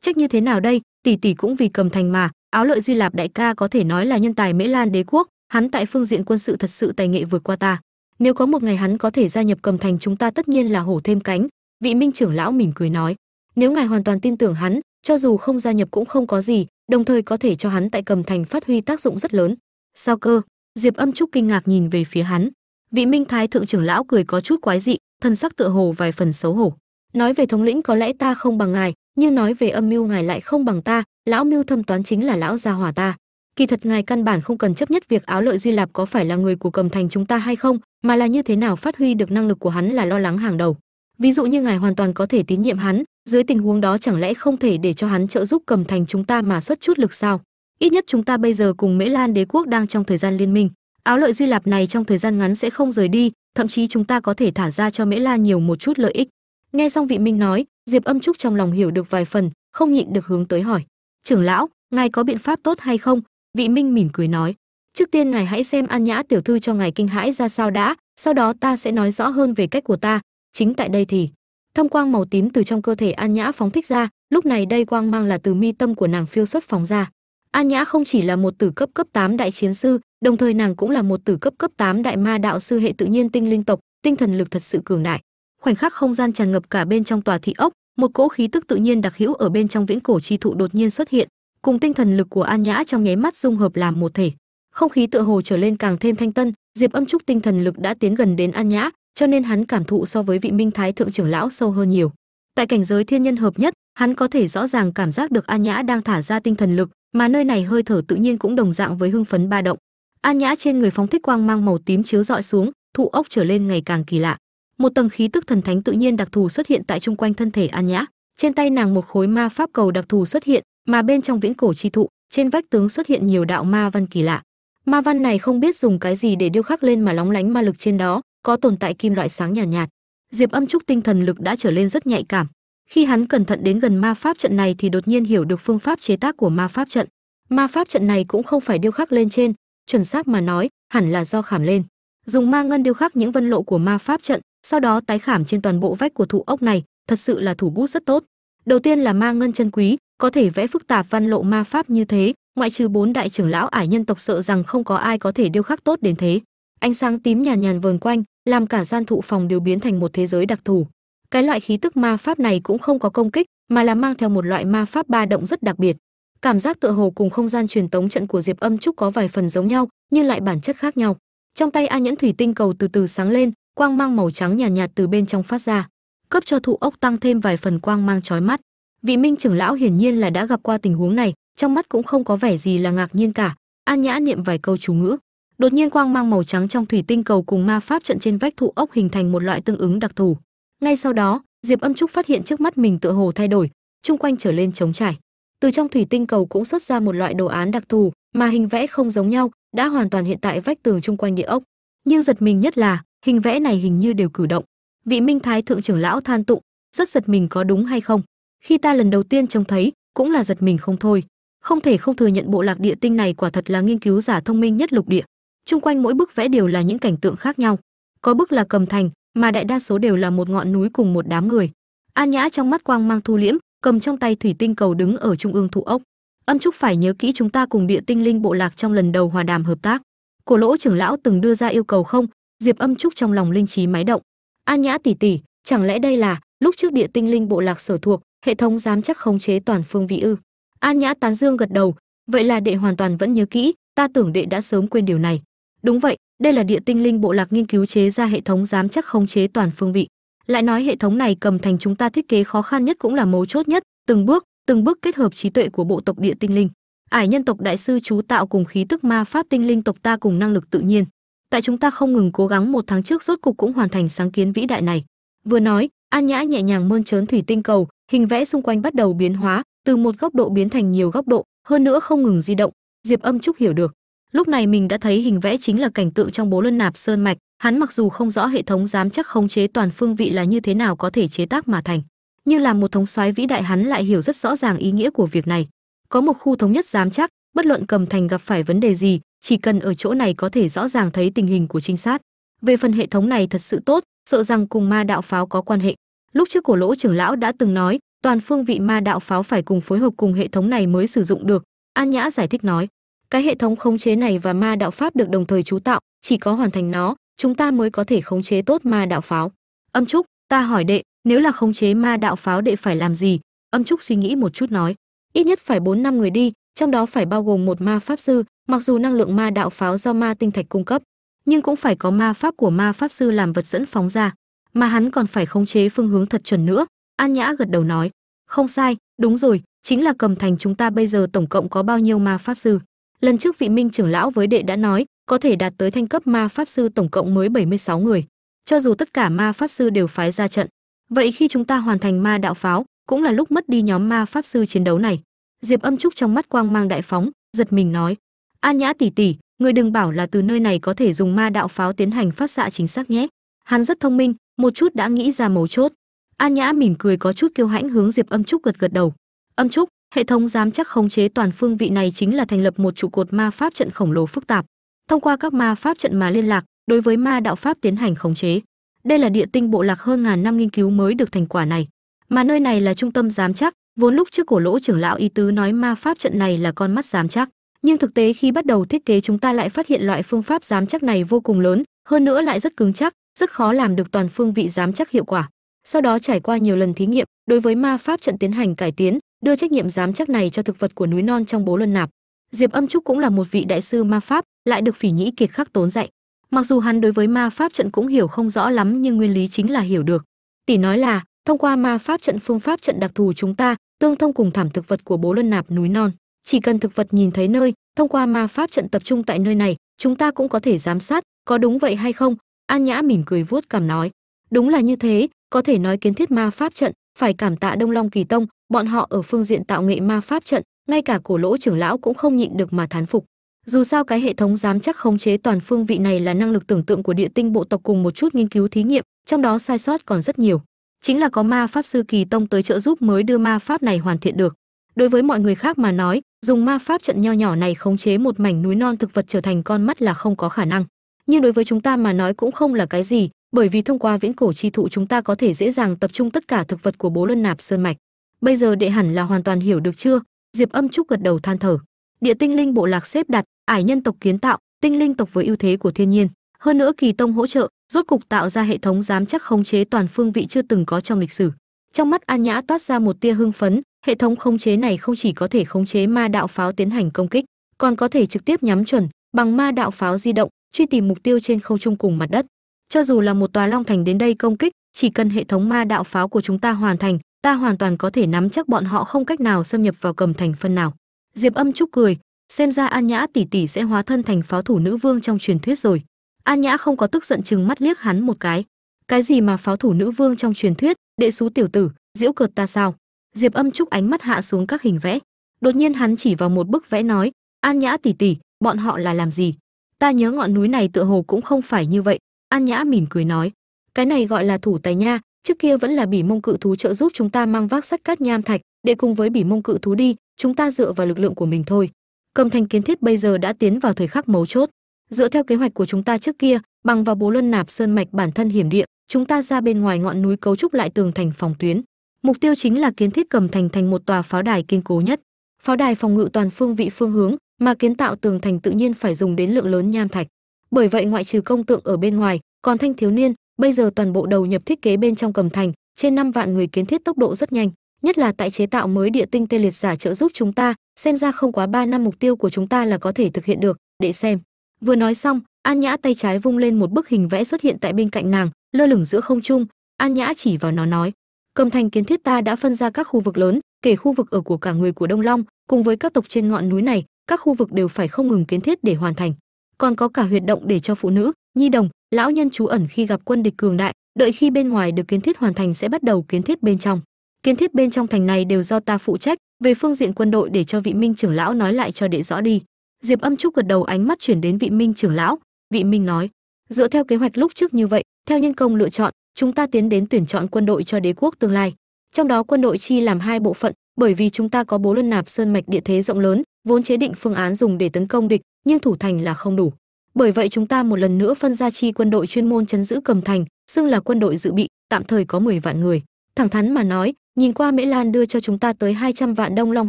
trách như thế nào đây? Tỷ tỷ cũng vì cầm thành mà, áo lợi duy lạp đại ca có thể nói là nhân tài mễ lan đế quốc, hắn tại phương diện quân sự thật sự tài nghệ vượt qua ta. Nếu có một ngày hắn có thể gia nhập cầm thành chúng ta tất nhiên là hổ thêm cánh. Vị minh trưởng lão mỉm cười nói, nếu ngài hoàn toàn tin tưởng hắn, cho dù không gia nhập cũng không có gì, đồng thời có thể cho hắn tại cầm thành phát huy tác dụng rất lớn. Sao cơ? Diệp âm trúc kinh ngạc nhìn về phía hắn. Vị minh thái thượng trưởng lão cười có chút quái dị, thân sắc tựa hồ vài phần xấu hổ. Nói về thống lĩnh có lẽ ta không bằng ngài, nhưng nói về âm mưu ngài lại không bằng ta, lão mưu thâm toán chính là lão gia hỏa ta. Kỳ thật ngài căn bản không cần chấp nhất việc áo lợi duy lạp có phải là người của cầm thành chúng ta hay không, mà là như thế nào phát huy được năng lực của hắn là lo lắng hàng đầu. Ví dụ như ngài hoàn toàn có thể tín nhiệm hắn, dưới tình huống đó chẳng lẽ không thể để cho hắn trợ giúp cầm thành chúng ta mà xuất chút lực sao? Ít nhất chúng ta bây giờ cùng mễ lan đế quốc đang trong thời gian liên minh. Áo lợi duy lạp này trong thời gian ngắn sẽ không rời đi, thậm chí chúng ta có thể thả ra cho mễ lan nhiều một chút lợi ích. Nghe xong vị minh nói, diệp âm trúc trong lòng hiểu được vài phần, không nhịn được hướng tới hỏi. Trưởng lão, ngài có biện pháp tốt hay không? Vị minh mỉm cười nói. Trước tiên ngài hãy xem an nhã tiểu thư cho ngài kinh hãi ra sao đã, sau đó ta sẽ nói rõ hơn về cách của ta. Chính tại đây thì, thông quang màu tím từ trong cơ thể an nhã phóng thích ra, lúc này đây quang mang là từ mi tâm của nàng phiêu xuất phóng ra an nhã không chỉ là một tử cấp cấp 8 đại chiến sư, đồng thời nàng cũng là một tử cấp cấp 8 đại ma đạo sư hệ tự nhiên tinh linh tộc, tinh thần lực thật sự cường đại. Khoảnh khắc không gian tràn ngập cả bên trong tòa thị ốc, một cỗ khí tức tự nhiên đặc hữu ở bên trong viễn cổ chi thụ đột nhiên xuất hiện, cùng tinh thần lực của an nhã trong nháy mắt dung hợp làm một thể. Không khí tựa hồ trở lên càng thêm thanh tân, diệp âm trúc tinh thần lực đã tiến gần đến an nhã, cho nên hắn cảm thụ so với vị minh thái thượng trưởng lão sâu hơn nhiều. Tại cảnh giới thiên nhân hợp nhất hắn có thể rõ ràng cảm giác được an nhã đang thả ra tinh thần lực mà nơi này hơi thở tự nhiên cũng đồng dạng với hưng phấn ba động. An nhã trên người phóng thích quang mang màu tím chiếu dọi xuống thụ ốc trở lên ngày càng kỳ lạ. Một tầng khí tức thần thánh tự nhiên đặc thù xuất hiện tại chung quanh thân thể an nhã. Trên tay nàng một khối ma pháp cầu đặc thù xuất hiện mà bên trong viễn cổ chi thụ trên vách tướng xuất hiện nhiều đạo ma văn kỳ lạ. Ma văn này không biết dùng cái gì để điêu khắc lên mà lóng lánh ma lực trên đó có tồn tại kim loại sáng nhàn nhạt, nhạt. Diệp âm trúc tinh thần lực đã trở lên rất nhạy cảm khi hắn cẩn thận đến gần ma pháp trận này thì đột nhiên hiểu được phương pháp chế tác của ma pháp trận. Ma pháp trận này cũng không phải điêu khắc lên trên, chuẩn xác mà nói, hẳn là do khảm lên. Dùng ma ngân điêu khắc những vân lộ của ma pháp trận, sau đó tái khảm trên toàn bộ vách của thụ ốc này, thật sự là thủ bút rất tốt. Đầu tiên là ma ngân chân quý, có thể vẽ phức tạp văn lộ ma pháp như thế, ngoại trừ bốn đại trưởng lão ải nhân tộc sợ rằng không có ai có thể điêu khắc tốt đến thế. Ánh sáng tím nhàn nhàn vờn quanh, làm cả gian thụ phòng đều biến thành một thế giới đặc thù cái loại khí tức ma pháp này cũng không có công kích mà là mang theo một loại ma pháp ba động rất đặc biệt. Cảm giác tựa hồ cùng không gian truyền tống trận của diệp âm trúc có vài phần giống nhau nhưng lại bản chất khác nhau. Trong tay a nhẫn thủy tinh cầu từ từ sáng lên quang mang màu trắng nhàn nhạt, nhạt từ bên trong phát ra cấp cho thụ ốc tăng thêm vài phần quang mang chói mắt. Vị minh trưởng lão hiển nhiên là đã gặp qua tình huống này trong mắt cũng không có vẻ gì là ngạc nhiên cả an nhã niệm vài câu chú ngữ. Đột nhiên quang mang màu trắng trong thủy tinh cầu cùng ma pháp trận trên vách thụ ốc hình thành một loại tương ứng đặc thù ngay sau đó, diệp âm trúc phát hiện trước mắt mình tựa hồ thay đổi, chung quanh trở lên trống trải. Từ trong thủy tinh cầu cũng xuất ra một loại đồ án đặc thù mà hình vẽ không giống nhau, đã hoàn toàn hiện tại vách tường chung quanh địa ốc. Nhưng giật mình nhất là, hình vẽ này hình như đều cử động. Vị minh thái thượng trưởng lão than tụng, rất giật mình có đúng hay không? Khi ta lần đầu tiên trông thấy, cũng là giật mình không thôi. Không thể không thừa nhận bộ lạc địa tinh này quả thật là nghiên cứu giả thông minh nhất lục địa. Chung quanh mỗi bức vẽ đều là những cảnh tượng khác nhau. Có bức là cầm thành mà đại đa số đều là một ngọn núi cùng một đám người. An nhã trong mắt quang mang thu liễm, cầm trong tay thủy tinh cầu đứng ở trung ương thụ ốc. Âm trúc phải nhớ kỹ chúng ta cùng địa tinh linh bộ lạc trong lần đầu hòa đàm hợp tác. Cổ lỗ trưởng lão từng đưa ra yêu cầu không? Diệp âm trúc trong lòng linh trí máy động. An nhã tỷ tỷ chẳng lẽ đây là lúc trước địa tinh linh bộ lạc sở thuộc, hệ thống dám chắc khống chế toàn phương vị ư? An nhã tán dương gật đầu, vậy là đệ hoàn toàn vẫn nhớ kỹ, ta tưởng đệ đã sớm quên điều này. Đúng vậy đây là địa tinh linh bộ lạc nghiên cứu chế ra hệ thống giám chắc khống chế toàn phương vị. Lại nói hệ thống này cầm thành chúng ta thiết kế khó khăn nhất cũng là mấu chốt nhất, từng bước từng bước kết hợp trí tuệ của bộ tộc địa tinh linh. Ải nhân tộc đại sư chú tạo cùng khí tức ma pháp tinh linh tộc ta cùng năng lực tự nhiên. Tại chúng ta không ngừng cố gắng một tháng trước rốt cục cũng hoàn thành sáng kiến vĩ đại này. Vừa nói, an nhã nhẹ nhàng mơn trớn thủy tinh cầu, hình vẽ xung quanh bắt đầu biến hóa, từ một góc độ biến thành nhiều góc độ, hơn nữa không ngừng di động. Diệp âm trúc hiểu được lúc này mình đã thấy hình vẽ chính là cảnh tượng trong bố luân nạp sơn mạch. Hắn mặc dù không rõ hệ thống dám chắc khống chế toàn phương vị là như thế nào có thể chế tác mà thành, nhưng là một thống soái vĩ đại hắn lại hiểu rất rõ ràng ý nghĩa của việc này. Có một khu thống nhất dám chắc, bất luận cầm thành gặp phải vấn đề gì, chỉ cần ở chỗ này có thể rõ ràng thấy tình hình của trinh sát. Về phần hệ thống này thật sự tốt, sợ rằng cùng ma đạo pháo có quan hệ. Lúc trước cổ lỗ trưởng lão đã từng nói, toàn phương vị ma đạo pháo phải cùng phối hợp cùng hệ thống này mới sử dụng được. An nhã giải thích nói cái hệ thống khống chế này và ma đạo pháp được đồng thời chú tạo, chỉ có hoàn thành nó, chúng ta mới có thể khống chế tốt ma đạo pháo. Âm trúc, ta hỏi đệ, nếu là khống chế ma đạo pháo đệ phải làm gì? Âm trúc suy nghĩ một chút nói, ít nhất phải bốn năm người đi, trong đó phải bao gồm một ma pháp sư, mặc dù năng lượng ma đạo pháo do ma tinh thạch cung cấp, nhưng cũng phải có ma pháp của ma pháp sư làm vật dẫn phóng ra, mà hắn còn phải khống chế phương hướng thật chuẩn nữa, an nhã gật đầu nói, không sai, đúng rồi, chính là cầm thành chúng ta bây giờ tổng cộng có bao nhiêu ma pháp sư? Lần trước vị minh trưởng lão với đệ đã nói, có thể đạt tới thanh cấp ma pháp sư tổng cộng mới 76 người. Cho dù tất cả ma pháp sư đều phái ra trận, vậy khi chúng ta hoàn thành ma đạo pháo, cũng là lúc mất đi nhóm ma pháp sư chiến đấu này. Diệp âm trúc trong mắt quang mang đại phóng, giật mình nói an nhã tỷ tỷ, người đừng bảo là từ nơi này có thể dùng ma đạo pháo tiến hành phát xạ chính xác nhé. Hắn rất thông minh, một chút đã nghĩ ra mấu chốt. An nhã mỉm cười có chút kiêu hãnh hướng diệp âm trúc gật gật đầu. Âm trúc hệ thống giám chắc khống chế toàn phương vị này chính là thành lập một trụ cột ma pháp trận khổng lồ phức tạp. Thông qua các ma pháp trận mà liên lạc, đối với ma đạo pháp tiến hành khống chế. Đây là địa tinh bộ lạc hơn ngàn năm nghiên cứu mới được thành quả này. Mà nơi này là trung tâm giám chắc, vốn lúc trước cổ lỗ trưởng lão y tứ nói ma pháp trận này là con mắt giám chắc. Nhưng thực tế khi bắt đầu thiết kế chúng ta lại phát hiện loại phương pháp giám chắc này vô cùng lớn, hơn nữa lại rất cứng chắc, rất khó làm được toàn phương vị giám chắc hiệu quả. Sau đó trải qua nhiều lần thí nghiệm, đối với ma pháp trận tiến hành cải tiến đưa trách nhiệm giám chắc này cho thực vật của núi non trong bố luân nạp. Diệp âm trúc cũng là một vị đại sư ma pháp, lại được phỉ nhĩ kiệt khắc tốn dạy. Mặc dù hắn đối với ma pháp trận cũng hiểu không rõ lắm, nhưng nguyên lý chính là hiểu được. Tỷ nói là, thông qua ma pháp trận, phương pháp trận đặc thù chúng ta, tương thông cùng thảm thực vật của bố luân nạp núi non. Chỉ cần thực vật nhìn thấy nơi, thông qua ma pháp trận tập trung tại nơi này, chúng ta cũng có thể giám sát, có đúng vậy hay không? An nhã mỉm cười vuốt cảm nói. Đúng là như thế, có thể nói kiến thiết ma pháp trận, phải cảm tạ đông long kỳ tông bọn họ ở phương diện tạo nghệ ma pháp trận, ngay cả cổ lỗ trưởng lão cũng không nhịn được mà thán phục. Dù sao cái hệ thống giám chắc khống chế toàn phương vị này là năng lực tưởng tượng của địa tinh bộ tộc cùng một chút nghiên cứu thí nghiệm, trong đó sai sót còn rất nhiều. Chính là có ma pháp sư kỳ tông tới trợ giúp mới đưa ma pháp này hoàn thiện được. Đối với mọi người khác mà nói, dùng ma pháp trận nho nhỏ này khống chế một mảnh núi non thực vật trở thành con mắt là không có khả năng. Nhưng đối với chúng ta mà nói cũng không là cái gì, bởi vì thông qua viễn cổ chi thụ chúng ta có thể dễ dàng tập trung tất cả thực vật của bố luân nạp sơn mạch bây giờ đệ hẳn là hoàn toàn hiểu được chưa? Diệp âm trúc gật đầu than thở. Địa tinh linh bộ lạc xếp đặt, ải nhân tộc kiến tạo, tinh linh tộc với ưu thế của thiên nhiên. Hơn nữa kỳ tông hỗ trợ, rốt cục tạo ra hệ thống giám chắc khống chế toàn phương vị chưa từng có trong lịch sử. Trong mắt an nhã toát ra một tia hưng phấn, hệ thống khống chế này không chỉ có thể khống chế ma đạo pháo tiến hành công kích, còn có thể trực tiếp nhắm chuẩn, bằng ma đạo pháo di động, truy tìm mục tiêu trên không trung cùng mặt đất. Cho dù là một tòa long thành đến đây công kích, chỉ cần hệ thống ma đạo pháo của chúng ta hoàn thành ta hoàn toàn có thể nắm chắc bọn họ không cách nào xâm nhập vào cầm thành phân nào. Diệp âm trúc cười, xem ra an nhã tỷ tỷ sẽ hóa thân thành pháo thủ nữ vương trong truyền thuyết rồi. An nhã không có tức giận chừng mắt liếc hắn một cái. Cái gì mà pháo thủ nữ vương trong truyền thuyết, đệ xú tiểu tử diễu cợt ta sao? Diệp âm trúc ánh mắt hạ xuống các hình vẽ. Đột nhiên hắn chỉ vào một bức vẽ nói, an nhã tỷ tỷ, bọn họ là làm gì? Ta nhớ ngọn núi này tựa hồ cũng không phải như vậy. An nhã mỉm cười nói, cái này gọi là thủ tài nha trước kia vẫn là bỉ mông cự thú trợ giúp chúng ta mang vác sắt cát nham thạch, để cùng với bỉ mông cự thú đi, chúng ta dựa vào lực lượng của mình thôi. Cầm thành kiến thiết bây giờ đã tiến vào thời khắc mấu chốt. Dựa theo kế hoạch của chúng ta trước kia, bằng vào bố luân nạp sơn mạch bản thân hiểm địa, chúng ta ra bên ngoài ngọn núi cấu trúc lại tường thành phòng tuyến. Mục tiêu chính là kiến thiết cầm thành thành một tòa pháo đài kiên cố nhất. Pháo đài phòng ngự toàn phương vị phương hướng, mà kiến tạo tường thành tự nhiên phải dùng đến lượng lớn nham thạch. Bởi vậy ngoại trừ công tượng ở bên ngoài, còn thanh thiếu niên bây giờ toàn bộ đầu nhập thiết kế bên trong cầm thành, trên 5 vạn người kiến thiết tốc độ rất nhanh, nhất là tại chế tạo mới địa tinh tê liệt giả trợ giúp chúng ta, xem ra không quá 3 năm mục tiêu của chúng ta là có thể thực hiện được, để xem. Vừa nói xong, an nhã tay trái vung lên một bức hình vẽ xuất hiện tại bên cạnh nàng, lơ lửng giữa không trung, an nhã chỉ vào nó nói, cầm thành kiến thiết ta đã phân ra các khu vực lớn, kể khu vực ở của cả người của đông long, cùng với các tộc trên ngọn núi này, các khu vực đều phải không ngừng kiến thiết để hoàn thành. Còn có cả huyệt động để cho phụ nữ, nhi đồng lão nhân trú ẩn khi gặp quân địch cường đại, đợi khi bên ngoài được kiến thiết hoàn thành sẽ bắt đầu kiến thiết bên trong. Kiến thiết bên trong thành này đều do ta phụ trách, về phương diện quân đội để cho vị minh trưởng lão nói lại cho đệ rõ đi. Diệp âm trúc gật đầu ánh mắt chuyển đến vị minh trưởng lão. Vị minh nói, dựa theo kế hoạch lúc trước như vậy, theo nhân công lựa chọn, chúng ta tiến đến tuyển chọn quân đội cho đế quốc tương lai. Trong đó quân đội chi làm hai bộ phận, bởi vì chúng ta có bố luân nạp sơn mạch địa thế rộng lớn, vốn chế định phương án dùng để tấn công địch, nhưng thủ thành là không đủ bởi vậy chúng ta một lần nữa phân ra chi quân đội chuyên môn chấn giữ cầm thành, xưng là quân đội dự bị, tạm thời có 10 vạn người. Thẳng thắn mà nói, nhìn qua mễ lan đưa cho chúng ta tới 200 vạn đông long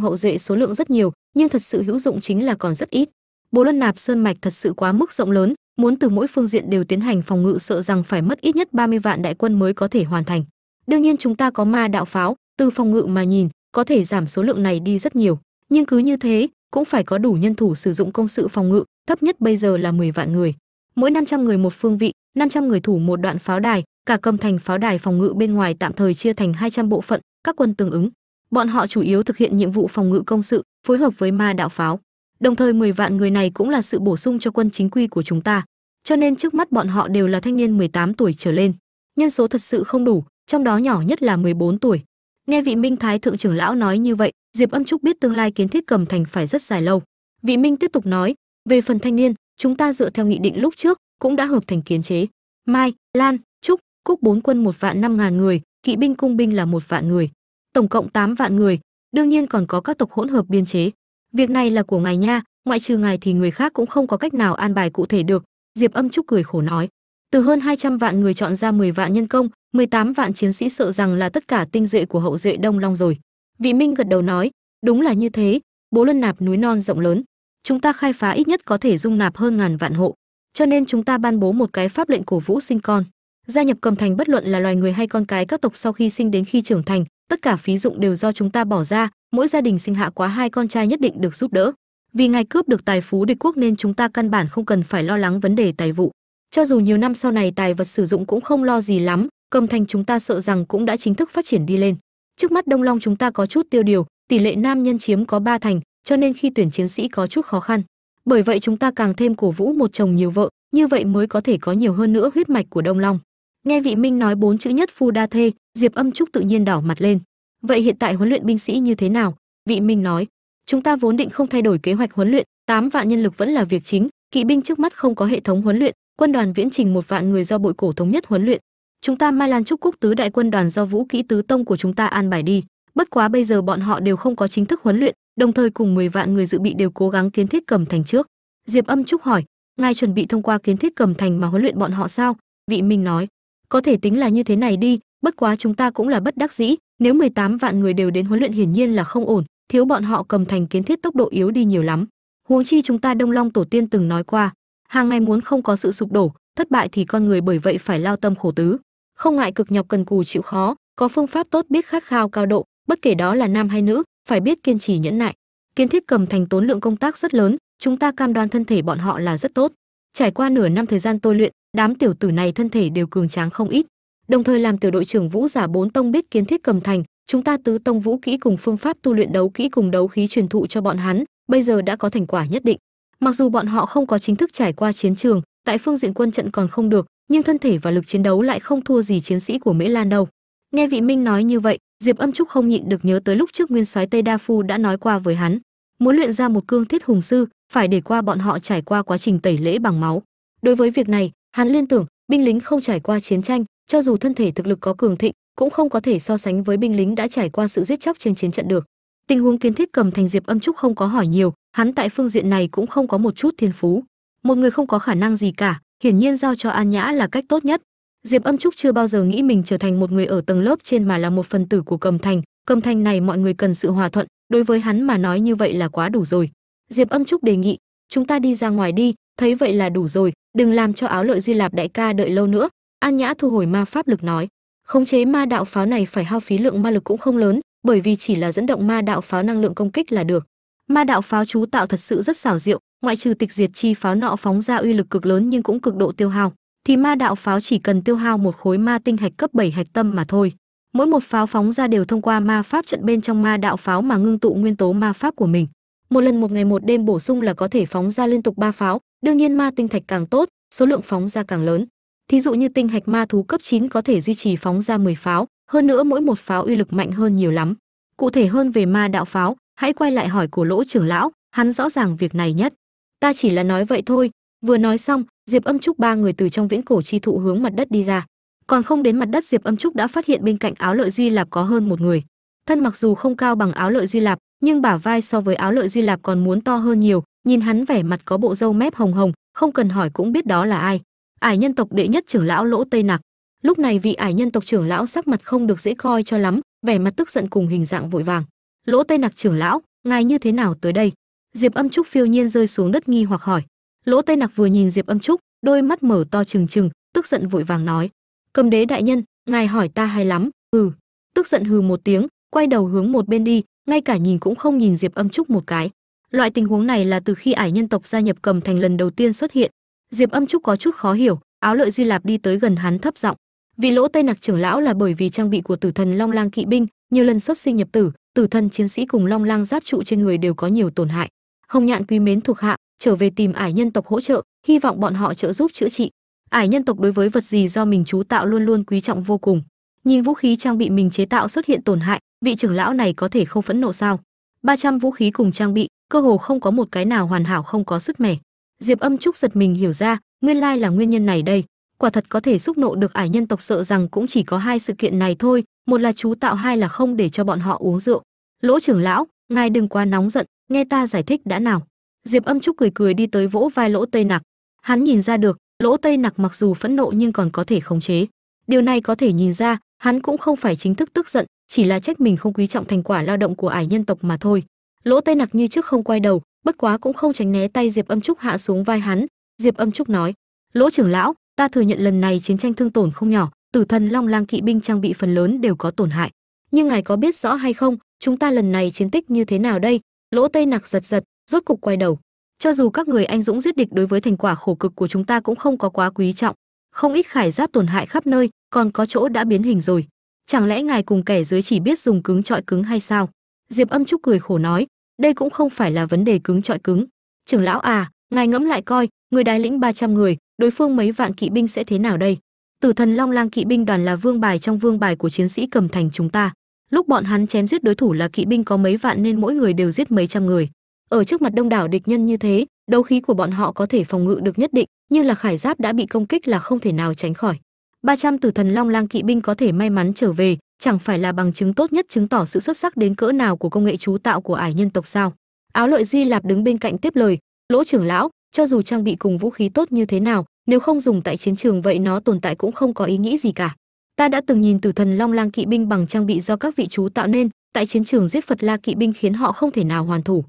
hậu duệ số lượng rất nhiều, nhưng thật sự hữu dụng chính là còn rất ít. Bố luân nạp sơn mạch thật sự quá mức rộng lớn, muốn từ mỗi phương diện đều tiến hành phòng ngự sợ rằng phải mất ít nhất 30 vạn đại quân mới có thể hoàn thành. Đương nhiên chúng ta có ma đạo pháo, từ phòng ngự mà nhìn, có thể giảm số lượng này đi rất nhiều. Nhưng cứ như thế, cũng phải có đủ nhân thủ sử dụng công sự phòng ngự thấp nhất bây giờ là 10 vạn người. Mỗi 500 người một phương vị 500 người thủ một đoạn pháo đài, cả cầm thành pháo đài phòng ngự bên ngoài tạm thời chia thành 200 bộ phận, các quân tương ứng. Bọn họ chủ yếu thực hiện nhiệm vụ phòng ngự công sự, phối hợp với ma đạo pháo. Đồng thời 10 vạn người này cũng là sự bổ sung cho quân chính quy của chúng ta. Cho nên trước mắt bọn họ đều là thanh niên 18 tuổi trở lên. Nhân số thật sự không đủ, trong đó nhỏ nhất là 14 tuổi. Nghe vị minh thái thượng trưởng lão nói như vậy, diệp âm trúc biết tương lai kiến thiết cầm thành phải rất dài lâu. Vị minh tiếp tục nói về phần thanh niên, chúng ta dựa theo nghị định lúc trước cũng đã hợp thành kiến chế. Mai, lan, trúc, cúc bốn quân một vạn năm ngàn người, kỵ binh cung binh là một vạn người, tổng cộng 8 vạn người, đương nhiên còn có các tộc hỗn hợp biên chế. Việc này là của ngài nha, ngoại trừ ngài thì người khác cũng không có cách nào an bài cụ thể được, diệp âm trúc cười khổ nói. Từ hơn 200 vạn người chọn ra 10 vạn nhân công 18 vạn chiến sĩ sợ rằng là tất cả tinh duệ của hậu duệ đông long rồi. Vị minh gật đầu nói, đúng là như thế, bố luân nạp núi non rộng lớn chúng ta khai phá ít nhất có thể dung nạp hơn ngàn vạn hộ, cho nên chúng ta ban bố một cái pháp lệnh cổ vũ sinh con. Gia nhập cầm thành bất luận là loài người hay con cái các tộc sau khi sinh đến khi trưởng thành, tất cả phí dụng đều do chúng ta bỏ ra, mỗi gia đình sinh hạ quá hai con trai nhất định được giúp đỡ. Vì ngài cướp được tài phú địch quốc nên chúng ta căn bản không cần phải lo lắng vấn đề tài vụ. Cho dù nhiều năm sau này tài vật sử dụng cũng không lo gì lắm, cầm thành chúng ta sợ rằng cũng đã chính thức phát triển đi lên. Trước mắt đông long chúng ta có chút tiêu điều, tỷ lệ nam nhân chiếm có ba thành cho nên khi tuyển chiến sĩ có chút khó khăn, bởi vậy chúng ta càng thêm cổ vũ một chồng nhiều vợ, như vậy mới có thể có nhiều hơn nữa huyết mạch của đông long. Nghe vị minh nói bốn chữ nhất phu đa thê, diệp âm trúc tự nhiên đỏ mặt lên. Vậy hiện tại huấn luyện binh sĩ như thế nào? Vị minh nói, chúng ta vốn định không thay đổi kế hoạch huấn luyện, tám vạn nhân lực vẫn là việc chính, kỵ binh trước mắt không có hệ thống huấn luyện, quân đoàn viễn trình một vạn người do bội cổ thống nhất huấn luyện. Chúng ta mai lan trúc cúc tứ đại quân đoàn do vũ kỹ tứ tông của chúng ta an bài đi. Bất quá bây giờ bọn họ đều không có chính thức huấn luyện đồng thời cùng 10 vạn người dự bị đều cố gắng kiến thiết cầm thành trước. Diệp âm trúc hỏi, ngài chuẩn bị thông qua kiến thiết cầm thành mà huấn luyện bọn họ sao? Vị minh nói, có thể tính là như thế này đi, bất quá chúng ta cũng là bất đắc dĩ, nếu 18 vạn người đều đến huấn luyện hiển nhiên là không ổn, thiếu bọn họ cầm thành kiến thiết tốc độ yếu đi nhiều lắm. Huống chi chúng ta đông long tổ tiên từng nói qua, hàng ngày muốn không có sự sụp đổ, thất bại thì con người bởi vậy phải lao tâm khổ tứ. Không ngại cực nhọc cần cù chịu khó, có phương pháp tốt biết khát khao cao độ, bất kể đó là nam hay nữ phải biết kiên trì nhẫn nại. Kiến thiết cầm thành tốn lượng công tác rất lớn, chúng ta cam đoan thân thể bọn họ là rất tốt. Trải qua nửa năm thời gian tôi luyện, đám tiểu tử này thân thể đều cường tráng không ít. Đồng thời làm tiểu đội trưởng vũ giả bốn tông biết kiến thiết cầm thành, chúng ta tứ tông vũ kỹ cùng phương pháp tu luyện đấu kỹ cùng đấu khí truyền thụ cho bọn hắn, bây giờ đã có thành quả nhất định. Mặc dù bọn họ không có chính thức trải qua chiến trường, tại phương diện quân trận còn không được, nhưng thân thể và lực chiến đấu lại không thua gì chiến sĩ của mễ lan đâu. Nghe vị minh nói như vậy diệp âm trúc không nhịn được nhớ tới lúc trước nguyên soái tây đa phu đã nói qua với hắn, muốn luyện ra một cương thiết hùng sư, phải để qua bọn họ trải qua quá trình tẩy lễ bằng máu. Đối với việc này, hắn liên tưởng, binh lính không trải qua chiến tranh, cho dù thân thể thực lực có cường thịnh, cũng không có thể so sánh với binh lính đã trải qua sự giết chóc trên chiến trận được. Tình huống kiến thiết cầm thành diệp âm trúc không có hỏi nhiều, hắn tại phương diện này cũng không có một chút thiên phú. Một người không có khả năng gì cả, hiển nhiên giao cho an nhã là cách tốt nhất diệp âm trúc chưa bao giờ nghĩ mình trở thành một người ở tầng lớp trên mà là một phần tử của cầm thành. Cầm thành này mọi người cần sự hòa thuận, đối với hắn mà nói như vậy là quá đủ rồi. Diệp âm trúc đề nghị, chúng ta đi ra ngoài đi, thấy vậy là đủ rồi, đừng làm cho áo lợi duy lạp đại ca đợi lâu nữa. An nhã thu hồi ma pháp lực nói, khống chế ma đạo pháo này phải hao phí lượng ma lực cũng không lớn, bởi vì chỉ là dẫn động ma đạo pháo năng lượng công kích là được. Ma đạo pháo chú tạo thật sự rất xảo diệu, ngoại trừ tịch diệt chi pháo nọ phóng ra uy lực cực lớn nhưng cũng cực độ tiêu hao thì ma đạo pháo chỉ cần tiêu hao một khối ma tinh hạch cấp 7 hạch tâm mà thôi. Mỗi một pháo phóng ra đều thông qua ma pháp trận bên trong ma đạo pháo mà ngưng tụ nguyên tố ma pháp của mình. Một lần một ngày một đêm bổ sung là có thể phóng ra liên tục ba pháo, đương nhiên ma tinh thạch càng tốt, số lượng phóng ra càng lớn. Thí dụ như tinh hạch ma thú cấp 9 có thể duy trì phóng ra 10 pháo, hơn nữa mỗi một pháo uy lực mạnh hơn nhiều lắm. Cụ thể hơn về ma đạo pháo, hãy quay lại hỏi của lỗ trưởng lão, hắn rõ ràng việc này nhất. Ta chỉ là nói vậy thôi vừa nói xong, diệp âm trúc ba người từ trong viễn cổ chi thụ hướng mặt đất đi ra. Còn không đến mặt đất, diệp âm trúc đã phát hiện bên cạnh áo lợi duy lạp có hơn một người. Thân mặc dù không cao bằng áo lợi duy lạp, nhưng bả vai so với áo lợi duy lạp còn muốn to hơn nhiều, nhìn hắn vẻ mặt có bộ râu mép hồng hồng, không cần hỏi cũng biết đó là ai. Ải nhân tộc đệ nhất trưởng lão lỗ tây nặc. Lúc này vị ải nhân tộc trưởng lão sắc mặt không được dễ coi cho lắm, vẻ mặt tức giận cùng hình dạng vội vàng. Lỗ tây nặc trưởng lão, ngài như thế nào tới đây? Diệp âm trúc phiêu nhiên rơi xuống đất nghi hoặc hỏi lỗ tây nặc vừa nhìn diệp âm trúc, đôi mắt mở to trừng trừng, tức giận vội vàng nói, cầm đế đại nhân, ngài hỏi ta hay lắm. Ừ. Tức giận hừ một tiếng, quay đầu hướng một bên đi, ngay cả nhìn cũng không nhìn diệp âm trúc một cái. Loại tình huống này là từ khi ải nhân tộc gia nhập cầm thành lần đầu tiên xuất hiện. Diệp âm trúc có chút khó hiểu, áo lợi duy lạp đi tới gần hắn thấp giọng, vì lỗ tây nặc trưởng lão là bởi vì trang bị của tử thần long lang kỵ binh, nhiều lần xuất sinh nhập tử tử thần chiến sĩ cùng long lang giáp trụ trên người đều có nhiều tổn hại. Hồng nhạn quý mến thuộc hạ trở về tìm ải nhân tộc hỗ trợ, hy vọng bọn họ trợ giúp chữa trị. Ải nhân tộc đối với vật gì do mình chú tạo luôn luôn quý trọng vô cùng. Nhìn vũ khí trang bị mình chế tạo xuất hiện tổn hại, vị trưởng lão này có thể không phẫn nộ sao? 300 vũ khí cùng trang bị, cơ hồ không có một cái nào hoàn hảo không có sức mẻ. Diệp âm trúc giật mình hiểu ra, nguyên lai là nguyên nhân này đây. Quả thật có thể xúc nộ được ải nhân tộc sợ rằng cũng chỉ có hai sự kiện này thôi, một là chú tạo, hai là không để cho bọn họ uống rượu. Lỗ trưởng lão, ngài đừng quá nóng giận, nghe ta giải thích đã nào diệp âm trúc cười cười đi tới vỗ vai lỗ tây nặc. Hắn nhìn ra được, lỗ tây nặc mặc dù phẫn nộ nhưng còn có thể khống chế. Điều này có thể nhìn ra, hắn cũng không phải chính thức tức giận, chỉ là trách mình không quý trọng thành quả lao động của ải nhân tộc mà thôi. Lỗ tây nặc như trước không quay đầu, bất quá cũng không tránh né tay diệp âm trúc hạ xuống vai hắn. Diệp âm trúc nói, lỗ trưởng lão, ta thừa nhận lần này chiến tranh thương tổn không nhỏ, tử thần long lang kỵ binh trang bị phần lớn đều có tổn hại. Nhưng ngài có biết rõ hay không, chúng ta lần này chiến tích như thế nào đây? Lỗ tây nặc giật giật rốt cục quay đầu. Cho dù các người anh dũng giết địch đối với thành quả khổ cực của chúng ta cũng không có quá quý trọng. Không ít khải giáp tổn hại khắp nơi, còn có chỗ đã biến hình rồi. Chẳng lẽ ngài cùng kẻ dưới chỉ biết dùng cứng trọi cứng hay sao? Diệp âm trúc cười khổ nói, đây cũng không phải là vấn đề cứng trọi cứng. Trưởng lão à ngài ngẫm lại coi, người đái lĩnh 300 người, đối phương mấy vạn kỵ binh sẽ thế nào đây? Tử thần long lang kỵ binh đoàn là vương bài trong vương bài của chiến sĩ cầm thành chúng ta. Lúc bọn hắn chém giết đối thủ là kỵ binh có mấy vạn nên mỗi người đều giết mấy trăm người ở trước mặt đông đảo địch nhân như thế, đấu khí của bọn họ có thể phòng ngự được nhất định, nhưng là khải giáp đã bị công kích là không thể nào tránh khỏi. 300 tử thần long lang kỵ binh có thể may mắn trở về, chẳng phải là bằng chứng tốt nhất chứng tỏ sự xuất sắc đến cỡ nào của công nghệ chú tạo của ải nhân tộc sao? Áo lợi duy lạp đứng bên cạnh tiếp lời, lỗ trưởng lão, cho dù trang bị cùng vũ khí tốt như thế nào, nếu không dùng tại chiến trường vậy nó tồn tại cũng không có ý nghĩa gì cả. Ta đã từng nhìn tử thần long lang kỵ binh bằng trang bị do các vị chú tạo nên, tại chiến trường giết phật la kỵ binh khiến họ không thể nào hoàn thủ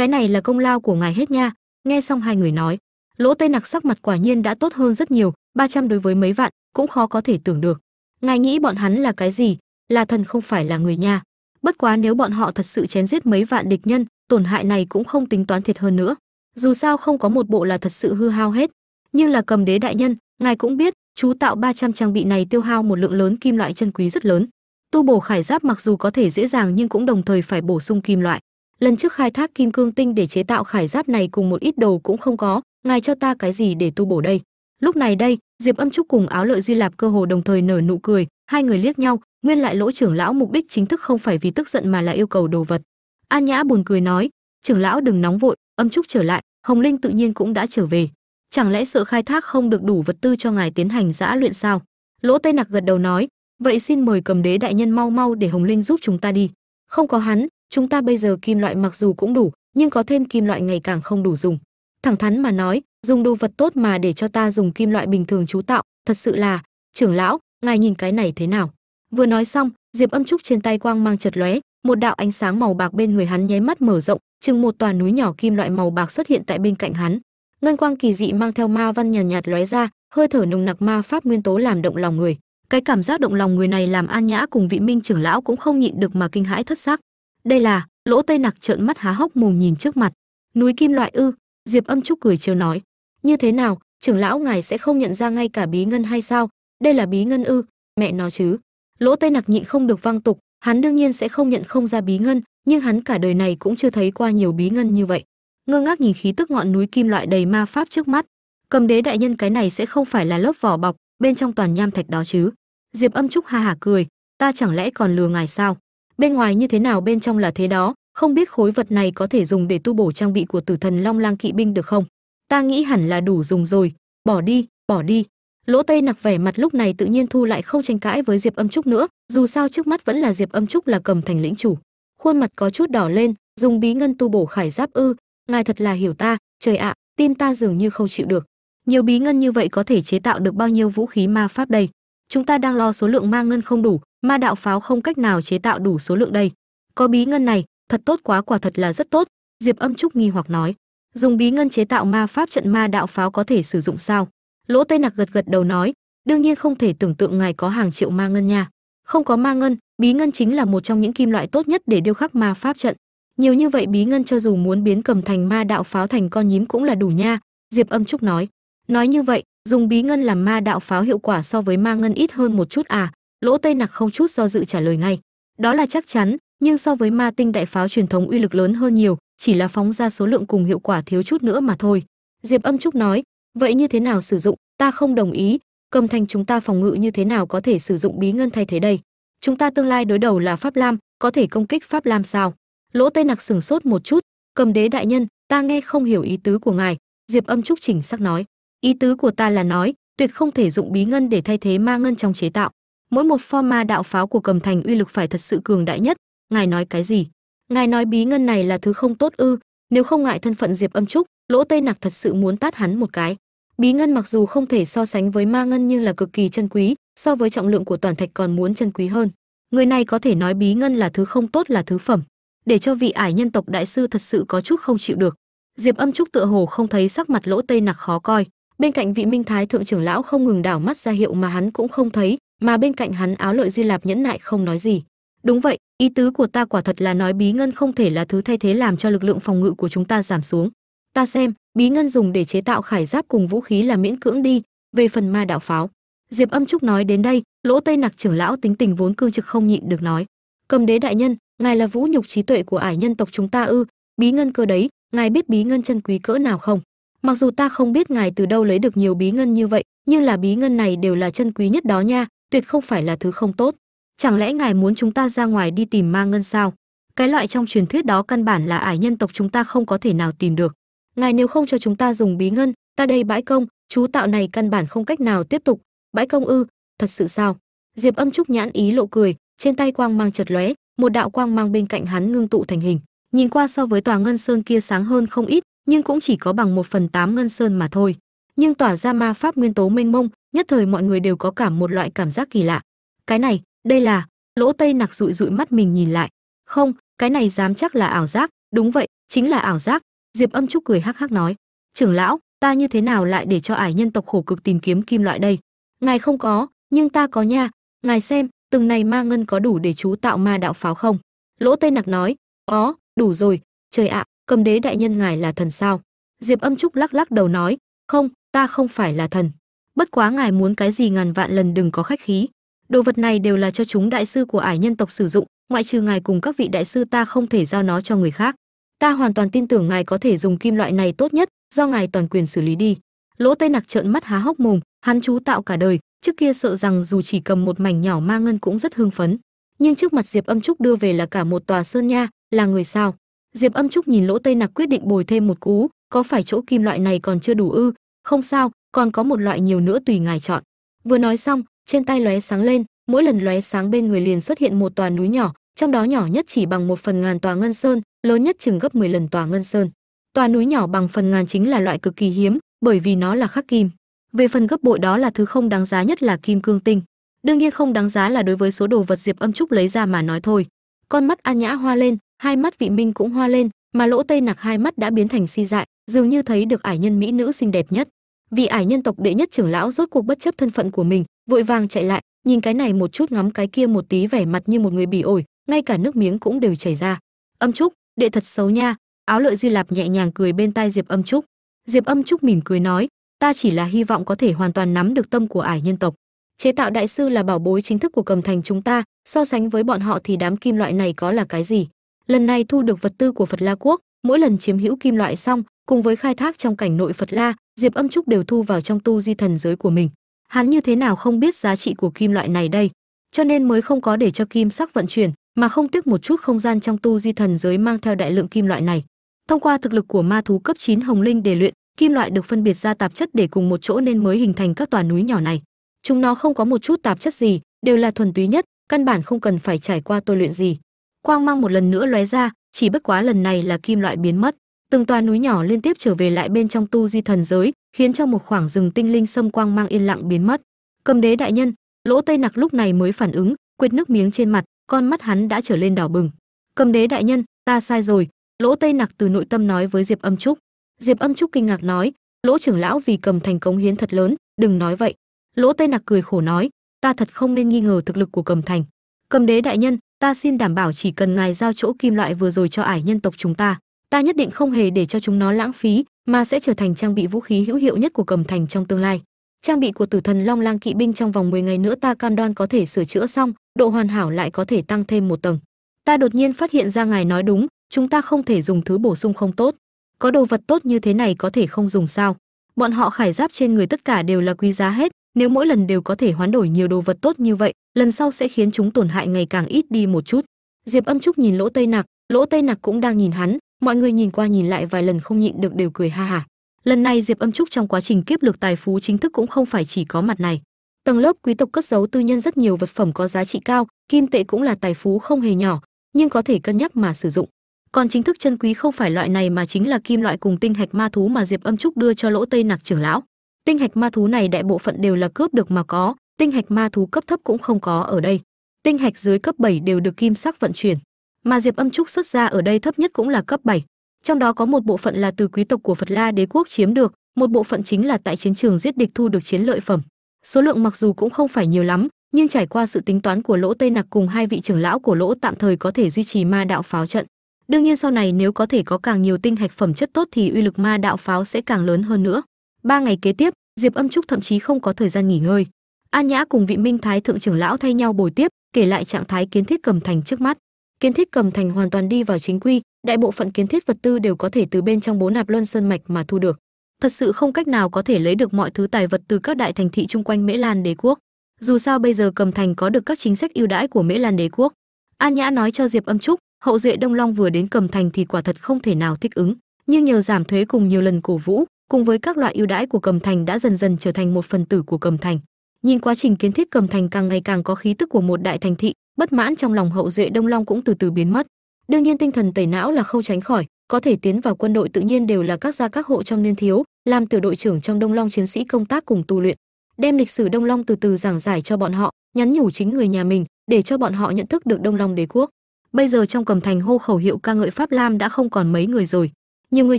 cái này là công lao của ngài hết nha. Nghe xong hai người nói, lỗ tây nặc sắc mặt quả nhiên đã tốt hơn rất nhiều 300 đối với mấy vạn cũng khó có thể tưởng được. Ngài nghĩ bọn hắn là cái gì? Là thần không phải là người nha bất quá nếu bọn họ thật sự chém giết mấy vạn địch nhân, tổn hại này cũng không tính toán thiệt hơn nữa. Dù sao không có một bộ là thật sự hư hao hết. Nhưng là cầm đế đại nhân, ngài cũng biết, chú tạo 300 trang bị này tiêu hao một lượng lớn kim loại chân quý rất lớn. Tu bổ khải giáp mặc dù có thể dễ dàng nhưng cũng đồng thời phải bổ sung kim loại lần trước khai thác kim cương tinh để chế tạo khải giáp này cùng một ít đồ cũng không có, ngài cho ta cái gì để tu bổ đây? Lúc này đây, diệp âm trúc cùng áo lợi duy lạp cơ hồ đồng thời nở nụ cười, hai người liếc nhau, nguyên lại lỗ trưởng lão mục đích chính thức không phải vì tức giận mà là yêu cầu đồ vật. An nhã buồn cười nói, trưởng lão đừng nóng vội, âm trúc trở lại, hồng linh tự nhiên cũng đã trở về. Chẳng lẽ sợ khai thác không được đủ vật tư cho ngài tiến hành giã luyện sao? Lỗ tây nặc gật đầu nói, vậy xin mời cầm đế đại nhân mau mau để hồng linh giúp chúng ta đi. Không có hắn chúng ta bây giờ kim loại mặc dù cũng đủ nhưng có thêm kim loại ngày càng không đủ dùng. Thẳng thắn mà nói dùng đồ vật tốt mà để cho ta dùng kim loại bình thường chú tạo thật sự là trưởng lão ngài nhìn cái này thế nào? Vừa nói xong diệp âm trúc trên tay quang mang chật lóe một đạo ánh sáng màu bạc bên người hắn nháy mắt mở rộng chừng một tòa núi nhỏ kim loại màu bạc xuất hiện tại bên cạnh hắn. Ngân quang kỳ dị mang theo ma văn nhàn nhạt, nhạt lóe ra hơi thở nồng nặc ma pháp nguyên tố làm động lòng người. Cái cảm giác động lòng người này làm an nhã cùng vị minh trưởng lão cũng không nhịn được mà kinh hãi thất sắc đây là, lỗ tây nặc trợn mắt há hốc mồm nhìn trước mặt. Núi kim loại ư, diệp âm trúc cười trêu nói. Như thế nào, trưởng lão ngài sẽ không nhận ra ngay cả bí ngân hay sao? Đây là bí ngân ư, mẹ nó chứ. Lỗ tây nặc nhịn không được văng tục, hắn đương nhiên sẽ không nhận không ra bí ngân, nhưng hắn cả đời này cũng chưa thấy qua nhiều bí ngân như vậy. Ngơ ngác nhìn khí tức ngọn núi kim loại đầy ma pháp trước mắt. Cầm đế đại nhân cái này sẽ không phải là lớp vỏ bọc, bên trong toàn nham thạch đó chứ. Diệp âm trúc ha hả cười, ta chẳng lẽ còn lừa ngài sao? Bên ngoài như thế nào, bên trong là thế đó? Không biết khối vật này có thể dùng để tu bổ trang bị của tử thần long lang kỵ binh được không? Ta nghĩ hẳn là đủ dùng rồi. Bỏ đi bỏ đi. Lỗ tây nặc vẻ mặt lúc này tự nhiên thu lại không tranh cãi với diệp âm trúc nữa, dù sao trước mắt vẫn là diệp âm trúc là cầm thành lĩnh chủ. Khuôn mặt có chút đỏ lên, dùng bí ngân tu bổ khải giáp ư. Ngài thật là hiểu ta, trời ạ, tim ta dường như không chịu được. Nhiều bí ngân như vậy có thể chế tạo được bao nhiêu vũ khí ma pháp đây? Chúng ta đang lo số lượng ma ngân không đủ ma đạo pháo không cách nào chế tạo đủ số lượng đây. Có bí ngân này, thật tốt quá, quả thật là rất tốt. Diệp âm trúc nghi hoặc nói, dùng bí ngân chế tạo ma pháp trận ma đạo pháo có thể sử dụng sao? Lỗ tây nặc gật gật đầu nói, đương nhiên không thể tưởng tượng ngài có hàng triệu ma ngân nha. Không có ma ngân, bí ngân chính là một trong những kim loại tốt nhất để điêu khắc ma pháp trận. Nhiều như vậy bí ngân cho dù muốn biến cầm thành ma đạo pháo thành con nhím cũng là đủ nha, diệp âm trúc nói. Nói như vậy, dùng bí ngân làm ma đạo pháo hiệu quả so với ma ngân ít hơn một chút à? Lỗ tây nặc không chút do dự trả lời ngay. Đó là chắc chắn, nhưng so với ma tinh đại pháo truyền thống uy lực lớn hơn nhiều, chỉ là phóng ra số lượng cùng hiệu quả thiếu chút nữa mà thôi. Diệp âm trúc nói, vậy như thế nào sử dụng? Ta không đồng ý. Cầm thành chúng ta phòng ngự như thế nào có thể sử dụng bí ngân thay thế đây? Chúng ta tương lai đối đầu là pháp lam, có thể công kích pháp lam sao? Lỗ tây nặc sửng sốt một chút, cầm đế đại nhân, ta nghe không hiểu ý tứ của ngài. Diệp âm trúc chỉnh sắc nói, ý tứ của ta là nói, tuyệt không thể dụng bí ngân để thay thế ma ngân trong chế tạo mỗi một form ma đạo pháo của cầm thành uy lực phải thật sự cường đại nhất. Ngài nói cái gì? Ngài nói bí ngân này là thứ không tốt ư? Nếu không ngại thân phận diệp âm trúc, lỗ tây nặc thật sự muốn tát hắn một cái. Bí ngân mặc dù không thể so sánh với ma ngân nhưng là cực kỳ chân quý, so với trọng lượng của toàn thạch còn muốn chân quý hơn. Người này có thể nói bí ngân là thứ không tốt là thứ phẩm. Để cho vị ải nhân tộc đại sư thật sự có chút không chịu được. Diệp âm trúc tựa hồ không thấy sắc mặt lỗ tây nặc khó coi. Bên cạnh vị minh thái thượng trưởng lão không ngừng đảo mắt ra hiệu mà hắn cũng không thấy mà bên cạnh hắn áo lợi duy lạp nhẫn nại không nói gì. Đúng vậy, ý tứ của ta quả thật là nói bí ngân không thể là thứ thay thế làm cho lực lượng phòng ngự của chúng ta giảm xuống. Ta xem, bí ngân dùng để chế tạo khải giáp cùng vũ khí là miễn cưỡng đi, về phần ma đạo pháo. Diệp âm trúc nói đến đây, lỗ tây nặc trưởng lão tính tình vốn cương trực không nhịn được nói. Cầm đế đại nhân, ngài là vũ nhục trí tuệ của ải nhân tộc chúng ta ư, bí ngân cơ đấy, ngài biết bí ngân chân quý cỡ nào không? Mặc dù ta không biết ngài từ đâu lấy được nhiều bí ngân như vậy, nhưng là bí ngân này đều là chân quý nhất đó nha tuyệt không phải là thứ không tốt. Chẳng lẽ ngài muốn chúng ta ra ngoài đi tìm ma ngân sao? Cái loại trong truyền thuyết đó căn bản là ải nhân tộc chúng ta không có thể nào tìm được. Ngài nếu không cho chúng ta dùng bí ngân, ta đây bãi công, chú tạo này căn bản không cách nào tiếp tục. Bãi công ư? Thật sự sao? Diệp âm trúc nhãn ý lộ cười, trên tay quang mang chật lóe, một đạo quang mang bên cạnh hắn ngưng tụ thành hình. Nhìn qua so với tòa ngân sơn kia sáng hơn không ít, nhưng cũng chỉ có bằng một phần tám ngân sơn mà thôi nhưng tỏa ra ma pháp nguyên tố mênh mông, nhất thời mọi người đều có cảm một loại cảm giác kỳ lạ. Cái này, đây là, lỗ tây nặc rụi rụi mắt mình nhìn lại. Không, cái này dám chắc là ảo giác. Đúng vậy, chính là ảo giác. Diệp âm trúc cười hắc hắc nói. Trưởng lão, ta như thế nào lại để cho ải nhân tộc khổ cực tìm kiếm kim loại đây? Ngài không có, nhưng ta có nha. Ngài xem, từng này ma ngân có đủ để chú tạo ma đạo pháo không? Lỗ tây nặc nói. Có, đủ rồi. Trời ạ, cầm đế đại nhân ngài là thần sao? Diệp âm trúc lắc lắc đầu nói. Không ta không phải là thần. Bất quá ngài muốn cái gì ngàn vạn lần đừng có khách khí. Đồ vật này đều là cho chúng đại sư của ải nhân tộc sử dụng, ngoại trừ ngài cùng các vị đại sư ta không thể giao nó cho người khác. Ta hoàn toàn tin tưởng ngài có thể dùng kim loại này tốt nhất, do ngài toàn quyền xử lý đi. Lỗ tây nặc trợn mắt há hốc mồm, hắn chú tạo cả đời, trước kia sợ rằng dù chỉ cầm một mảnh nhỏ ma ngân cũng rất hưng phấn. Nhưng trước mặt diệp âm trúc đưa về là cả một tòa sơn nha, là người sao? Diệp âm trúc nhìn lỗ tây nặc quyết định bồi thêm một cú, có phải chỗ kim loại này còn chưa đủ ư? Không sao, còn có một loại nhiều nữa tùy ngài chọn. Vừa nói xong, trên tay lóe sáng lên, mỗi lần lóe sáng bên người liền xuất hiện một tòa núi nhỏ, trong đó nhỏ nhất chỉ bằng một phần ngàn tòa ngân sơn, lớn nhất chừng gấp 10 lần tòa ngân sơn. Tòa núi nhỏ bằng phần ngàn chính là loại cực kỳ hiếm, bởi vì nó là khắc kim. Về phần gấp bội đó là thứ không đáng giá nhất là kim cương tinh. Đương nhiên không đáng giá là đối với số đồ vật diệp âm trúc lấy ra mà nói thôi. Con mắt an nhã hoa lên, hai mắt vị minh cũng hoa lên, mà lỗ tây nặc hai mắt đã biến thành si dại dường như thấy được ải nhân mỹ nữ xinh đẹp nhất. Vị ải nhân tộc đệ nhất trưởng lão rốt cuộc bất chấp thân phận của mình, vội vàng chạy lại, nhìn cái này một chút ngắm cái kia một tí vẻ mặt như một người bỉ ổi, ngay cả nước miếng cũng đều chảy ra. Âm trúc, đệ thật xấu nha, áo lợi duy lạp nhẹ nhàng cười bên tai diệp âm trúc. Diệp âm trúc mỉm cười nói, ta chỉ là hy vọng có thể hoàn toàn nắm được tâm của ải nhân tộc. Chế tạo đại sư là bảo bối chính thức của cầm thành chúng ta, so sánh với bọn họ thì đám kim loại này có là cái gì? Lần này thu được vật tư của phật la quốc mỗi lần chiếm hữu kim loại xong, cùng với khai thác trong cảnh nội phật la, diệp âm trúc đều thu vào trong tu di thần giới của mình. Hắn như thế nào không biết giá trị của kim loại này đây. Cho nên mới không có để cho kim sắc vận chuyển, mà không tiếc một chút không gian trong tu di thần giới mang theo đại lượng kim loại này. Thông qua thực lực của ma thú cấp 9 hồng linh để luyện, kim loại được phân biệt ra tạp chất để cùng một chỗ nên mới hình thành các tòa núi nhỏ này. Chúng nó không có một chút tạp chất gì, đều là thuần túy nhất, căn bản không cần phải trải qua tôi luyện gì. Quang mang một lần nữa lóe ra chỉ bất quá lần này là kim loại biến mất, từng tòa núi nhỏ liên tiếp trở về lại bên trong tu di thần giới, khiến cho một khoảng rừng tinh linh xâm quang mang yên lặng biến mất. Cầm đế đại nhân, lỗ tây nặc lúc này mới phản ứng, quệt nước miếng trên mặt, con mắt hắn đã trở lên đỏ bừng. Cầm đế đại nhân, ta sai rồi, lỗ tây nặc từ nội tâm nói với diệp âm trúc. Diệp âm trúc kinh ngạc nói, lỗ trưởng lão vì cầm thành cống hiến thật lớn, đừng nói vậy. Lỗ tây nặc cười khổ nói, ta thật không nên nghi ngờ thực lực của cầm thành. Cầm đế đại nhân ta xin đảm bảo chỉ cần ngài giao chỗ kim loại vừa rồi cho ải nhân tộc chúng ta ta nhất định không hề để cho chúng nó lãng phí, mà sẽ trở thành trang bị vũ khí hữu hiệu nhất của cầm thành trong tương lai. Trang bị của tử thần long lang kỵ binh trong vòng 10 ngày nữa ta cam đoan có thể sửa chữa xong, độ hoàn hảo lại có thể tăng thêm một tầng. Ta đột nhiên phát hiện ra ngài nói đúng, chúng ta không thể dùng thứ bổ sung không tốt. Có đồ vật tốt như thế này có thể không dùng sao? Bọn họ khải giáp trên người tất cả đều là quý giá hết nếu mỗi lần đều có thể hoán đổi nhiều đồ vật tốt như vậy, lần sau sẽ khiến chúng tổn hại ngày càng ít đi một chút. Diệp âm trúc nhìn lỗ tây nặc lỗ tây nặc cũng đang nhìn hắn, mọi người nhìn qua nhìn lại vài lần không nhịn được đều cười ha hả lần này diệp âm trúc trong quá trình kiếp lực tài phú chính thức cũng không phải chỉ có mặt này. Tầng lớp quý tộc cất giấu tư nhân rất nhiều vật phẩm có giá trị cao, kim tệ cũng là tài phú không hề nhỏ, nhưng có thể cân nhắc mà sử dụng. Còn chính thức chân quý không phải loại này mà chính là kim loại cùng tinh hạch ma thú mà diệp âm trúc đưa cho lỗ tây nặc trưởng lão tinh hạch ma thú này đại bộ phận đều là cướp được mà có, tinh hạch ma thú cấp thấp cũng không có ở đây. Tinh hạch dưới cấp 7 đều được kim sắc vận chuyển. Mà diệp âm trúc xuất ra ở đây thấp nhất cũng là cấp 7. trong đó có một bộ phận là từ quý tộc của phật la đế quốc chiếm được, một bộ phận chính là tại chiến trường giết địch thu được chiến lợi phẩm. Số lượng mặc dù cũng không phải nhiều lắm, nhưng trải qua sự tính toán của lỗ tây nặc cùng hai vị trưởng lão của lỗ tạm thời có thể duy trì ma đạo pháo trận. Đương nhiên sau này nếu có thể có càng nhiều tinh hạch phẩm chất tốt thì uy lực ma đạo pháo sẽ càng lớn hơn nữa. Ba ngày kế tiếp diệp âm trúc thậm chí không có thời gian nghỉ ngơi. An nhã cùng vị minh thái thượng trưởng lão thay nhau bồi tiếp, kể lại trạng thái kiến thiết cầm thành trước mắt. Kiến thiết cầm thành hoàn toàn đi vào chính quy, đại bộ phận kiến thiết vật tư đều có thể từ bên trong bố nạp luân sơn mạch mà thu được. Thật sự không cách nào có thể lấy được mọi thứ tài vật từ các đại thành thị chung quanh mễ lan đế quốc. Dù sao bây giờ cầm thành có được các chính sách ưu đãi của mễ lan đế quốc. An nhã nói cho diệp âm trúc, hậu duệ đông long vừa đến cầm thành thì quả thật không thể nào thích ứng. Nhưng nhờ giảm thuế cùng nhiều lần cổ vũ cùng với các loại ưu đãi của cầm thành đã dần dần trở thành một phần tử của cầm thành. Nhìn quá trình kiến thiết cầm thành càng ngày càng có khí tức của một đại thành thị, bất mãn trong lòng hậu duệ đông long cũng từ từ biến mất. Đương nhiên tinh thần tẩy não là không tránh khỏi, có thể tiến vào quân đội tự nhiên đều là các gia các hộ trong niên thiếu, làm tiểu đội trưởng trong đông long chiến sĩ công tác cùng tu luyện. Đem lịch sử đông long từ từ giảng giải cho bọn họ, nhắn nhủ chính người nhà mình, để cho bọn họ nhận thức được đông long đế quốc. Bây giờ trong cầm thành hô khẩu hiệu ca ngợi pháp lam đã không còn mấy người rồi nhiều người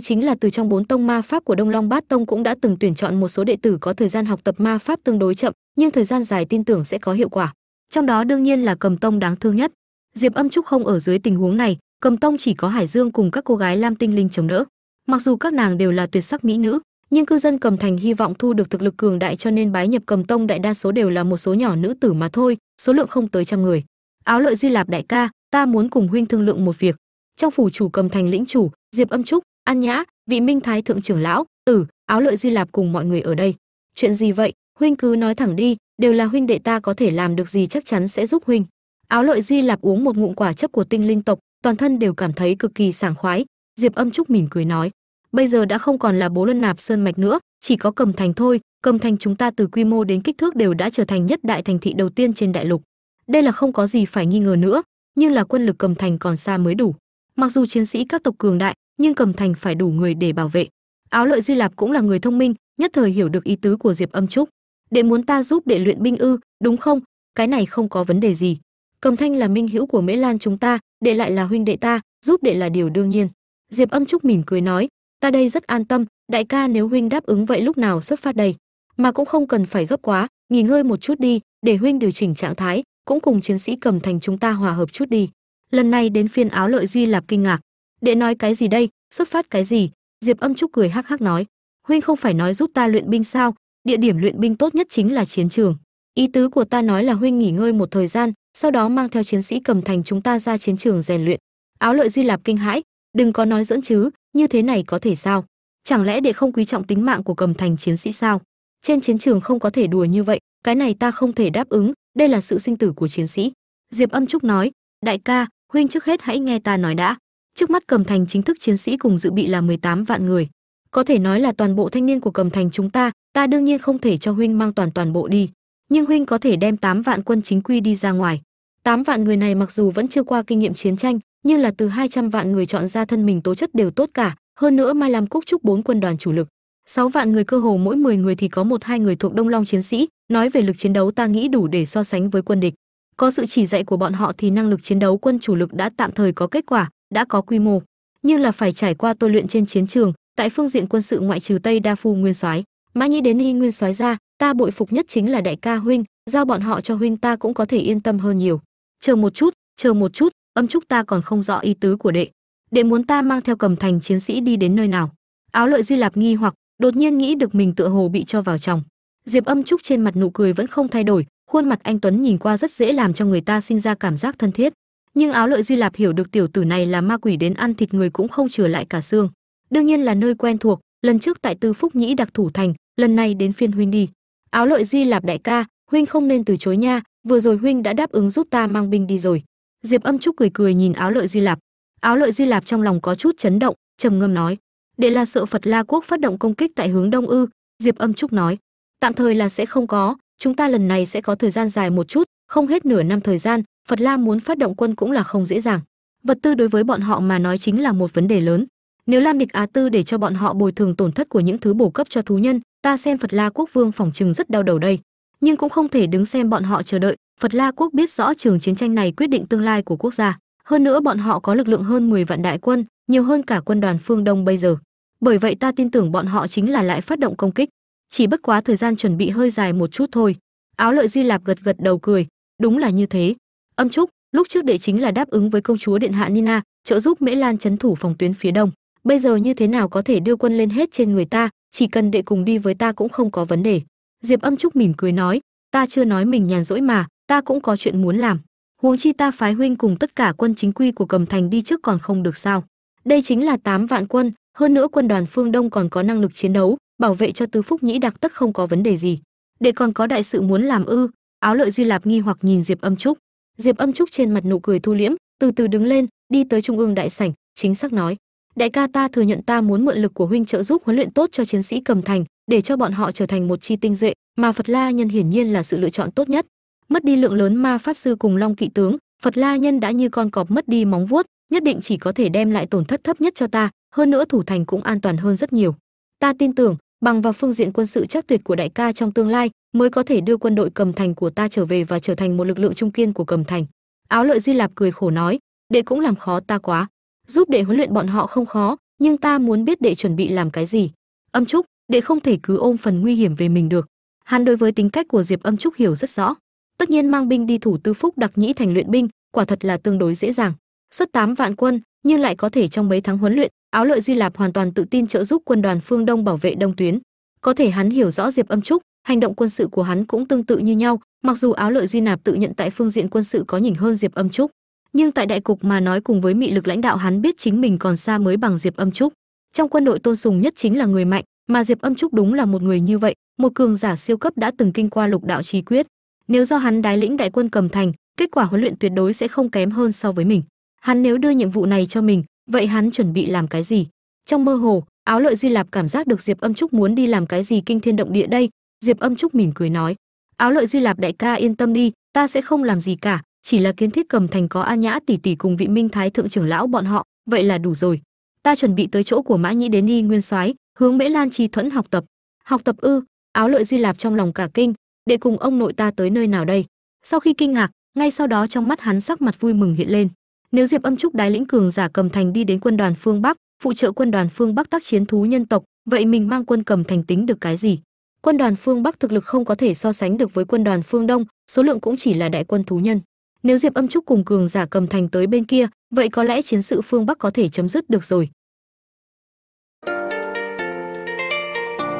chính là từ trong bốn tông ma pháp của đông long bát tông cũng đã từng tuyển chọn một số đệ tử có thời gian học tập ma pháp tương đối chậm, nhưng thời gian dài tin tưởng sẽ có hiệu quả. Trong đó đương nhiên là cầm tông đáng thương nhất. Diệp âm trúc không ở dưới tình huống này, cầm tông chỉ có hải dương cùng các cô gái lam tinh linh chống đỡ. Mặc dù các nàng đều là tuyệt sắc mỹ nữ, nhưng cư dân cầm thành hy vọng thu được thực lực cường đại cho nên bái nhập cầm tông đại đa số đều là một số nhỏ nữ tử mà thôi, số lượng không tới trăm người. Áo lợi duy lạp đại ca, ta muốn cùng huynh thương lượng một việc. Trong phủ chủ cầm thành lĩnh chủ, diệp âm trúc an nhã, vị minh thái thượng trưởng lão tử áo lợi duy lạp cùng mọi người ở đây. Chuyện gì vậy? Huynh cứ nói thẳng đi, đều là huynh đệ ta có thể làm được gì chắc chắn sẽ giúp huynh. Áo lợi duy lạp uống một ngụm quả chấp của tinh linh tộc, toàn thân đều cảm thấy cực kỳ sảng khoái. Diệp âm trúc mỉm cười nói, bây giờ đã không còn là bố lân nạp sơn mạch nữa, chỉ có cầm thành thôi, cầm thành chúng ta từ quy mô đến kích thước đều đã trở thành nhất đại thành thị đầu tiên trên đại lục. Đây là không có gì phải nghi ngờ nữa, nhưng là quân lực cầm thành còn xa mới đủ. Mặc dù chiến sĩ các tộc cường đại nhưng cầm thành phải đủ người để bảo vệ. Áo lợi duy lạp cũng là người thông minh, nhất thời hiểu được ý tứ của diệp âm trúc. Đệ muốn ta giúp đệ luyện binh ư, đúng không? Cái này không có vấn đề gì. Cầm thanh là minh hữu của mễ lan chúng ta, đệ lại là huynh đệ ta, giúp đệ là điều đương nhiên. Diệp âm trúc mỉm cười nói, ta đây rất an tâm, đại ca nếu huynh đáp ứng vậy lúc nào xuất phát đây? Mà cũng không cần phải gấp quá, nghỉ ngơi một chút đi, để huynh điều chỉnh trạng thái, cũng cùng chiến sĩ cầm thành chúng ta hòa hợp chút đi. Lần này đến phiên áo lợi duy lạp kinh ngạc đệ nói cái gì đây? Xuất phát cái gì? Diệp âm trúc cười hắc hắc nói. Huynh không phải nói giúp ta luyện binh sao? Địa điểm luyện binh tốt nhất chính là chiến trường. Ý tứ của ta nói là huynh nghỉ ngơi một thời gian, sau đó mang theo chiến sĩ cầm thành chúng ta ra chiến trường rèn luyện. Áo lợi duy lạp kinh hãi. Đừng có nói dẫn chứ, như thế này có thể sao? Chẳng lẽ để không quý trọng tính mạng của cầm thành chiến sĩ sao? Trên chiến trường không có thể đùa như vậy, cái này ta không thể đáp ứng, đây là sự sinh tử của chiến sĩ. Diệp âm trúc nói. Đại ca, huynh trước hết hãy nghe ta nói đã trước mắt cầm thành chính thức chiến sĩ cùng dự bị là 18 vạn người. Có thể nói là toàn bộ thanh niên của cầm thành chúng ta ta đương nhiên không thể cho huynh mang toàn toàn bộ đi. Nhưng huynh có thể đem 8 vạn quân chính quy đi ra ngoài. 8 vạn người này mặc dù vẫn chưa qua kinh nghiệm chiến tranh, nhưng là từ 200 vạn người chọn ra thân mình tố chất đều tốt cả. Hơn nữa mai làm cúc trúc bốn quân đoàn chủ lực. 6 vạn người cơ hồ mỗi 10 người thì có một hai người thuộc đông long chiến sĩ. Nói về lực chiến đấu ta nghĩ đủ để so sánh với quân địch. Có sự chỉ dạy của bọn họ thì năng lực chiến đấu quân chủ lực đã tạm thời có kết quả đã có quy mô, nhưng là phải trải qua tôi luyện trên chiến trường, tại phương diện quân sự ngoại trừ tây đa phu nguyên soái. Mã nhĩ đến y nguyên soái ra, ta bội phục nhất chính là đại ca huynh, giao bọn họ cho huynh ta cũng có thể yên tâm hơn nhiều. Chờ một chút, chờ một chút, âm trúc ta còn không rõ ý tứ của đệ. Đệ muốn ta mang theo cầm thành chiến sĩ đi đến nơi nào? Áo lợi duy lạp nghi hoặc, đột nhiên nghĩ được mình tựa hồ bị cho vào trong diệp âm trúc trên mặt nụ cười vẫn không thay đổi, khuôn mặt anh tuấn nhìn qua rất dễ làm cho người ta sinh ra cảm giác thân thiết nhưng áo lợi duy lạp hiểu được tiểu tử này là ma quỷ đến ăn thịt người cũng không chừa lại cả xương. Đương nhiên là nơi quen thuộc, lần trước tại tư phúc nhĩ đặc thủ thành, lần này đến phiên huynh đi. Áo lợi duy lạp đại ca, huynh không nên từ chối nha, vừa rồi huynh đã đáp ứng giúp ta mang binh đi rồi. Diệp âm trúc cười cười nhìn áo lợi duy lạp. Áo lợi duy lạp trong lòng có chút chấn động, trầm ngâm nói, đệ là sợ phật la quốc phát động công kích tại hướng đông ư? Diệp âm trúc nói, tạm thời là sẽ không có, chúng ta lần này sẽ có thời gian dài một chút, không hết nửa năm thời gian phật la muốn phát động quân cũng là không dễ dàng. Vật tư đối với bọn họ mà nói chính là một vấn đề lớn. Nếu lam địch á tư để cho bọn họ bồi thường tổn thất của những thứ bổ cấp cho thú nhân, ta xem phật la quốc vương phòng trừng rất đau đầu đây. Nhưng cũng không thể đứng xem bọn họ chờ đợi. Phật la quốc biết rõ trường chiến tranh này quyết định tương lai của quốc gia. Hơn nữa bọn họ có lực lượng hơn 10 vạn đại quân, nhiều hơn cả quân đoàn phương đông bây giờ. Bởi vậy ta tin tưởng bọn họ chính là lại phát động công kích. Chỉ bất quá thời gian chuẩn bị hơi dài một chút thôi. Áo lợi duy lạp gật gật đầu cười. Đúng là như thế âm trúc, lúc trước đệ chính là đáp ứng với công chúa điện hạ nina, trợ giúp mễ lan chấn thủ phòng tuyến phía đông. Bây giờ như thế nào có thể đưa quân lên hết trên người ta, chỉ cần đệ cùng đi với ta cũng không có vấn đề. Diệp âm trúc mỉm cười nói, ta chưa nói mình nhàn rỗi mà, ta cũng có chuyện muốn làm. Huống chi ta phái huynh cùng tất cả quân chính quy của cầm thành đi trước còn không được sao? Đây chính là 8 vạn quân, hơn nữa quân đoàn phương đông còn có năng lực chiến đấu, bảo vệ cho tứ phúc nhĩ đặc tất không có vấn đề gì. Để còn có đại sự muốn làm ư? Áo lợi duy lạp nghi hoặc nhìn diệp âm trúc diệp âm trúc trên mặt nụ cười thu liễm, từ từ đứng lên, đi tới trung ương đại sảnh, chính xác nói, đại ca ta thừa nhận ta muốn mượn lực của huynh trợ giúp huấn luyện tốt cho chiến sĩ cầm thành, để cho bọn họ trở thành một chi tinh duệ, mà phật la nhân hiển nhiên là sự lựa chọn tốt nhất. Mất đi lượng lớn ma pháp sư cùng long kỵ tướng, phật la nhân đã như con cọp mất đi móng vuốt, nhất định chỉ có thể đem lại tổn thất thấp nhất cho ta, hơn nữa thủ thành cũng an toàn hơn rất nhiều. Ta tin tưởng bằng vào phương diện quân sự chắc tuyệt của đại ca trong tương lai mới có thể đưa quân đội cầm thành của ta trở về và trở thành một lực lượng trung kiên của cầm thành. Áo lợi duy lạp cười khổ nói, đệ cũng làm khó ta quá. Giúp đệ huấn luyện bọn họ không khó, nhưng ta muốn biết đệ chuẩn bị làm cái gì. Âm trúc, đệ không thể cứ ôm phần nguy hiểm về mình được. Hắn đối với tính cách của diệp âm trúc hiểu rất rõ. Tất nhiên mang binh đi thủ tư phúc đặc nhĩ thành luyện binh, quả thật là tương đối dễ dàng xuất 8 vạn quân, nhưng lại có thể trong mấy tháng huấn luyện, áo lợi duy lạp hoàn toàn tự tin trợ giúp quân đoàn phương đông bảo vệ đông tuyến. Có thể hắn hiểu rõ diệp âm trúc, hành động quân sự của hắn cũng tương tự như nhau, mặc dù áo lợi duy nạp tự nhận tại phương diện quân sự có nhỉnh hơn diệp âm trúc. Nhưng tại đại cục mà nói cùng với mị lực lãnh đạo hắn biết chính mình còn xa mới bằng diệp âm trúc. Trong quân đội tôn sùng nhất chính là người mạnh, mà diệp âm trúc đúng là một người như vậy, một cường giả siêu cấp đã từng kinh qua lục đạo trí quyết. Nếu do hắn đái lĩnh đại quân cầm thành, kết quả huấn luyện tuyệt đối sẽ không kém hơn so với mình hắn nếu đưa nhiệm vụ này cho mình, vậy hắn chuẩn bị làm cái gì? Trong mơ hồ, áo lợi duy lạp cảm giác được diệp âm trúc muốn đi làm cái gì kinh thiên động địa đây. Diệp âm trúc mỉm cười nói, áo lợi duy lạp đại ca yên tâm đi, ta sẽ không làm gì cả, chỉ là kiến thiết cầm thành có a nhã tỷ tỷ cùng vị minh thái thượng trưởng lão bọn họ, vậy là đủ rồi. Ta chuẩn bị tới chỗ của mã nhĩ đến đi nguyên soái, hướng mễ lan chi thuẫn học tập. Học tập ư? Áo lợi duy lạp trong lòng cả kinh để cùng ông nội ta tới nơi nào đây? Sau khi kinh ngạc, ngay sau đó trong mắt hắn sắc mặt vui mừng hiện lên nếu diệp âm trúc đái lĩnh cường giả cầm thành đi đến quân đoàn phương bắc, phụ trợ quân đoàn phương bắc tác chiến thú nhân tộc, vậy mình mang quân cầm thành tính được cái gì? Quân đoàn phương bắc thực lực không có thể so sánh được với quân đoàn phương đông, số lượng cũng chỉ là đại quân thú nhân. Nếu diệp âm trúc cùng cường giả cầm thành tới bên kia, vậy có lẽ chiến sự phương bắc có thể chấm dứt được rồi.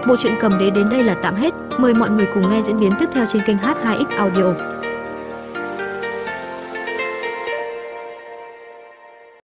Bộ truyện cầm đế đến đây là tạm hết. Mời mọi người cùng nghe diễn biến tiếp theo trên kênh h2x audio.